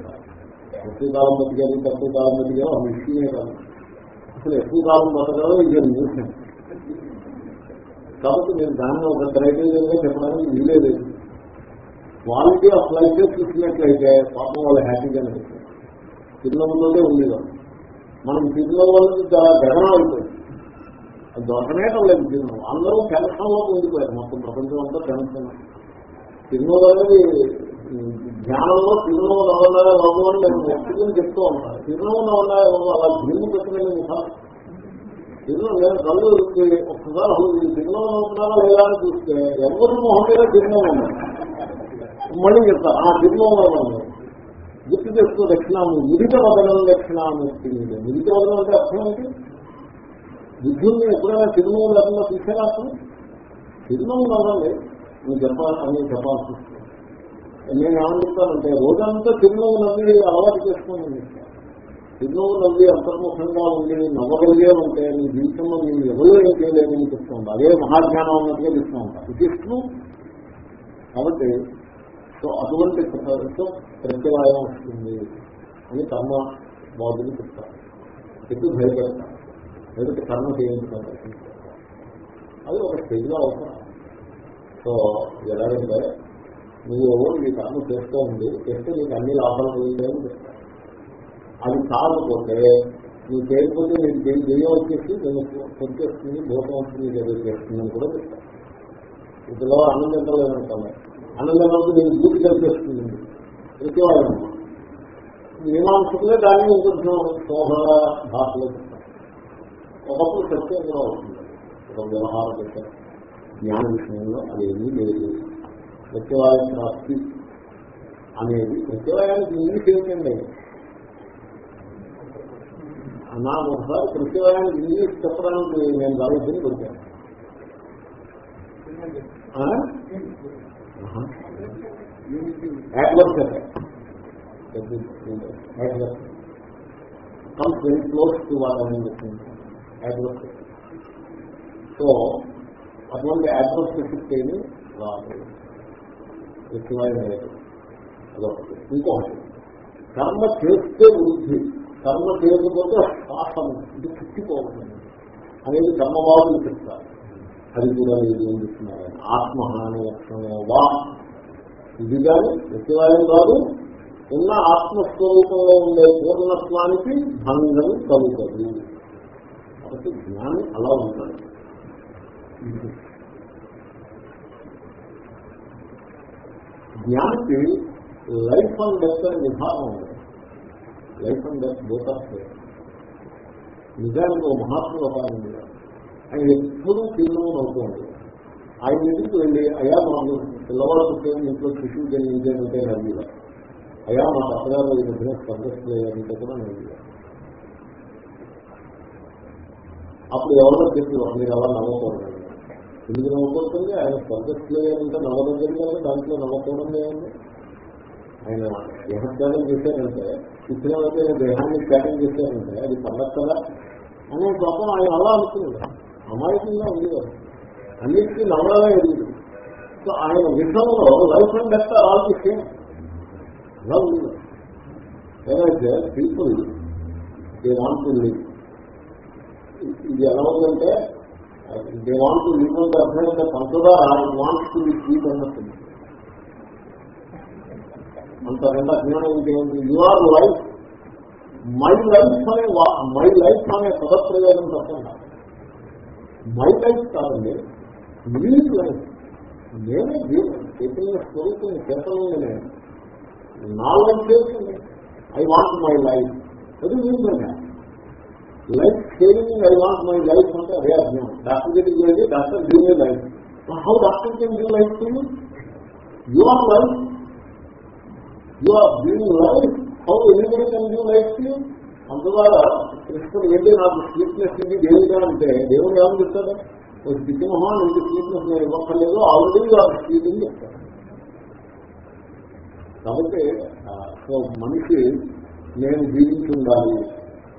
ఎక్కువ కాలం బతికారు తక్కువ కాలం బతికారు ఆ ఇష్యూనే కాదు. అసలు ఎక్కువ కాలం బతకడం ఇది న్యూసెన్స్ కాబట్టి నేను దాన్ని ఒక క్రైటీరియాగా చెప్పడానికి వీలేదు క్వాలిటీ ఆఫ్ లైఫ్ చూసినట్లయితే పాపం వాళ్ళు హ్యాపీగానే ఉంటారు. చిరునవ్వులోనే ఉండేవాళ్ళు మనం చిరునవ్వులకి చాలా గగనం అయిపోయింది అది దొరకనేటం లేదు చిరునవ్వు అందరూ టెన్షన్లో ఉండిపోయారు. మొత్తం ప్రపంచం అంతా టెన్షన్ చిరునవ్వు అనేది ధ్యానంలో చిరునవ్వు నవ్వున్నారా బాబు అని నేను వ్యక్తిని చెప్తూ ఉంటాను. చిరునవ్వు నవ్వున్నారా బాబు అలా భూమి పెట్టుకునే ముఖాలు చిరునవ్వు నేను కళ్ళు ఒక్కసారి అసలు ఈ చిరునవ్వు నవ్వుతున్నారా లేదా అని చూస్తే ఎవరు మొహం మీద చిరునవ్వు ఉన్నారు మళ్ళీ చెప్తారు ఆ చిరునవ్వు గుర్తు చేస్తూ దక్షిణాము మిడిత వదనం దక్షిణామూర్తి మిడిత వదనం అంటే అర్థం ఏంటి? విద్యుల్ని ఎప్పుడైనా తిరుమల లేకుండా చూసారా అసలు తిరుమల అవ్వండి నేను చెప్పాలి అని చెప్పాల్సి వస్తుంది. నేను ఏమని చెప్తానంటే రోజంతా తిరుమల నవ్వి అలవాటు చేసుకోండి తిరుమల నవ్వి అంతర్ముఖంగా ఉండి నవ్వగలిగే ఉంటే నీ జీవితంలో నేను ఎవరో ఏం చేయలేదని చెప్తా ఉంటాను అదే మహాజ్ఞానం అన్నట్టుగా చెప్తా ఉంటాను ఇది కాబట్టి సో అటువంటి సో ప్రత్యవాయం వస్తుంది అని కర్మ బాధులు చెప్తారు. ఎందుకు భయపెడతారు? లేకపోతే కర్మ చేయించుకుంటారు? అది ఒక స్టేజ్లో అవసరం సో ఎలాగంటే నువ్వు ఈ కర్మ చేస్తూ ఉంది చేస్తే నీకు అన్ని లాభాలు కలిగాయని చెప్తారు. అది కాకపోతే నువ్వు చేయకపోతే నేను దేని దెయ్యం వచ్చేసి నేను కొట్టేస్తుంది భూతం వస్తుంది ఏదో చేస్తుందని కూడా చెప్తాను ఇందులో ఆనందం లేదనుకోండి ఆనందంలో నేను దూకి కలిపేస్తుంది ప్రతివాదం మీమాంసకులే దాన్ని కొంచెం శోభ భాషలో చెప్తారు ఒకప్పుడు సత్యం కూడా అవుతుంది. ఒక వ్యవహార సత్యం జ్ఞాన విషయంలో అదేమీ లేదు. ప్రత్యవాయం ప్రాప్తి అనేది ప్రత్యవాయానికి ఇంగ్లీష్ ఏమిటండి నాకు ఒకసారి ప్రత్యవాయానికి ఇంగ్లీష్ చెప్పడానికి నేను ఆలోచన పెట్టాను adversary. Adversary. Comes very close to what I am looking for. So, అటువంటి అడ్వర్సరీషిప్ ఏమి రాదు ఎక్కువైన అదొకటి ఇంకొకటి. కర్మ చేస్తే వృద్ధి. కర్మ చేయకపోతే శ్వాసం ఇది చిక్కిపోతుంది అనేది కర్మవాదులు చెప్తారు. అది కూడా లేదు ఏం చెప్తున్నారు ఆత్మహాని లక్షణమే? వా? ఇది కానీ ప్రతివాదం కాదు. ఉన్న ఆత్మస్వరూపంలో ఉండే పూర్ణత్వానికి భంగం కలుగుతుంది. కాబట్టి జ్ఞానం అలా ఉంటాడు జ్ఞానికి లైఫ్ అండ్ డెత్ అనే విభాగం ఉంది. లైఫ్ అండ్ డెత్ బోత్ నిజానికి ఒక మహాత్ముడు ఒక ఆయన ఎప్పుడూ తీర్మానం అవుతూ ఉండేది ఆయన దగ్గరికి వెళ్ళి అయా మాకు పిల్లవాడు పుట్టే ఇంట్లో శిశువు జరిగింది అంటే నవ్వుగా అయా మా తప్పగారు ఈ మధ్యన స్పందిస్తలేదంటే కూడా నవ్వుగా అప్పుడు ఎవరో చెప్పి మీరు అలా నవ్వకూడదు ఎందుకు నవ్వుకోతుంది ఆయన స్పందిస్తలేదంటే నవ్వడం కదా దాంట్లో నవ్వకూడదు లేదండి. ఆయన దేహత్యాగం చేశారంటే ఇచ్చినవైతే దేహాన్ని త్యాగం చేశారంటే అది పండగ కదా అనే పాపం ఆయన అలా అనుకున్నాడు. అమాయకంగా ఉంది కదా అన్నిటికీ నవ్వాలే ఎదుగుతుంది సో ఆయన విషయంలో life and death all the same. అలా ఉంది ఏదైతే people they want to live. ఇది ఎలా ఉందంటే దే వాంట్ టు లివ్ అంటే అర్థం అంటే పంచదా వాంట్స్ టు లివ్ స్వీట్ అన్నట్టుంది అంత రెండు అజ్ఞానం ఇంకేముంది you are life. My life అనే మై లైఫ్ అనే పదప్రయోగం తప్పకుండా మై లైఫ్ కాదండి. మీ లైఫ్ నేనే జీవనం చైతన్య స్వరూపం చేతనంగానే నా లైఫ్ చేస్తుంది ఐ వాంట్ మై లైఫ్ అది మీరుగా life saving I want my life అంటే అదే అర్థం. డాక్టర్ దగ్గరికి వెళ్ళి doctor give my life how doctor can give life to you you are life you are giving life how anybody can you life you అందువల్ల కృష్ణుడు ఏంటి? నాకు sweetness ఇది దేవుడా అంటే దేవుడు ఏమని చెప్తాడు? ఒక స్థితి మొహం నీకు స్వీట్నెస్ నేను ఇవ్వక్కర్లేదు. ఆల్రెడీ స్వీట్ అని చెప్తాడు కాబట్టి సో మనిషి నేను జీవించి ఉండాలి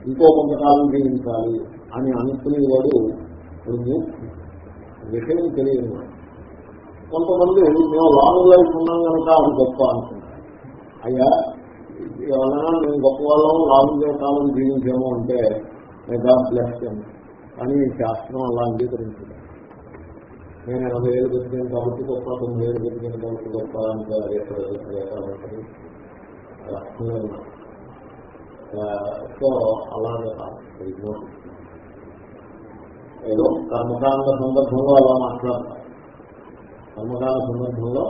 ఇంకో కొంతకాలం జీవించాలి అని అనుకునేవాడు ఇప్పుడు విషయం తెలియదు. కొంతమంది మేము లాంగ్ లైఫ్ ఉన్నాం కనుక అది గొప్ప అనుకుంటారు. అయ్యా ఎవరైనా మేము గొప్ప వాళ్ళం లాంగ్ కాలం జీవించాము అంటే గాడ్ అని శాస్త్రం అలా అంగీకరించదు. నేను ఎనభై ఏళ్ళు బతికాను కాబట్టి గొప్ప తొమ్మిది ఏళ్ళు బతికాను కాబట్టి గొప్ప అంటే ఎక్కడ ఎక్కడ సో అలాగే కాదు. ఏదో కర్మకాండ సందర్భంలో అలా మాట్లాడతారు. కర్మకాండ సందర్భంలో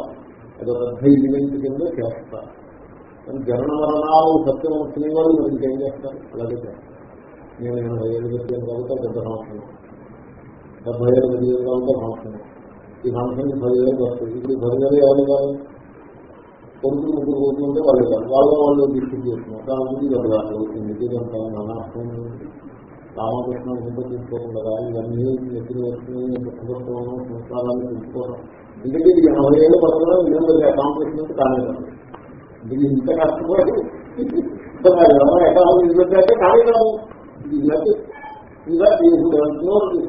ఏదో పెద్ద ఈవెంట్ కింద చేస్తారు? కానీ జనన మరణాలు సత్యం వచ్చిన వాళ్ళు మీరు ఇంకేం చేస్తారు? అలాగే చేస్తారు. నేను ఎనభై ఏడు పెట్టాను కాబట్టి పెద్ద సంవత్సరం. డెబ్బై ఏడు పెట్టాను కాబట్టి సంవత్సరం. ఈ సంవత్సరం పదివేలు వస్తుంది ఇప్పుడు ఈ పదివేలు ఎవరు కాదు కొడుకులు ముగ్గురు కొడుకులు ఉంటే వాళ్ళే కాదు వాళ్ళు వాళ్ళు డిస్ట్రిక్ట్ చేస్తున్నారు. దాని గురించి వెళ్ళాలి అవుతుంది ఇదంతా అనార్థం రామకృష్ణ కింద తీసుకోకుండా ఇవన్నీ ఎప్పుడు వస్తున్నాయి. పుస్తకం సంస్కారాన్ని తెలుసుకోవడం ఎందుకంటే ఇది ఎనభై ఏళ్ళు పడుతున్నా ఇదే అకాంప్లిష్మెంట్ కాలేదు. ఇది ఇంత కష్టపడి ఎవరో ఎకాలం కానీ కాదు. ఇది ఇలాంటి ఇంకా ఇప్పుడు అంటున్నారు.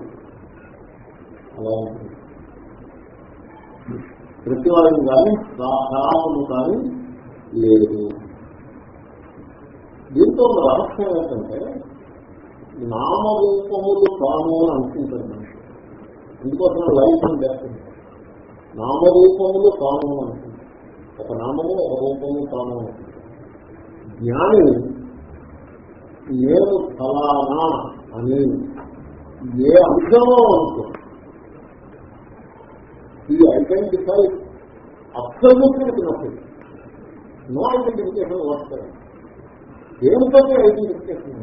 అలా ఉంటుంది. ప్రతి వాళ్ళని కానీ సాహము కానీ లేదు. దీంతో రహస్యం ఏంటంటే నామరూపములు తాను అని అనుకుంటారు మనిషి ఇందుకోసం లైఫ్ అని చేస్తుంది నామరూపములు తాను అని ఒక నామము ఒక రూపము తాను జ్ఞాని నేను ఫలానా అని ఏ అంశమో అనుకుంటారు ఈ identify absolutely nothing no identification వస్తాయి ఏమిటో ఐడెంటిఫికేషన్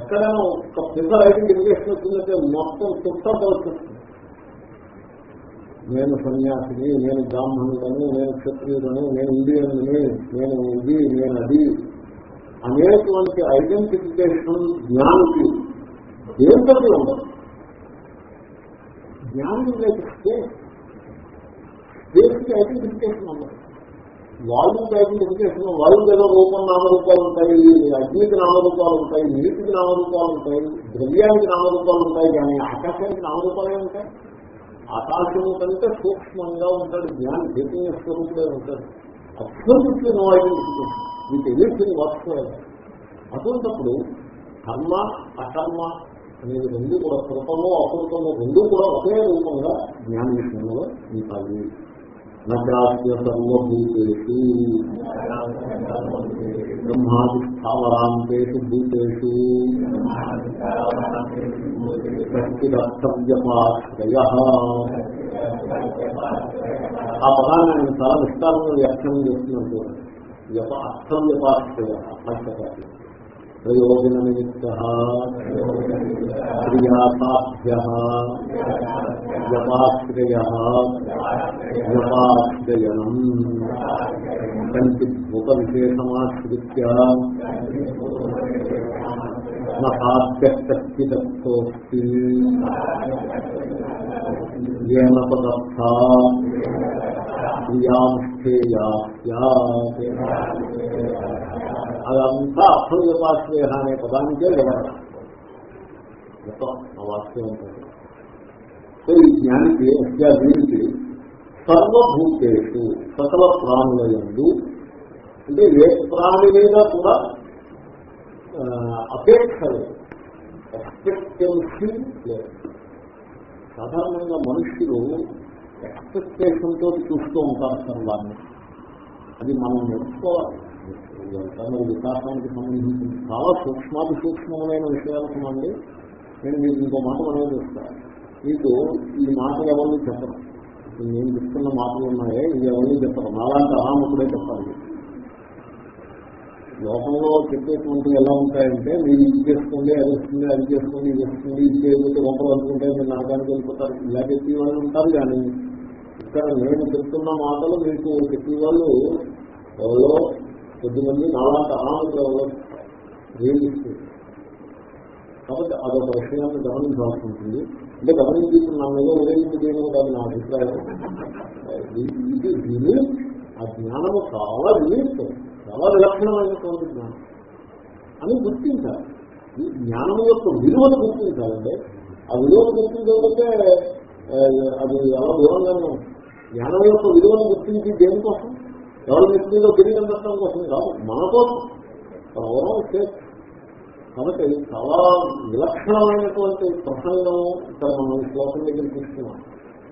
ఎక్కడైనా ఒక పిల్లల ఐడెంటిఫికేషన్ వచ్చిందంటే మొత్తం చుట్టంతో వచ్చేస్తుంది. నేను సన్యాసిని నేను బ్రాహ్మణుడని నేను క్షత్రియుడని నేను ఇండియన్ని నేను ఇది నేను అది అనేటువంటి ఐడెంటిఫికేషన్ జ్ఞానికి ఏంటో ఉండదు. జ్ఞానం లేక స్పేస్ స్పేస్కి ఐడెంటిఫికేషన్ ఉండదు. వాయువుకి ఐడెంటిఫికేషన్ వాయువు ఏదో రూపం నామరూపాలు ఉంటాయి అగ్నికి నామరూపాలు ఉంటాయి నీటికి నామరూపాలు ఉంటాయి ద్రవ్యానికి నామరూపాలు ఉంటాయి కానీ ఆకాశానికి నామరూపాలే ఉంటాయి? ఆకాశము కంటే సూక్ష్మంగా ఉంటాడు జ్ఞాని చైతన్య స్వరూపుడే ఉంటాడు అబ్సల్యూట్లీ నో ఐడెంటిఫికేషన్ మీకు ఎదుర్కొని వర్క్స్ అటువంటిప్పుడు కర్మ అకర్మ అనేది రెండు కూడా కృపము అకృతము రెండు కూడా ఒకే రూపంగా జ్ఞాన విషయంలో ఉంటాయి నచాస్య సర్వభూతేషు బ్రహ్మాది భూతేషు. వ్యక్తిరర్థవ్యపాశ్రయ ఆ పదాన్ని నేను చాలా విస్తారంగా వ్యాఖ్యానం చేస్తున్నట్టు వ్యప అర్థవ్యపాశ్రయ భాష్యకారి ప్రయోజన నిమిత్త క్రియాసాధ్య వ్యపాశ్రయ వ్యపాశ్రయనం కంచిద్భూత విశేషమాశ్రిత్య సాధ్యక్తిదత్తోస్తి ఏన పదర్థ క్రియాంస్థేయా అదంతా అర్థవ్యపాశ్రయ అనే పదానికే వివరణ మొత్తం ఆ వాక్యం ఉంటుంది. సో ఈ జ్ఞానికి అత్యాధీనికి సర్వభూతేషు సకల ప్రాణులందు అంటే ఏ ప్రాణి మీద కూడా అపేక్ష లేదు ఎక్స్పెక్టెన్సీ లేదు సాధారణంగా మనుషులు ఎక్స్పెక్టేషన్ తోటి చూస్తూ ఉంటారు సర్వాన్ని అది మనం నేర్చుకోవాలి. ఇదంతా మరి వికాసానికి సంబంధించి చాలా సూక్ష్మాది సూక్ష్మమైన విషయాలకు మంది నేను మీకు ఇంకో మాట మనమే చూస్తాను మీకు ఈ మాటలు ఎవరిని చెప్పరు. నేను చెప్తున్న మాటలు ఉన్నాయే ఇవి ఎవరిని చెప్పరు. నాలాంటి అనామకుడే చెప్పాలి. లోకంలో చెప్పేటువంటి ఎలా ఉంటాయంటే మీరు ఇది చేసుకోండి అది వస్తుంది అది చేసుకోండి ఇది వస్తుంది ఇది చేయకపోతే వంపలు అనుకుంటే మీరు నరకానికి వెళ్ళిపోతారు. ఇలా చెప్పే వాళ్ళు ఉంటారు కానీ ఇక్కడ నేను చెప్తున్న మాటలు మీకు చెప్పే వాళ్ళు ఎవరో కొద్దిమంది నాలాంటి అనామకులు రియలిస్ట్ కాబట్టి అదొక విషయాన్ని గమనించాల్సి ఉంటుంది. అంటే గమనించి నా మీద ఉదయించి చేయడం కాదు నా అభిప్రాయం. ఇది రిలీఫ్ ఆ జ్ఞానము చాలా రిలీఫ్ చాలా విలక్షణమైనటువంటి జ్ఞానం అని గుర్తించాలి. ఈ జ్ఞానం యొక్క విలువను గుర్తించాలంటే ఆ విలువను గుర్తించకపోతే అది ఎలా దూరంగానే జ్ఞానం యొక్క విలువను గుర్తించి దేనికోసం? ఎవరి వ్యక్తిలో తెలియడం పెట్టడం కోసం కాదు మన కోసం. ఓవరాల్ సేఫ్ కాబట్టి చాలా విలక్షణమైనటువంటి ప్రసంగం ఇక్కడ మనం శ్లోకం దగ్గర తీసుకున్నాం.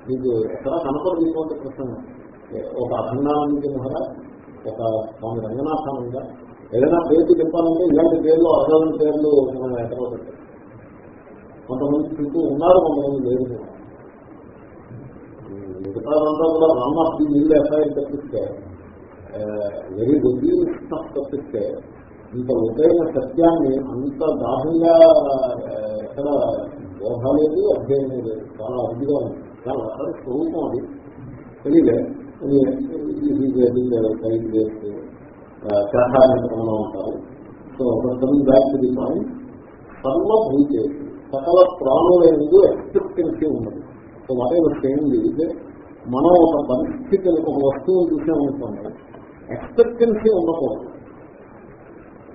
మీకు ఎక్కడ కనపడేటువంటి ప్రసంగం. ఒక అఖండానంద మహారాజ్ ఒక స్వామి రంగనాథానంద ఏదైనా పేరు చెప్పాలంటే ఇలాంటి పేర్లు అర్థమైన పేర్లు మనం ఎక్కడ పెట్టాం. కొంతమంది చుట్టూ ఉన్నారు కొంతమంది లేదు మిగతాదంతా కూడా రామ్నాథ్ నీళ్ళు ఎఫ్ఐఆర్ తప్పిస్తే వెరీ రొడ్డీ తప్పిస్తే ఇంత లోతైన సత్యాన్ని అంత దాహంగా ఎక్కడ బోధ లేదు అధ్యయనం లేదు. చాలా అరుదుగా ఉంది. చాలా అక్కడ స్వరూపం అది. తెలియలే టైం వేస్ట్ చేస్తారని ఉంటారు. So coming back to the point సర్వభూతే సకల ప్రాణుల ఎందు ఎక్స్పెక్టెన్సీ ఉన్నది. సో వాట్ ఎవర్ చేయండి ఇదే మనం ఒక పరిస్థితిని ఒక వస్తువుని చూసామనుకోండి ఎక్స్పెక్టెన్సీ ఉండకూడదు.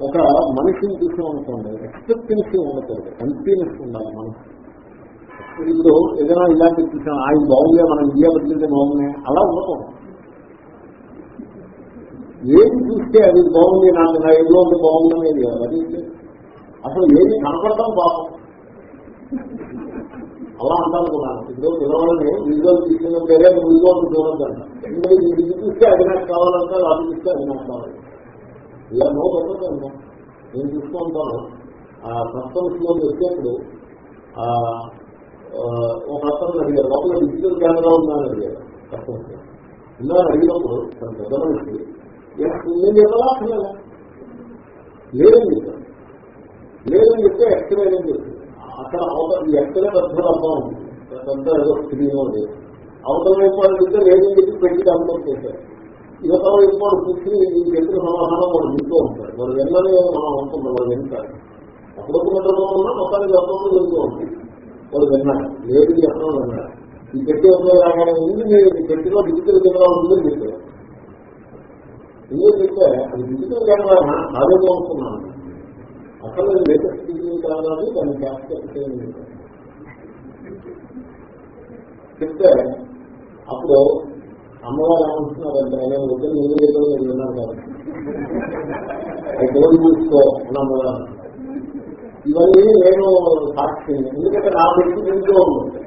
ఒక మనిషిని చూసామనుకోండి ఎక్స్పెక్టెన్సీ ఉండకూడదు. ఎంపీనెస్ ఉండాలి మనసు ఇప్పుడు ఏదైనా ఇలాంటి చూసాం ఆయన బాగుందే మనం ఇండియా బదిలితే బాగున్నాయి అలా ఉండకూడదు. ఏది చూస్తే అది బాగుంది నాకు నా ఇంట్లో ఉంటే బాగుందనేది అది అసలు ఏది కనపడటం పాపం. అలా అంటాను కూడా. ఇప్పుడు పిలవాలని విజువల్ తీసుకున్న పేరే విజువల్ చూడద్దంట ఎందుకంటే ఇది చూస్తే అది నాకు కావాలంటే అది చూస్తే అది నాకు కావాలి. ఇలా నో పెట్టదండి నేను చూస్తూ ఉంటాను. ఆ కస్టమర్స్లో వచ్చేప్పుడు ఒక అతను అడిగారు. లోపల డిజిటల్ కెమెరా ఉందని అడిగారు కస్టమర్స్ ఉందని అడిగినప్పుడు తన పెద్ద మనిషి నేను చెప్పలా? లేదని చెప్పాను. లేదని చెప్తే ఎక్స్రే చేస్తుంది? అక్కడ అవతల ఈ ఎక్స్రే పెద్ద అర్థం ఉంది. పెద్ద ఏదో స్క్రీన్ ఉంది అవతల వైపు వాళ్ళు లేదని చెప్పి పెట్టి డౌన్లోడ్ చేశారు. యువత వైపు వాడు కూర్చుని ఈ చెప్పిన సమాధానం వాడు వింటూ ఉంటారు. వాడు వెళ్ళని మనం అనుకుంటాం వాడు వింటాడు అప్పుడప్పుడు నిద్రలో ఉన్నా మొత్తానికి అర్థంలో వెళ్తూ ఉంటుంది వాడు విన్నాడు లేదు ఎక్కడో విన్నాడు ఈ పెట్టి ఎప్పుడో రాగానే ఉంది మీరు ఈ పెట్టిలో డిజిటల్ కెమెరా ఉందని చెప్పారు. ఎందుకంటే అది డిజిటల్ కెమెరా అదేమో అనుకున్నాను అసలు లేటెస్ట్ డిగ్రీ కెమెరా దాన్ని క్యాప్చర్ చేయండి చెప్తే అప్పుడు అమ్మవారు ఏమంటున్నారంటే నేను వద్దు నేను ఏదో నేను విన్నాను కాదు. డోర్ చూసుకో అని అమ్మవారు. ఇవన్నీ నేను సాక్షి ఎందుకంటే నా వ్యక్తి ఇంట్లో ఉంది.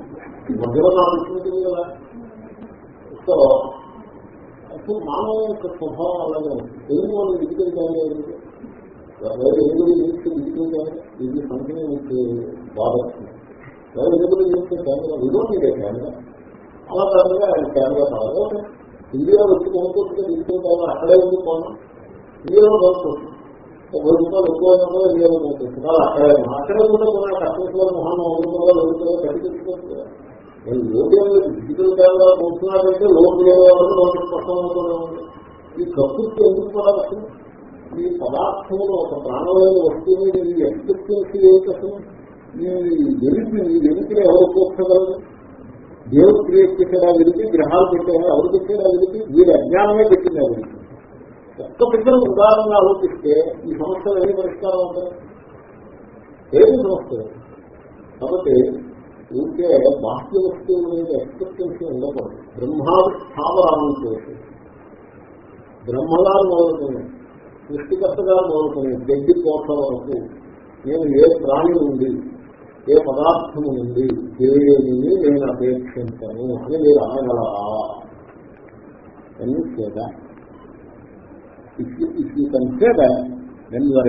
మధ్యలో నా వ్యక్తి ఉంటుంది కదా. సో అసలు మానవ యొక్క స్వభావం అలాగే ఎందుకు మనం డిజిటల్ కెమెరా ఇది సంథింగ్ మీకు బాధస్తుంది ఎవరు ఎందుకు చూస్తే కెమెరా. విడోండి కెమెరా అలా కాకుండా ఆయన కెమెరా కావాలి. ఇండియా వచ్చి కొనుక్కుంటే డిజిటల్ అక్కడే ఉంది పోనా. ఇండియాలో కొనుక్కోవచ్చు ఒక రూపాయలు ఎక్కువ ఉన్నదో ఇండియాలో కొనుక్కోవచ్చు అక్కడే అక్కడే కూడా కొన్ని కస్టమర్స్ మొహం వందలో వెళ్తుందో కట్టి తెచ్చుకోవచ్చు. డిజిటల్ కెమెరా కొనుక్కున్నారంటే లోన్ లోన్ ఉంది. ఈ కప్పుకి ఎందుకు కూడా అసలు? ఈ పదార్థంలో ఒక ప్రాణమైన వస్తువు మీద ఈ ఎక్స్పెక్టెన్సీ ఏమిటి అసలు? ఈ వెలికి ఈ వెలికిని ఎవరు కూర్చోగలరు దేవుడు క్రియేట్ చేసేలా వెలికి గ్రహాలు పెట్టేలా ఎవరు పెట్టేలా వెలికి వీరి అజ్ఞానమే పెట్టింది ఎవరికి ఒక్క పిల్లలు ఉదాహరణగా ఆలోచిస్తే ఈ సమస్యలు ఏమి పరిష్కారం అవుతాయి ఏమి సమస్య? కాబట్టి ఊరికే బాహ్య వస్తువుల మీద ఎక్స్పెక్టెన్సీ ఉండకూడదు. బ్రహ్మాది స్థావరాలను చేసి. బ్రహ్మగారు మొదలుతున్నాయి సృష్టికర్తగా మొదలుకొని గడ్డి కోట్ల వరకు నేను ఏ ప్రాణి ఉంది ఏ పదార్థం ఉంది దేనిని నేను అపేక్షించను అని మీరు అనగలరా? అని చేదా ఇఫ్ యూ కన్సిడర్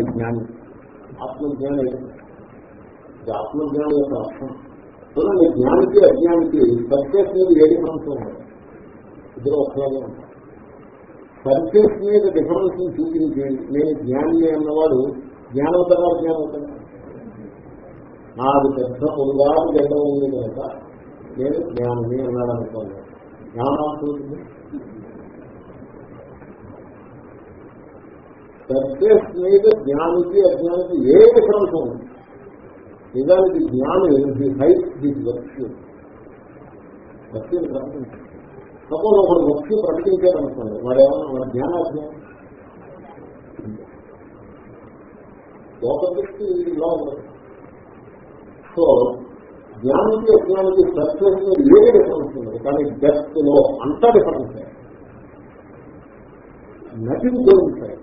జ్ఞానం. ఆత్మజ్ఞానం ఇది ఆత్మజ్ఞానం యొక్క అర్థం చూడండి జ్ఞానికి అజ్ఞానికి సర్ఫేస్ మీద ఏ డిఫరెన్స్ ఉండదు ఇద్దరు ఒకలాగే ఉంటారు. సర్ఫేస్ మీద డిఫరెన్స్ చూపించి నేను జ్ఞాని అన్నవాడు జ్ఞానవుతారా అజ్ఞానవుతారా నాకు పెద్ద పొలుగారు గడ్డ ఉంది కనుక నేను జ్ఞాని అన్నాడు అనుకోండి. జ్ఞానం సర్ఫేస్ మీద జ్ఞానికి అజ్ఞానికి ఏ డిఫరెన్స్ ఉంది నిజానికి జ్ఞాని హీ హైట్ ది వర్క్యూ వర్క్యూని ప్రకటించారు సపోజ్ ఒకడు భక్తి ప్రకటించారనుకోండి వాడేమన్నా ఏమన్నా జ్ఞానాజ్ఞానం లోక దృష్టి ఇలా ఉండదు సో జ్ఞానికి అజ్ఞానికి సర్ఫేస్ మీద ఏ డిఫరెన్స్ ఉండదు. కానీ డెప్త్లో అంతా డిఫరెన్స్ నటిని జోడించాయి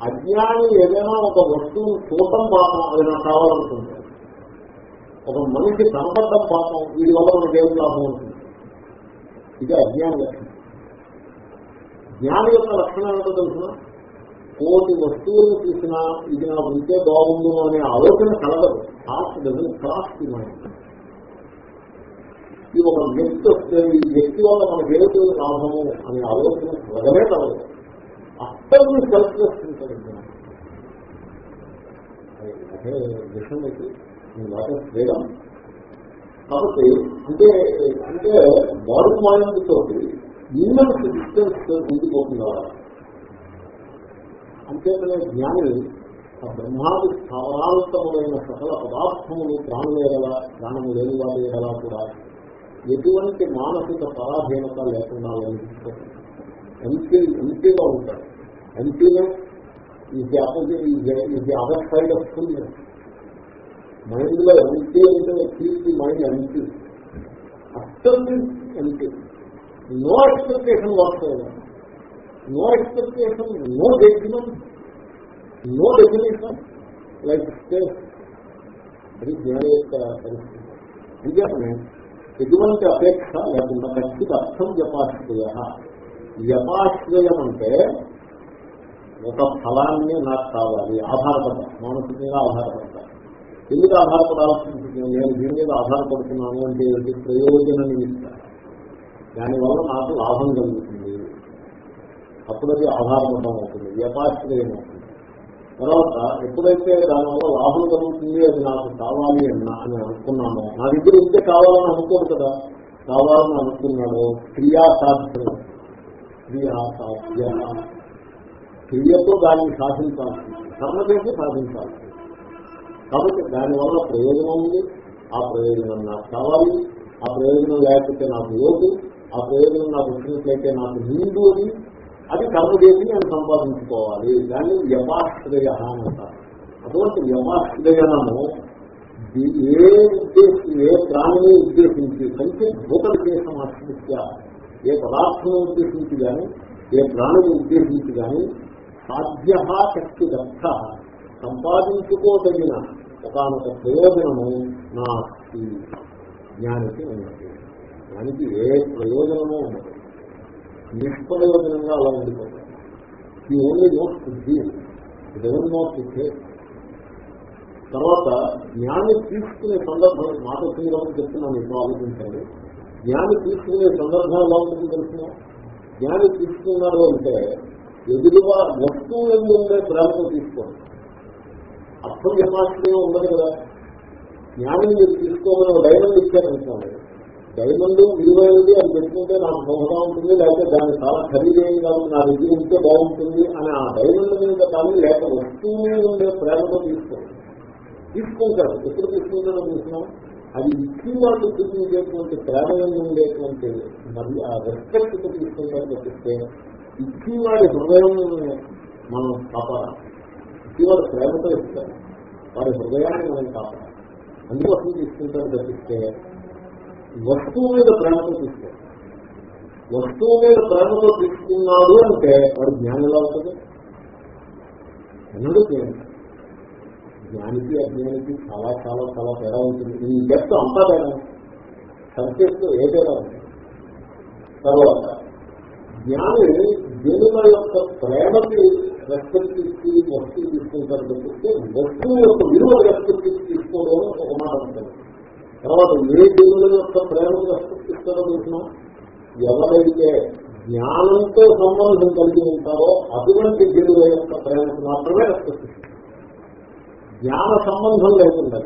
అజ్ఞాని ఏదైనా ఒక వస్తువును చూడటం పాపం అది నాకు కావాలనుకుంటాడు ఒక మనిషి కనపడటం పాపం వీడి వల్ల మనకి ఏం లాభం ఉంటుంది. ఇది అజ్ఞాన లక్షణం. జ్ఞానం యొక్క లక్షణం ఏంటో తెలుసిన కోటి వస్తువులను చూసినా ఇది నాకు ఉంటే బాగుండు అనే ఆలోచన కలగదు. కాస్ట్ డజన్ క్రాస్ మైండ్ ఈ ఒక వ్యక్తి వస్తే ఈ వ్యక్తి వల్ల మన ఏమిటి లాభము అనే ఆలోచన కలగనే కలగదు. అస్సలు సెల్ఫ్ చేసుకుంటాడు అదే విషయం అయితే వాటే ఫ్రీడమ్ కాబట్టి అంటే అంటే బాడీ మైండ్ తోటి ఇన్నర్స్ డిస్టెన్స్ ఉండిపోతుందా అంతేకానే జ్ఞాని ఆ బ్రహ్మాది స్థావరాంతములైన సకల పదార్థములు ప్రాణులేగలా ప్రాణము లేని వారి గల కూడా ఎటువంటి మానసిక పరాధీనత లేకుండా ఎంపీ ఎంపీగా ఉంటాడు. ఎంపీనెస్ ఇది అపోజిట్ ఇది the other side of fullness మైండ్లో ఎంటీ అంటే కీప్ మైండ్ ఎంటీ అస్సలు ఎంటీ నో ఎక్స్పెక్టేషన్ వాస్తవం no expectation no judgement no definition like space అది జ్ఞాన యొక్క పరిస్థితి అంతేకానే ఎటువంటి అపేక్ష లేకుండా ఖచ్చిత అర్థం జపాశ్రయ జపాశ్రయం అంటే ఒక ఫలాన్ని నాకు కావాలి ఆధారపడతాం మానసికంగా ఆధారపడతాం ఎందుకు ఆధారపడాల్సి ఉంటుంది నేను దీని మీద ఆధారపడుతున్నాను అంటే ఏంటి ప్రయోజన నిమిత్త దానివల్ల నాకు లాభం కలుగుతుంది. అప్పుడు అది ఆధారపడడం అవుతుంది వ్యపాశ్రయం అవుతుంది. తర్వాత ఎప్పుడైతే దానివల్ల లాభం కలుగుతుంది అది నాకు కావాలి అన్నా అని అనుకున్నాను నా దగ్గర ఉంటే కావాలని అనుకోరు కదా. కావాలని అనుకున్నాడు క్రియాసాధ్యం క్రియాసాధ్య క్రియతో దాన్ని సాధించాల్సింది. కర్మ చేసి సాధించాల్సింది? కాబట్టి దానివల్ల ప్రయోజనం ఉంది. ఆ ప్రయోజనం నాకు కావాలి. ఆ ప్రయోజనం లేకపోతే నాకు లోటు ఆ ప్రయోజనం నాకు వచ్చినట్లయితే నాకు నిండు అని అది కర్మ చేసి నేను సంపాదించుకోవాలి. దాన్ని వ్యపాశ్రయ అని అంటారు అటువంటి వ్యపాశ్రయనము ఏ ఉద్దేశం ఏ ప్రాణిని ఉద్దేశించి కంటే భూతల చేసిన ఆశ్రిత్య ఏ పదార్థం ఉద్దేశించి కానీ ఏ ప్రాణిని ఉద్దేశించి కానీ సాధ్య శక్తి దక్ష సంపాదించుకోదగిన ఒకనొక ప్రయోజనము నా జ్ఞానికి ఉన్నది. దానికి ఏ ప్రయోజనము ఉండదు. నిష్ప్రయోజనంగా అలా ఉండిపోతుంది ఈ ఓన్లీ నోట్ బుద్ధి. డెవెన్ నోట్ బుద్ధి? తర్వాత జ్ఞాని తీసుకునే సందర్భం మాట వచ్చిందని చెప్తున్నాను ఇప్పుడు ఆలోచించండి జ్ఞాని తీసుకునే సందర్భం ఎలా ఉంటుంది తెలిసిన? జ్ఞాని తీసుకున్నారు అంటే ఎదురుగా వస్తువు ఎందుకు ఉండే ప్రేమతో తీసుకోండి. అర్థం జన్మాశ్రయం ఉండదు కదా. జ్ఞానం మీరు తీసుకోమని డైమండ్ ఇచ్చారనుకోండి. డైమండ్ విలువైనది అది పెట్టుకుంటే నాకు బహుగా ఉంటుంది లేకపోతే దాన్ని చాలా ఖరీదైంది కాబట్టి నా దగ్గర ఉంటే బాగుంటుంది అని ఆ డైమండ్ మీద కానీ లేక వస్తువు మీద ఉండే ప్రేమతో తీసుకోండి. తీసుకుంటారు ఎప్పుడు తీసుకుంటారో చూసినా? అది ఇచ్చి వాళ్ళు చూపించేటువంటి ప్రేమ ఉండేటువంటి మరి ఆ రెస్పెక్ట్తో తీసుకుంటారు తప్పిస్తే ఇచ్చి వాడి హృదయం మనం కాపాడాలి ఇచ్చి ప్రేమతో ఇస్తారు. వారి హృదయాన్ని మనం కాపాడాలి. అందుకోసం తీసుకుంటారు తప్పిస్తే వస్తువు మీద ప్రేమతో తీసుకోవాలి వస్తువు మీద ప్రేమతో తీసుకున్నాడు అంటే వాడు జ్ఞానిలా అవుతుంది ఎన్నడూ అన్నది జ్ఞానికి అజ్ఞానికి చాలా చాలా చాలా తేడా ఉంటుంది. ఈ డెప్త్ అంతా తేడా. సబ్జెక్ట్ ఏ తేడా ఉంది? తర్వాత జ్ఞాని జనుల యొక్క ప్రేమకి రెస్పెక్ట్ ఇచ్చి వస్తువు తీసుకుంటారు తప్పిస్తే వస్తువు యొక్క విలువ రెస్పెక్ట్ ఇచ్చి తీసుకోవడం ఒక మాట ఉంటుంది తర్వాత ఏ దేవుల యొక్క ప్రేమకు రెస్పెక్ట్ ఇస్తారో చూసినా ఎవరైతే జ్ఞానంతో సంబంధం కలిగి ఉంటారో అటువంటి దేవుల యొక్క ప్రేమకు మాత్రమే రెస్పెక్ట్ ఇస్తారు జ్ఞాన సంబంధం లేకుండా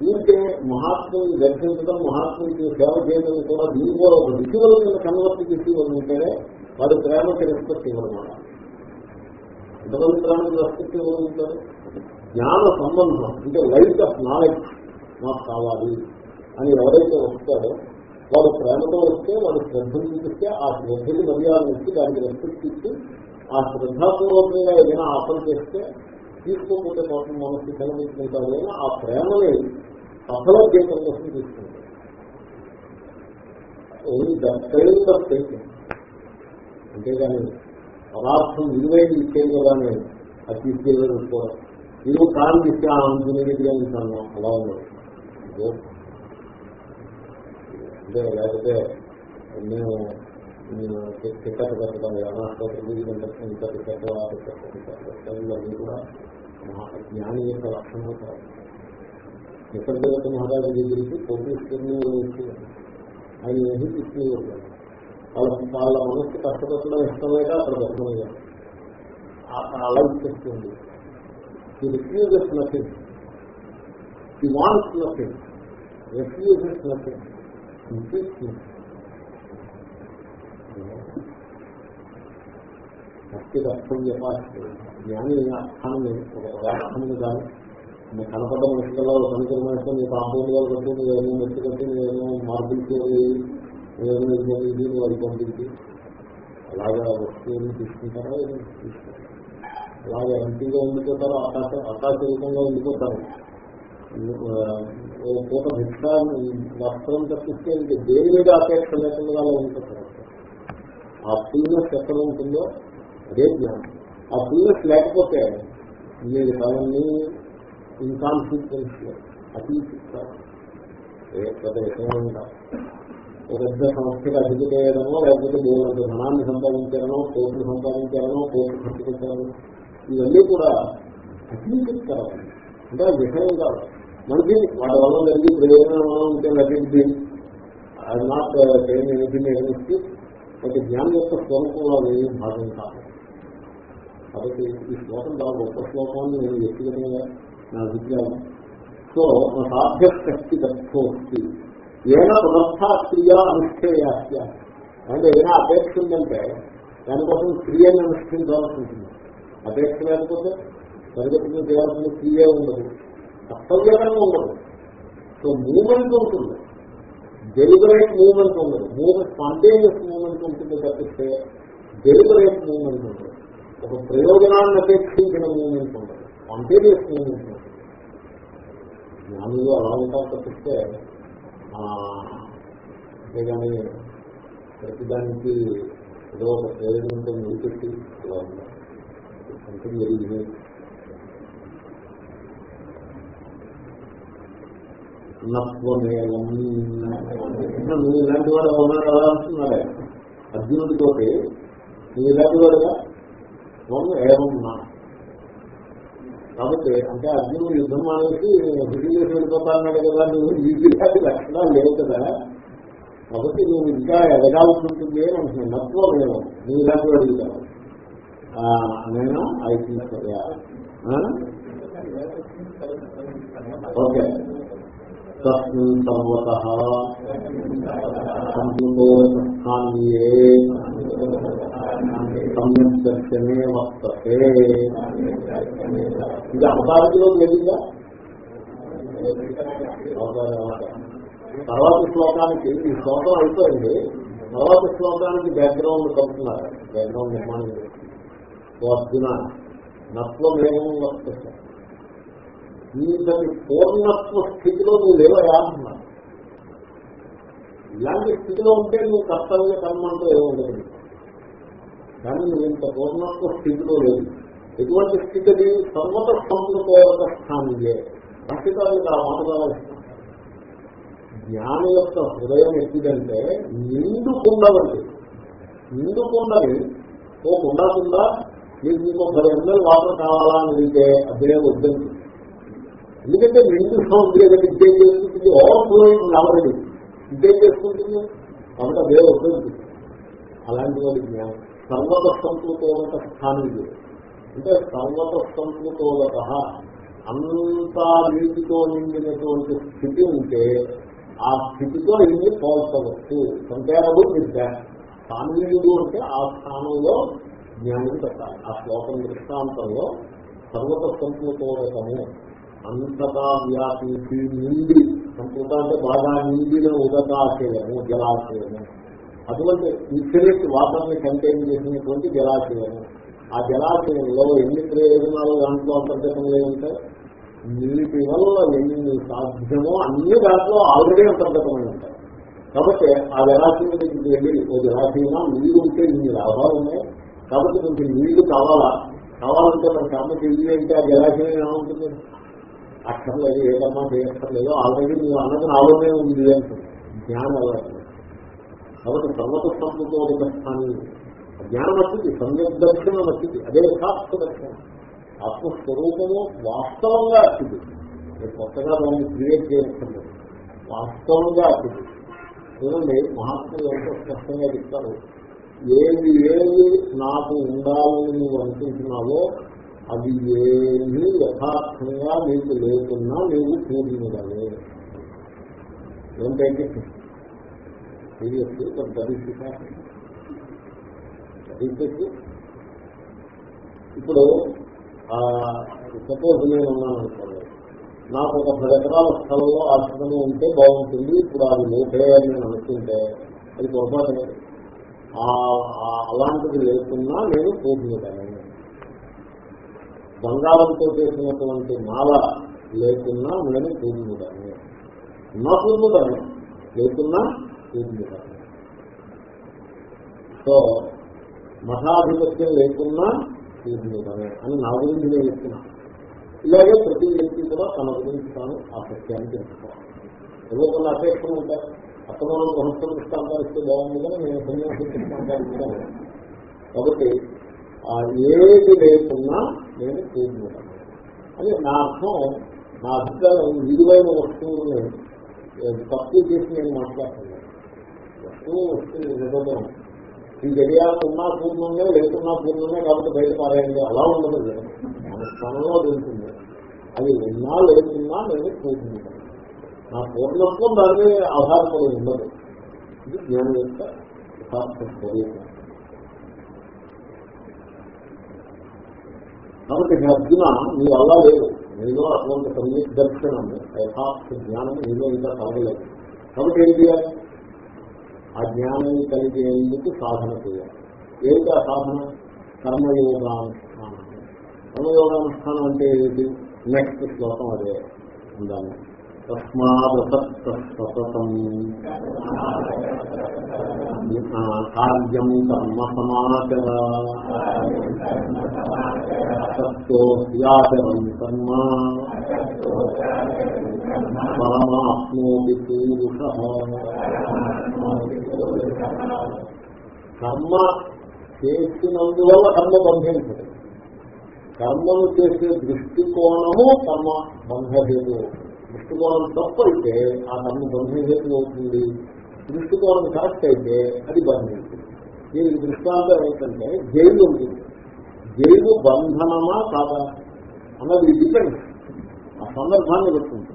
ఊరికే మహాత్ముని దర్శించడం మహాత్మునికి సేవ చేయడం కూడా దీని కూడా ఒక రిచువల్ కింద కన్వర్ట్ చేసి ఉంటేనే వారి ప్రేమకి రెస్పెక్ట్ ఇవ్వడం ఎంతమంది ప్రాణులు రెస్పెక్ట్ ఇవ్వగలుగుతారు జ్ఞాన సంబంధం అంటే లైట్ ఆఫ్ నాలెడ్జ్ నాకు కావాలి అని ఎవరైతే వస్తాడో వాడు ప్రేమతో వస్తే వాడు శ్రద్ధను చూపిస్తే ఆ శ్రద్ధని మర్యాద ఇచ్చి దానికి రెస్పెక్ట్ ఇచ్చి ఆ శ్రద్ధాపూర్వకంగా ఏదైనా ఆఫర్ చేస్తే తీసుకోకపోతే కోసం మనసు కనిపించుకుంటారు అయినా ఆ ప్రేమని సఫల చేయడం కోసం తీసుకుంటారు అంతేగాని పదార్థం విలువైన ఇచ్చేది కదా అని అది తీసుకెళ్ళి చూసుకోవడం నువ్వు కాలం ఇస్తే అనుకునేదిగా ఉంటాను అలా ఉండదు అంటే లేకపోతే నేను నేను టికెట్ పెట్టడం అనాస్తోత్రం ఇంకా టికెట్ ఇవన్నీ కూడా జ్ఞాని యొక్క లక్షణం కాదు. నిసర్గత మహారాజు దగ్గరికి పోటీసుకుని ఆయన ఏమి తీసుకుని వాళ్ళ వాళ్ళ మనస్సు కష్టపెట్టడం ఇష్టమేగా అక్కడ పెట్టడం అలా ఇచ్చేస్తుంది ఈ రిఫ్యూజెస్ నథింగ్ ఈ వాన్స్ నథింగ్ రిఫ్యూజెస్ నథింగ్ భక్తి అర్థం చెప్పాలి జ్ఞాని అర్థాన్ని ఒక పదార్థాన్ని కానీ మీ కనపడ్డ మనుషులలో సంకరం వేస్తే మీ పాపం వాళ్ళు కట్టి మీరు ఏమో మెట్టు కట్టి మీరు ఏమో మార్పులు చేయాలి నువ్వేమో ఇది అది పంపించి అలాగా వస్తువులను తీసుకుంటారా? తీసుకుంటారు? అలాగే ఎంపీగా ఉండిపోతారు ఆకాశ ఆకాశరూపంగా ఉండిపోతారు. ఓ పూట భిక్ష వస్త్రం తప్పిస్తే ఇంక దేని మీద అపేక్ష లేకుండా ఉండిపోతారు. ఆ ఫుల్నెస్ ఎక్కడ ఉంటుందో అదే జ్ఞానం. ఆ ఫుల్నెస్ లేకపోతే మీరు అవన్నీ ఇన్కాన్సిక్వెన్స్ అతీతిస్తారు ఏ పెద్ద ఉంటారు పెద్ద సంస్థకి అభివృద్ధి చేయడమో లేకపోతే దేవుడు ధనాన్ని సంపాదించారనో కోట్లు సంపాదించారనో కోట్లు ఖర్చు పెట్టారనో ఇవన్నీ కూడా అతీతిస్తారు అంటే విషయం కాదు. మనకి వాటి వల్ల జరిగి ప్రయోజనం ఉంటే లభించి అది నాట్ చేయని ఎనిమిది ఒక జ్ఞానం యొక్క స్వరూపంలో అది భాగం కాదు. కాబట్టి ఈ శ్లోకం చాలా గొప్ప శ్లోకాన్ని నేను వ్యక్తిగతంగా నా అభిప్రాయం. సో నా సాధ్య శక్తి దక్షోస్తి ఏనా పునః క్రియ అనుష్ఠేయాస్య అంటే ఏదైనా అపేక్ష ఉందంటే దానికోసం క్రియని అనుష్ఠించాల్సి ఉంటుంది అపేక్ష లేకపోతే పరిగెత్తుకుని చేయాల్సిన క్రియ ఉండదు. కర్తవ్యకరంగా ఉండదు. సో మూమెంట్ ఉంటుంది. డెలిబరేట్ మూమెంట్ ఉండదు. మూమెంట్ స్పాంటేనియస్ మూమెంట్ ఉంటుంది తప్పిస్తే డెలిబరేట్ మూమెంట్ ఉండదు. ఒక ప్రయోజనాన్ని అపేక్షించిన మూమెంట్ ఉండదు. స్పాంటేనియస్ మూమెంట్ ఉంటుంది జ్ఞానులు అలా ఉంటాం తప్పిస్తే అంతేగాని ప్రతిదానికి ఏదో ఒక ప్రయోజనంతో నిలిపెట్టి అలా సంథింగ్ వెరీ యూనిక్ నత్వమేవం. నువ్వు ఇలాంటి వాడు ఉన్నాడు కదా అంటున్నాడే అర్జునుడితోటి నువ్వు ఇలాంటి వాడుగా త్వం ఏవం కాబట్టి అంటే అర్జునుడు యుద్ధం మానేసి హృదయం వెళ్ళిపోతాన్నాడు కదా నువ్వు ఇలాంటి లక్షణాలు లేవు కదా. కాబట్టి నువ్వు ఇంకా ఎదగాల్సి ఉంటుంది అని అంటున్నాను నత్వమేవం నువ్వు ఇలాంటి అడుగుతావు కదా నేను ఐటీ ఓకే. తస్మిన్ సర్వత సంస్కాన్యే సమ్యక్ దర్శనే వర్తతే ఇది అవతారంలో తెలియదా తర్వాత శ్లోకానికి ఈ శ్లోకం అయిపోయింది. తర్వాత శ్లోకానికి బ్యాక్గ్రౌండ్ కలుపుతున్నారు. బ్యాక్గ్రౌండ్ నిర్మాణం ఓ అర్జున నత్వమేమో వర్తతే. ఇంతటి పూర్ణత్వ స్థితిలో నువ్వు లేవయా అంటున్నా ఇలాంటి స్థితిలో ఉంటే నువ్వు కర్తవ్య కర్మ అంటూ ఏముండదు. కానీ ఇంత పూర్ణత్వ స్థితిలో లేదు. ఎటువంటి స్థితిది సర్వత సంస్కృత స్థానియే. ప్రస్తుతానికి ఆ మాట జ్ఞాని యొక్క హృదయం ఎట్టిదంటే నిండుకుండవండి నిండుకుండని ఓ కుండా కుండా మీకు మీకు పది ఎంఎల్ వాటర్ కావాలా అని అడిగితే అదే వద్దండి. ఎందుకంటే నిండు సముద్రం ఏదైతే ఇద్దేం చేసుకుంటుంది ఓవర్ఫ్లోయింగ్ ఆల్రెడీ ఇద్దేం చేసుకుంటుంది కాబట్టి అదే వద్దండి. అలాంటి వాడి జ్ఞానం. సర్వత సంస్కృతోదక స్థానం ఇది అంటే సర్వత సంస్కృతోదక అంతా నీటితో నిండినటువంటి స్థితి ఉంటే ఆ స్థితితో ఇన్ని పోల్చవచ్చు కంపేరబుల్ విత్ సాన్వీయుడు అంటే ఆ స్థానంలో జ్ఞానం పెట్టాలి. ఆ శ్లోకం దృష్టాంతంలో సర్వత సంస్కృతోదకము అంతటా వ్యాపించి నిండి సంస్కృత అంటే బాగా నిండిన ఉదకాశయము జలాశయము. అటువంటి ఇన్ఫినిట్ వాటర్ని కంటైన్ చేసినటువంటి జలాశయం. ఆ జలాశయంలో ఎన్ని ప్రయోజనాలు దాంట్లో అంతర్గతంలో ఉంటాయి? నీటి వల్ల ఎన్ని సాధ్యమో అన్ని దాంట్లో ఆల్రెడీ అంతర్గతమై ఉంటాయి. కాబట్టి ఆ జలాశయం దగ్గరికి వెళ్ళి ఓ జలాశయం నీరు ఉంటే ఇన్ని లాభాలు ఉన్నాయి. కాబట్టి కొంచెం నీళ్ళు కావాలా? కావాలంటే మన కర్మ చెయ్యి అంటే ఆ జలాశయం ఏమవుతుంది అక్కర్లేదు ఏ కర్మ చేయక్కర్లేదు. ఆల్రెడీ నువ్వు అన్నది నాలోనే ఉంది అంటుంది జ్ఞానం అలా కాబట్టి సర్వత సంస్కృతోదక జ్ఞానం వచ్చింది సమ్యక్ దర్శనం వచ్చింది అదే యథార్థ దర్శనం ఆత్మస్వరూపము వాస్తవంగా అచ్చింది నేను కొత్తగా దాన్ని క్రియేట్ చేయలేదు వాస్తవంగా అచ్చింది చూడండి మహాత్ములు ఎంతో స్పష్టంగా చెప్తారు. ఏది ఏది నాకు ఉండాలని నువ్వు అనుకుంటున్నావో అది ఏమి యథార్థంగా నీకు లేకున్నా నీవు పూర్ణుడవే ఏంటంటే సీరియస్లీ ఇప్పుడు సపోజ్ నేను ఉన్నాను అనుకోండి. నాకు ఒక పది ఎకరాల స్థలంలో ఆశ్రమం ఉంటే బాగుంటుంది. ఇప్పుడు అది లేటే అని నేను అనుకుంటే అది పొరపాటు అలాంటిది లేకున్నా నేను పూర్ణిదాన్ని బంగారంతో చేసినటువంటి మాల లేకున్నా నేను పూర్ణిదాన్ని నా పూర్ణుదాన్ని లేకున్నా పూర్ణిదాన్ని సో మఠాధిపత్యం లేకున్నా పూర్ణిదమే అని నా గురించి నేను చెప్తున్నా. ఇలాగే ప్రతి వ్యక్తి కూడా తన గురించి తాను ఆ సత్యాన్ని తెలుసుకోవాలి. ఏదో కొన్ని అపేక్షలు ఉంటాయి అక్కడ మనం గృహస్థం దృష్టాంతాలు ఇస్తే బాగుంది కానీ నేను సన్యాసం దృష్టాంతాలు కాబట్టి ఆ ఏది లేకున్నా నేను పూర్ణుడను అని నా అర్థం నా అభిప్రాయం విలువైన వస్తువులను తక్కువ చేసి నేను మాట్లాడుతున్నాను వస్తువు వస్తువు విభజన ఈ గడియాలు ఉన్నా పూర్ణంగా లేకున్నా పూర్ణమే కాబట్టి బయట పారాయండి అలా ఉండదు. మన స్థానంలో తెలుస్తుంది అది ఉన్నా లేకున్నా నేను పూర్ణంగా నా పూర్ణత్వం దాని ఆధారపడి ఉండదు. ఇది జ్ఞానం యొక్క స్వరూపం. కాబట్టి అర్జున నీ వల్ల లేదు నీలో అటువంటి సమ్యక్ దర్శనం యథార్థ జ్ఞానం నీలో ఇంకా కలగలేదు. కాబట్టి ఏం చేయాలి? ఆ జ్ఞానం కలిగేందుకు సాధన చేయాలి. ఏమిటి ఆ సాధన? కర్మయోగానుష్ఠానం. కర్మయోగానుష్ఠానం అంటే ఏమిటి? నెక్స్ట్ శ్లోకం అదే ఉండాలి. తస్మాదసత్తం కార్యం కర్మ సమాచర. సత్యోచరం కర్మ. పరమాత్మోది పూరుష కర్మ చేసినందువల్ల కర్మ బంధించదు కర్మను చేసే దృష్టికోణము కర్మ బంధహేతు. దృష్టికోణం తప్పైతే ఆ కర్మ బంధహేతు అవుతుంది. దృష్టికోణం కరెక్ట్ అయితే అది బంధించింది దీనికి దృష్టాంతం ఏంటంటే జైలు ఉంటుంది జైలు బంధనమా కాదా అన్నది డిపెండ్ ఆ సందర్భాన్ని పెట్టుకుంటుంది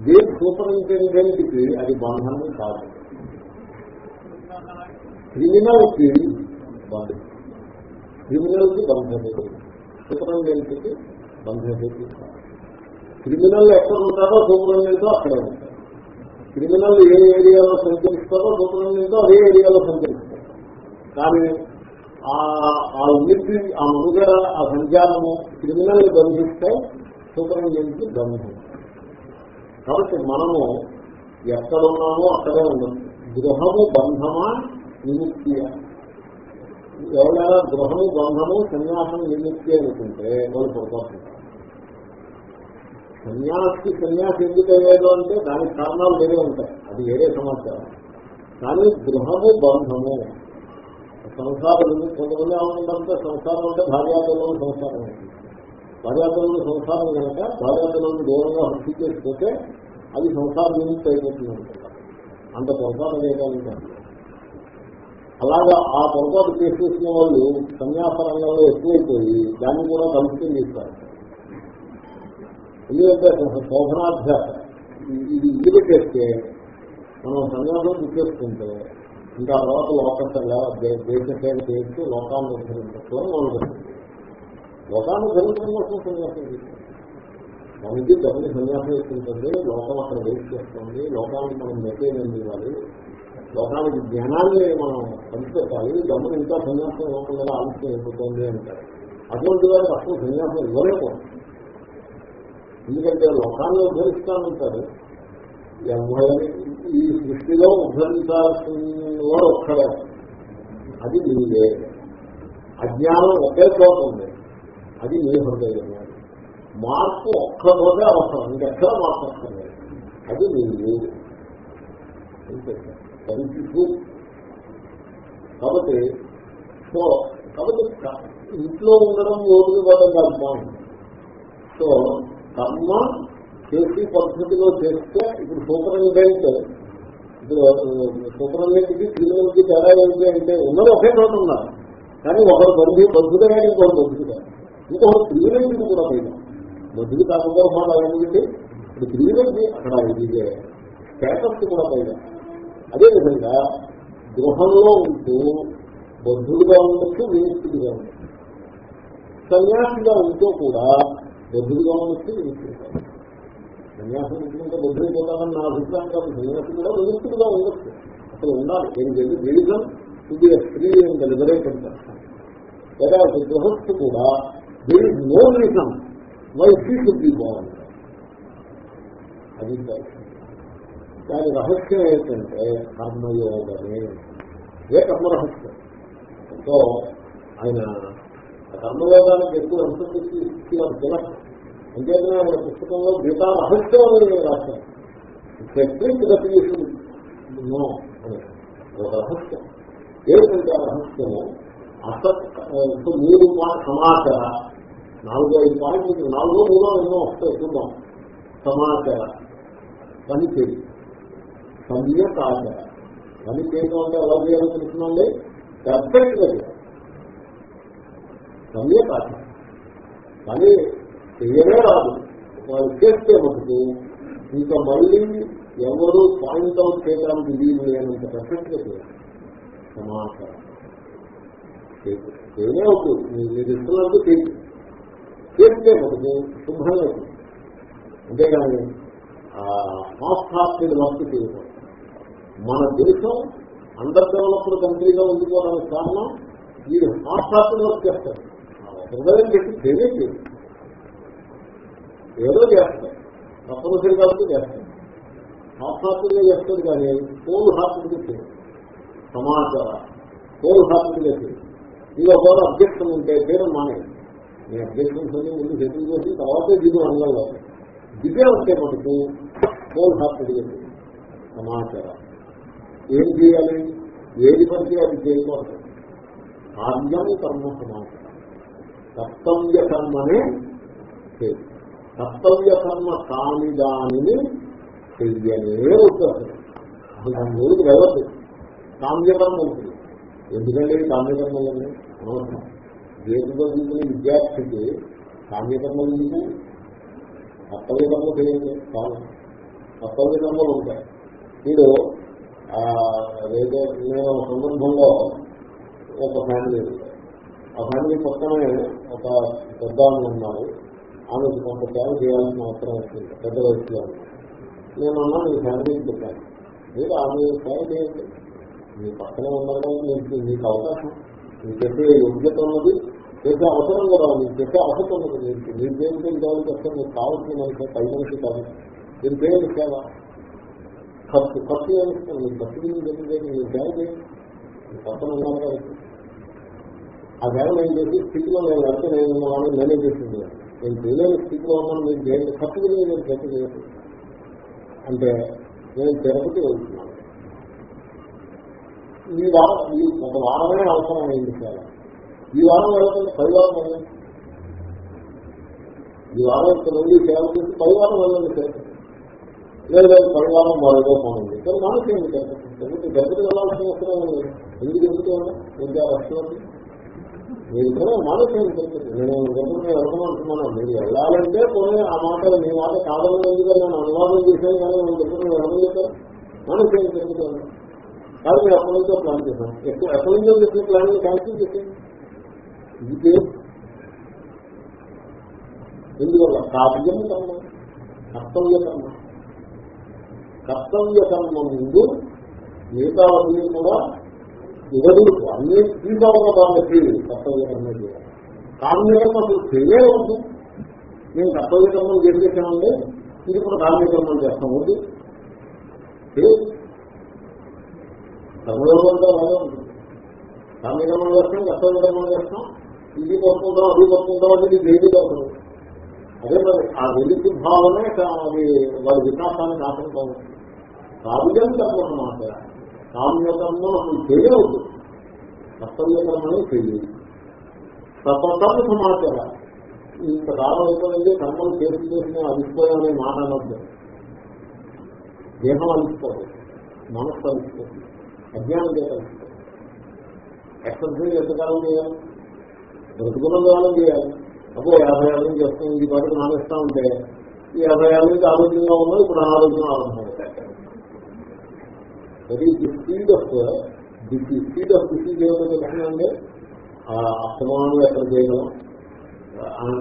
దేని సూపరింటెండెంట్కి అది బంధనం కాదు. క్రిమినల్కి బంధం. క్రిమినల్కి బంధహేతు సూపరింటెండెంట్కి బంధహేతు క్రిమినల్ ఎక్కడ ఉంటారో సూపరింటెండెంట్ అక్కడే ఉంటారు. క్రిమినల్ ఏ ఏరియాలో సంచరిస్తారో సూపరింటెండెంట్ అదే ఏరియాలో సంచరిస్తారు. కానీ ఆ ఉనికి ఆ మనుగడ ఆ సంచారము క్రిమినల్ బంధిస్తే సూపరింటెండెంట్కి బంధం కాబట్టి మనము ఎక్కడున్నామో అక్కడే ఉన్నాం. గృహము బంధమా నిమిత్తియ? ఎవరైనా గృహము బంధము సన్యాసం నిమిత్తి అనుకుంటే వాళ్ళు పొరపాటు. సన్యాసి సన్యాసి ఎందుకు అయ్యేదో అంటే దానికి కారణాలు వేరే ఉంటాయి. అది వేరే సమాచారం. కానీ గృహము బంధము సంసారం కొంతమంది ఏమంటారంటే సంసారం అంటే భార్యాపిల్లలు సంసారం. ఉంటుంది భార్యాపిల్లలు సంసారం కనుక భార్యాపిల్లలను దూరంగా హత్య చేసుకుంటే అది సంసారం నిమిత్తి అయిపోతుంది అనుకుంటారు అంత పొరపాటు చేయడానికి అలాగా ఆ పొరపాటు చేసేసిన వాళ్ళు సన్యాస రంగంలో ఎక్కువైపోయి దాన్ని కూడా కలుపుకొని చేస్తారు. ఎందుకంటే శోభనాభ్యాస ఇది ఇది చేస్తే మనం సన్యాసం గుర్తేసుకుంటే ఇంకా తర్వాత లోకంగా దేశ సేవ చేస్తూ లోకాన్ని ఉద్ధరించడం మొదలుపెట్టింది లోకాన్ని ధరించడం కోసం సన్యాసం చేస్తుంది మనకి గమని సన్యాసం ఇస్తుంటుంది లోకం అక్కడ వేస్ట్ చేస్తుంది లోకానికి మనం మెసేజ్ ఇవ్వాలి లోకానికి జ్ఞానాన్ని మనం పంచిపెట్టాలి గమని ఇంకా సన్యాసం ఇవ్వకుండా ఆలస్యం అయిపోతుంది అంటారు. అటువంటి వారికి అసలు సన్యాసం ఇవ్వలేకపోతుంది ఎందుకంటే లోకాన్ని ఉద్ధరిస్తానంటారు ఎవరి ఈ సృష్టిలో ఉద్ధరించాల్సిన వాడు ఒక్కడే అది నీవే. అజ్ఞానం ఒకే చోట ఉంది. అది మీ హృదయమే? మార్పు ఒక్కరోజే అవసరం. ఇంకెక్కడ మార్పు వస్తుంది? అది మీరు పరిస్థితి కాబట్టి సో కాబట్టి ఇంట్లో ఉండడం ఓపిక పడడం కాదు పాయింట్ సో కర్మ చేసి పద్ధతిలో చేస్తే ఇప్పుడు సూపరింటెండెంట్ ఇప్పుడు సూపరింటెండెంట్కి క్రిమినల్కి తేడా ఏంటి అంటే ఉన్నది ఒకే చోట ఉన్నారు కానీ ఒకరు బంధు బంధుగా ఇంకొకరు బంధుగా ఇంకొక క్రిమినల్కి కూడా పోయినా. బంధువు కాకపోవడం ఏంటంటే ఇప్పుడు క్రిమినల్కి అక్కడ ఇది స్టేటస్ కూడా పోయినా. అదేవిధంగా గృహంలో ఉంటూ బద్ధుడుగా ఉండొచ్చు విముక్తుడిగా ఉండొచ్చు సన్యాసిగా ఉంటూ కూడా బద్ధుడుగా ఉండొచ్చు విముక్తుడిగా ఉండొచ్చు సన్యాసం ఉంటుంటే బద్ధుడిపోతామని నా అభిప్రాయం కాదు సన్యాసి కూడా విముక్తుడిగా ఉండొచ్చు. అసలు ఉండాలి. ఏంటి రీజన్ ఇది ఫ్రీ అండ్ లిబరేటెడ్ పర్సన్. లేదా గృహస్థు కూడా there is no reason why he should be బాగుంది అది దాని రహస్యం ఏంటంటే కర్మయోగమే. ఏ కర్మరహస్యం? సో ఆయన కర్మయోగానికి ఎక్కువ ఎంతసేపు ఇచ్చేవారు తిలక్ అంతేకాని ఆయన పుస్తకంలో గీతా రహస్యం అని రాశారు టెక్నిక్ డెఫినేషన్ నో అని ఒక రహస్యం. ఏంటంటే ఆ రహస్యము అసత్ ఇప్పుడు మూడు సమాచార నాలుగు ఐదు పాయింట్లు నాలుగో మూడో ఎన్నో వస్తాయి చూద్దాం సమాచార. పని చేయి సమ్యక్ ఆచర పని చేయడం అంటే ఎలా చేయాలో తెలుసునండి పర్ఫెక్ట్గా చేయాలి సమ్యక్ పని చెయ్యనే రాదు. వాళ్ళు చేస్తే మటుకు ఇంకా మళ్ళీ ఎవరు పాయింట్ అవుట్ చేయడానికి వీలు లేనంత పర్ఫెక్ట్గా చేయాలి. సమాచారం. చేయనే అవుతుంది. మీరు ఇస్తున్నట్టు చేయాలి చేస్తే మటుకు శుభ్రంగా అవుతుంది అంతేగాని హాఫ్ వర్క్ చేయకూడదు మన దేశం అండర్ డెవలప్డ్ కంట్రీగా ఉండిపోవడానికి కారణం వీడు హాఫ్ వర్క్ చేస్తారు హృదయం పెట్టి చేయలేదు ఏదో చేస్తారు తప్పనిసరి కాబట్టి చేస్తారు హాఫ్ చేస్తారు కానీ హోల్ హాస్పిటల్గా చేయదు. సమాచారం హోల్ హాస్పిటల్గా చేయదు. ఇది ఒకవేళ అబ్జెక్షన్ ఉంటే పేరు మానేది మీ అబ్జెక్షన్స్ అన్ని ముందు సెటిల్ చేసి తర్వాతే దిగు అనగలరు దిగే వస్తే మటుకు హోల్ హార్టెడ్గా సమాచారం. ఏం చేయాలి? ఏది పడితే అది చేయకూడదు. కార్యం కర్మ సమాచారం. కర్తవ్య కర్మనే చేయాలి కర్తవ్య కర్మ కాని దానిని చెయ్యనే ఉంటుంది అసలు దాని రోజుకి వెళ్ళదు కామ్యకర్మ ఉంటుంది. ఎందుకంటే కామ్యకర్మలన్నీ అనవసరం. దేశంలో తీసుకునే విద్యార్థికి కామ్యకర్మ ఎందుకు కర్తవ్య కర్మ చేయండి కాదు. కర్తవ్య కర్మలు ఉంటాయి మీరు ఏదో నేను సందర్భంలో ఒక ఫ్యామిలీ ఆ ఫ్యామిలీ పక్కనే ఒక పెద్ద ఉన్నారు. ఆమెకు కొంత సేవ చేయాల్సిన అవసరం వచ్చింది. పెద్ద వయసులో నేను అన్నా మీ ఫ్యామిలీకి చెప్పాను మీరు ఆమె సేవ చేయండి. మీ పక్కనే ఉన్నారు మీకు మీకు అవకాశం. మీకు చేసే యోగ్యత ఉన్నది చేసే అవసరం కూడా మీకు చేసే అవసరం ఉన్నది. మీకు మీరు చేస్తే కావాలి వస్తే మీకు కావాల్సిన మనిషి పై మనిషి కాదు. మీరు చేయండి సేవ. ఖర్చు ఖర్చు ఏమిస్తాను మీరు ఖర్చు గురించి చెప్పి మీరు సేవ చేయండి మీ పక్కన ఉన్నారు కాబట్టి ఆ సేవ నేను చేసి? స్థితిలో నేను వెళ్తే నేను వాళ్ళని నేనే చేసింది నేను చేయలేని స్థితిలో ఉన్నాను మీరు చేయండి ఖర్చు గురించి నేను చర్చ చేయలేదు అంటే నేను తిరుపతి వెళ్తున్నాను. ఈ వారం ఈ ఒక వారమే అవసరం అయింది చాలా ఈ వారం వెళ్ళకుండా పది వారం వెళ్ళండి ఈ వారం ఇక్కడ నుండి సేవ చేసి పది వారం వెళ్ళండి సార్. లేదా పది వారం మరొక పోనండి. కానీ మానేసేయండి ఎందుకంటే తిరుపతి వెళ్ళాల్సిన అవసరం లేదు. ఎందుకు ఎందుకు విద్యా రాష్ట్రాలు మీరు ఇద్దరు మానేసేయండి తిరుపతి నేను తిరుపతి వెళ్ళమంటున్నాను. మీరు వెళ్ళాలంటే పోనీ ఆ మాట మీ మాట కాదని ఎందుకంటే నేను అనువాదం చేశాను కానీ నేను తిరుపతి వెళ్ళలేదు మానేసేయండి తిరుపతి కానీ మేము ఎప్పటి నుంచో ప్లాన్ చేశాం ఎక్కువ ఎప్పటి నుంచో చేసిన ప్లాన్ క్యాన్సిల్ చేసేది ఇది ఎందువల్ల? కావ్యం కర్మ కర్తవ్య కర్మ కర్తవ్య కర్మ ముందు మిగతావన్నీ కూడా ఇవ్వదు అన్ని తీసుకోవాలి దాన్ని కర్తవ్య కర్మ చేయాలి. కామ్యకర్మ అసలు చేయలేదు మేము కర్తవ్య కర్మలు చేసేసామంటే ఇది కూడా కామ్యకర్మలు చేస్తాం. వద్దు. కర్మయోగంతో అలాగే ఉంటుంది కామ్యకర్మలు చేస్తాం కర్తవ్య చేస్తాం ఇది కొట్టుకుంటాం అది కొట్టుకుంటాం అనేది ఇది దేవి కాదు అదే మరి ఆ వెలికి భావనే అది వారి వికాసానికి ఆటంకం కావ్యం కర్మ మాట కామ్యకర్మను అసలు చేయవద్దు కర్తవ్యకర్మని చేయలేదు సతతం సమాచారం ఇంతకాలం అయిపోయింది కర్మలు చేసి చేసిన అలిసిపోయామనే మాట అనద్దు దేహం అలిసిపోదు మనస్సు అలిసిపోతుంది అజ్ఞానం చేయాలి ఎక్సర్సైజ్ ఎంతకాలం చేయాలి? బ్రతుకున్న కాలం చేయాలి. అప్పుడు యాభై ఏళ్ళ నుంచి చేస్తాం ఈ పాటకు మానేస్తా ఉంటే ఈ యాభై ఏళ్ళ నుంచి ఆరోగ్యంగా ఉన్నది ఇప్పుడు అనారోగ్యం ఆరంభమవుతాయి అది the speed of the speed of disease ఏమిటో తెలిసిందంటే అస్తమానం ఎక్కడ చేయగలం?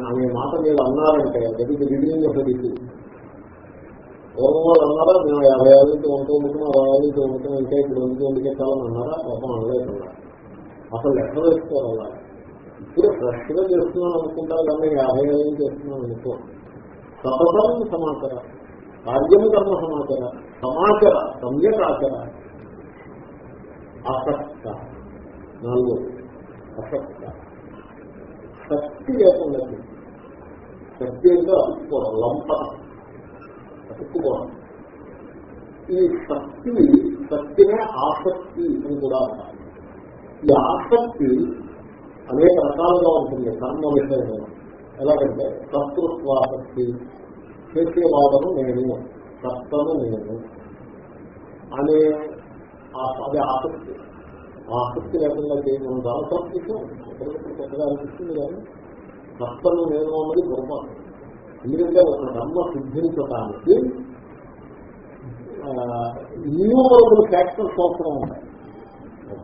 అనే మాట మీరు అన్నారంటే that is beginning of disease పూర్వం వాళ్ళు అన్నారా? మేము యాభై ఏళ్ళ నుంచి వంట వండుకున్నాం అరవై ఏళ్ళ నుంచి వండుకున్నాం ఇంకా ఇప్పుడు వండుకు వండుకెట్టాలని అన్నారా? పాపం అనలేకున్నారు అసలు లెక్క వేసుకోవాలా ఇప్పుడు ఫ్రెష్గా చేస్తున్నాను అనుకుంటారు కానీ యాభై ఏళ్ళ చేస్తున్నాను అనుకో. సతతం సమాచార కార్యము కర్మ సమాచార సమాచార సమ్యక్ ఆచార. అసక్త. నాలుగు. అసక్త. శక్తి లేకుండా శక్తి అంటే అసలు లంపన అతుక్కుపోవడం ఈ శక్తి శక్తినే ఆసక్తి అని కూడా అంటారు. ఈ ఆసక్తి అనేక రకాలుగా ఉంటుంది కర్మ విషయంలో. ఎలాగంటే కర్తృత్వాసక్తి చేసేవాడను నేను కర్తను నేను అనే అదే ఆసక్తి. ఆసక్తి లేకుండా చేయడం చాలా సంతృష్టం ఎక్కడికప్పుడు కొత్తగా అనిపిస్తుంది కానీ కర్తను నేను అన్నది పొరపాటు. ఎందుకంటే ఒక బ్రహ్మ సిద్ధించటానికి ఇన్యూమరబుల్ ఫ్యాక్టర్స్ అవసరం ఉంటాయి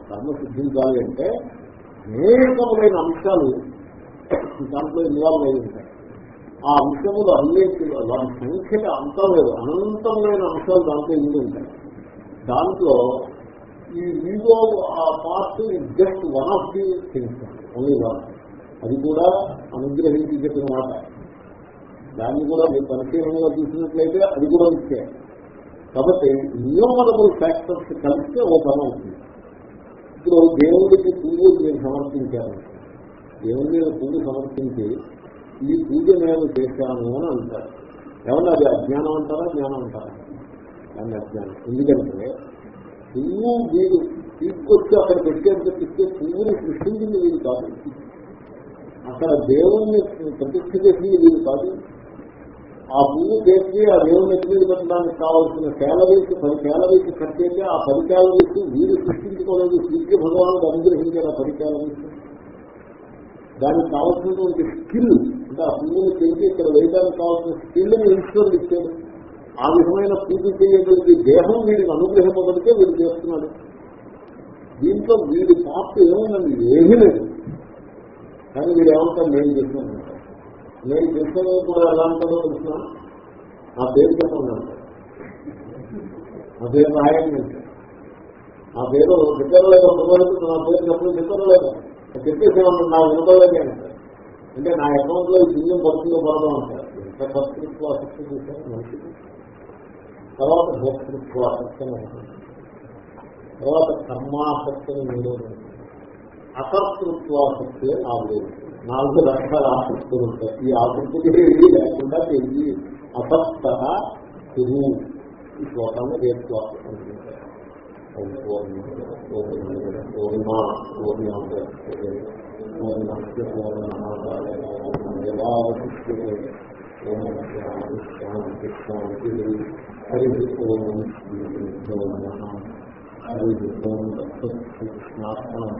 కర్మ సిద్ధించాలి అంటే అనేకములైన అంశాలు దాంట్లో ఇన్వాల్వ్ అయి ఉంటాయి. ఆ అంశములు అన్నింటిలో వాటి సంఖ్యకి అంతం లేదు అనంతమైన అంశాలు దాంట్లో ఇల్లు ఉంటాయి. దాంట్లో ఈ ఈగో ఆ part just one of the things only one అది కూడా అనుగ్రహించి చెప్పిన మాట. దాన్ని కూడా మీరు పరిశీలనగా చూసినట్లయితే అది కూడా ఇచ్చే కాబట్టి న్యూమరబుల్ ఫ్యాక్టర్స్ కలిస్తే ఓ పని అవుతుంది. ఇప్పుడు దేవుడికి పూజ మీరు సమర్పించారు. దేవుడి మీద పూజ సమర్పించి ఈ పూజ నేను చేశాను అని అంటారు. ఏమన్నా అది అజ్ఞానం అంటారా? జ్ఞానం అంటారా? దాన్ని అజ్ఞానం. ఎందుకంటే పువ్వు మీరు తీసుకొచ్చి అక్కడ పెట్టేంత తిప్పే పువ్వుని సృష్టించింది వీరు కాదు. అక్కడ దేవుణ్ణి ప్రతిష్ఠ చేసింది వీరు కాదు. ఆ పువ్వు చేసి ఆ దేవుని ఎత్తుమీద పెట్టడానికి కావాల్సిన క్యాలరీస్ పది క్యాలరీస్ కట్ చేసి ఆ పది క్యాలరీస్ వీరు సృష్టించుకోలేదు. సూర్య భగవానుడు అనుగ్రహించారు ఆ పది క్యాలరీస్ దానికి కావాల్సినటువంటి స్కిల్ అంటే ఆ పువ్వుని చేసి ఇక్కడ వేయడానికి కావాల్సిన స్కిల్ ఈశ్వరుడు ఇచ్చాడు ఆ విధమైన పూజ చేయగలిగే దేహం వీడికి అనుగ్రహింపబడితే వీడు చేస్తున్నాడు. దీంట్లో వీడి పాత్ర ఏమైనా ఏమీ లేదు. కానీ వీడు ఏమంటారు నేను చేస్తున్నాను. నేను చేసినది కూడా ఎలా అంటారో తెలుసిన ఆ పేరు చెప్పండి అంటారు నా పేరు రాయండి ఆ పేరు చెప్పలేదు మొదలు నా పేరు చెప్పడం చెప్పలేదు చెప్పేసేమన్నా నా వినపడలేదే అంటారు అంటే నా అకౌంట్లో ఈ పుణ్యం పడుతుందో పడదాం అంటారు ఎంత కర్తృత్వ ఆసక్తి చూశారు? మంచిది తర్వాత భోక్తృత్వ ఆసక్తి అని ఉంటుంది తర్వాత కర్మాసక్తిని మూడో అకర్తృత్వాసక్తి నాలుగు నాలుగు రకాల ఆసక్తులు ఉంటాయి. ఈ ఆసక్తికి ఏది? లేకుండా తెలియ అసక్త తిరు ఈ శ్లోకాన్ని రేపు హరి ఓం హరి ఓం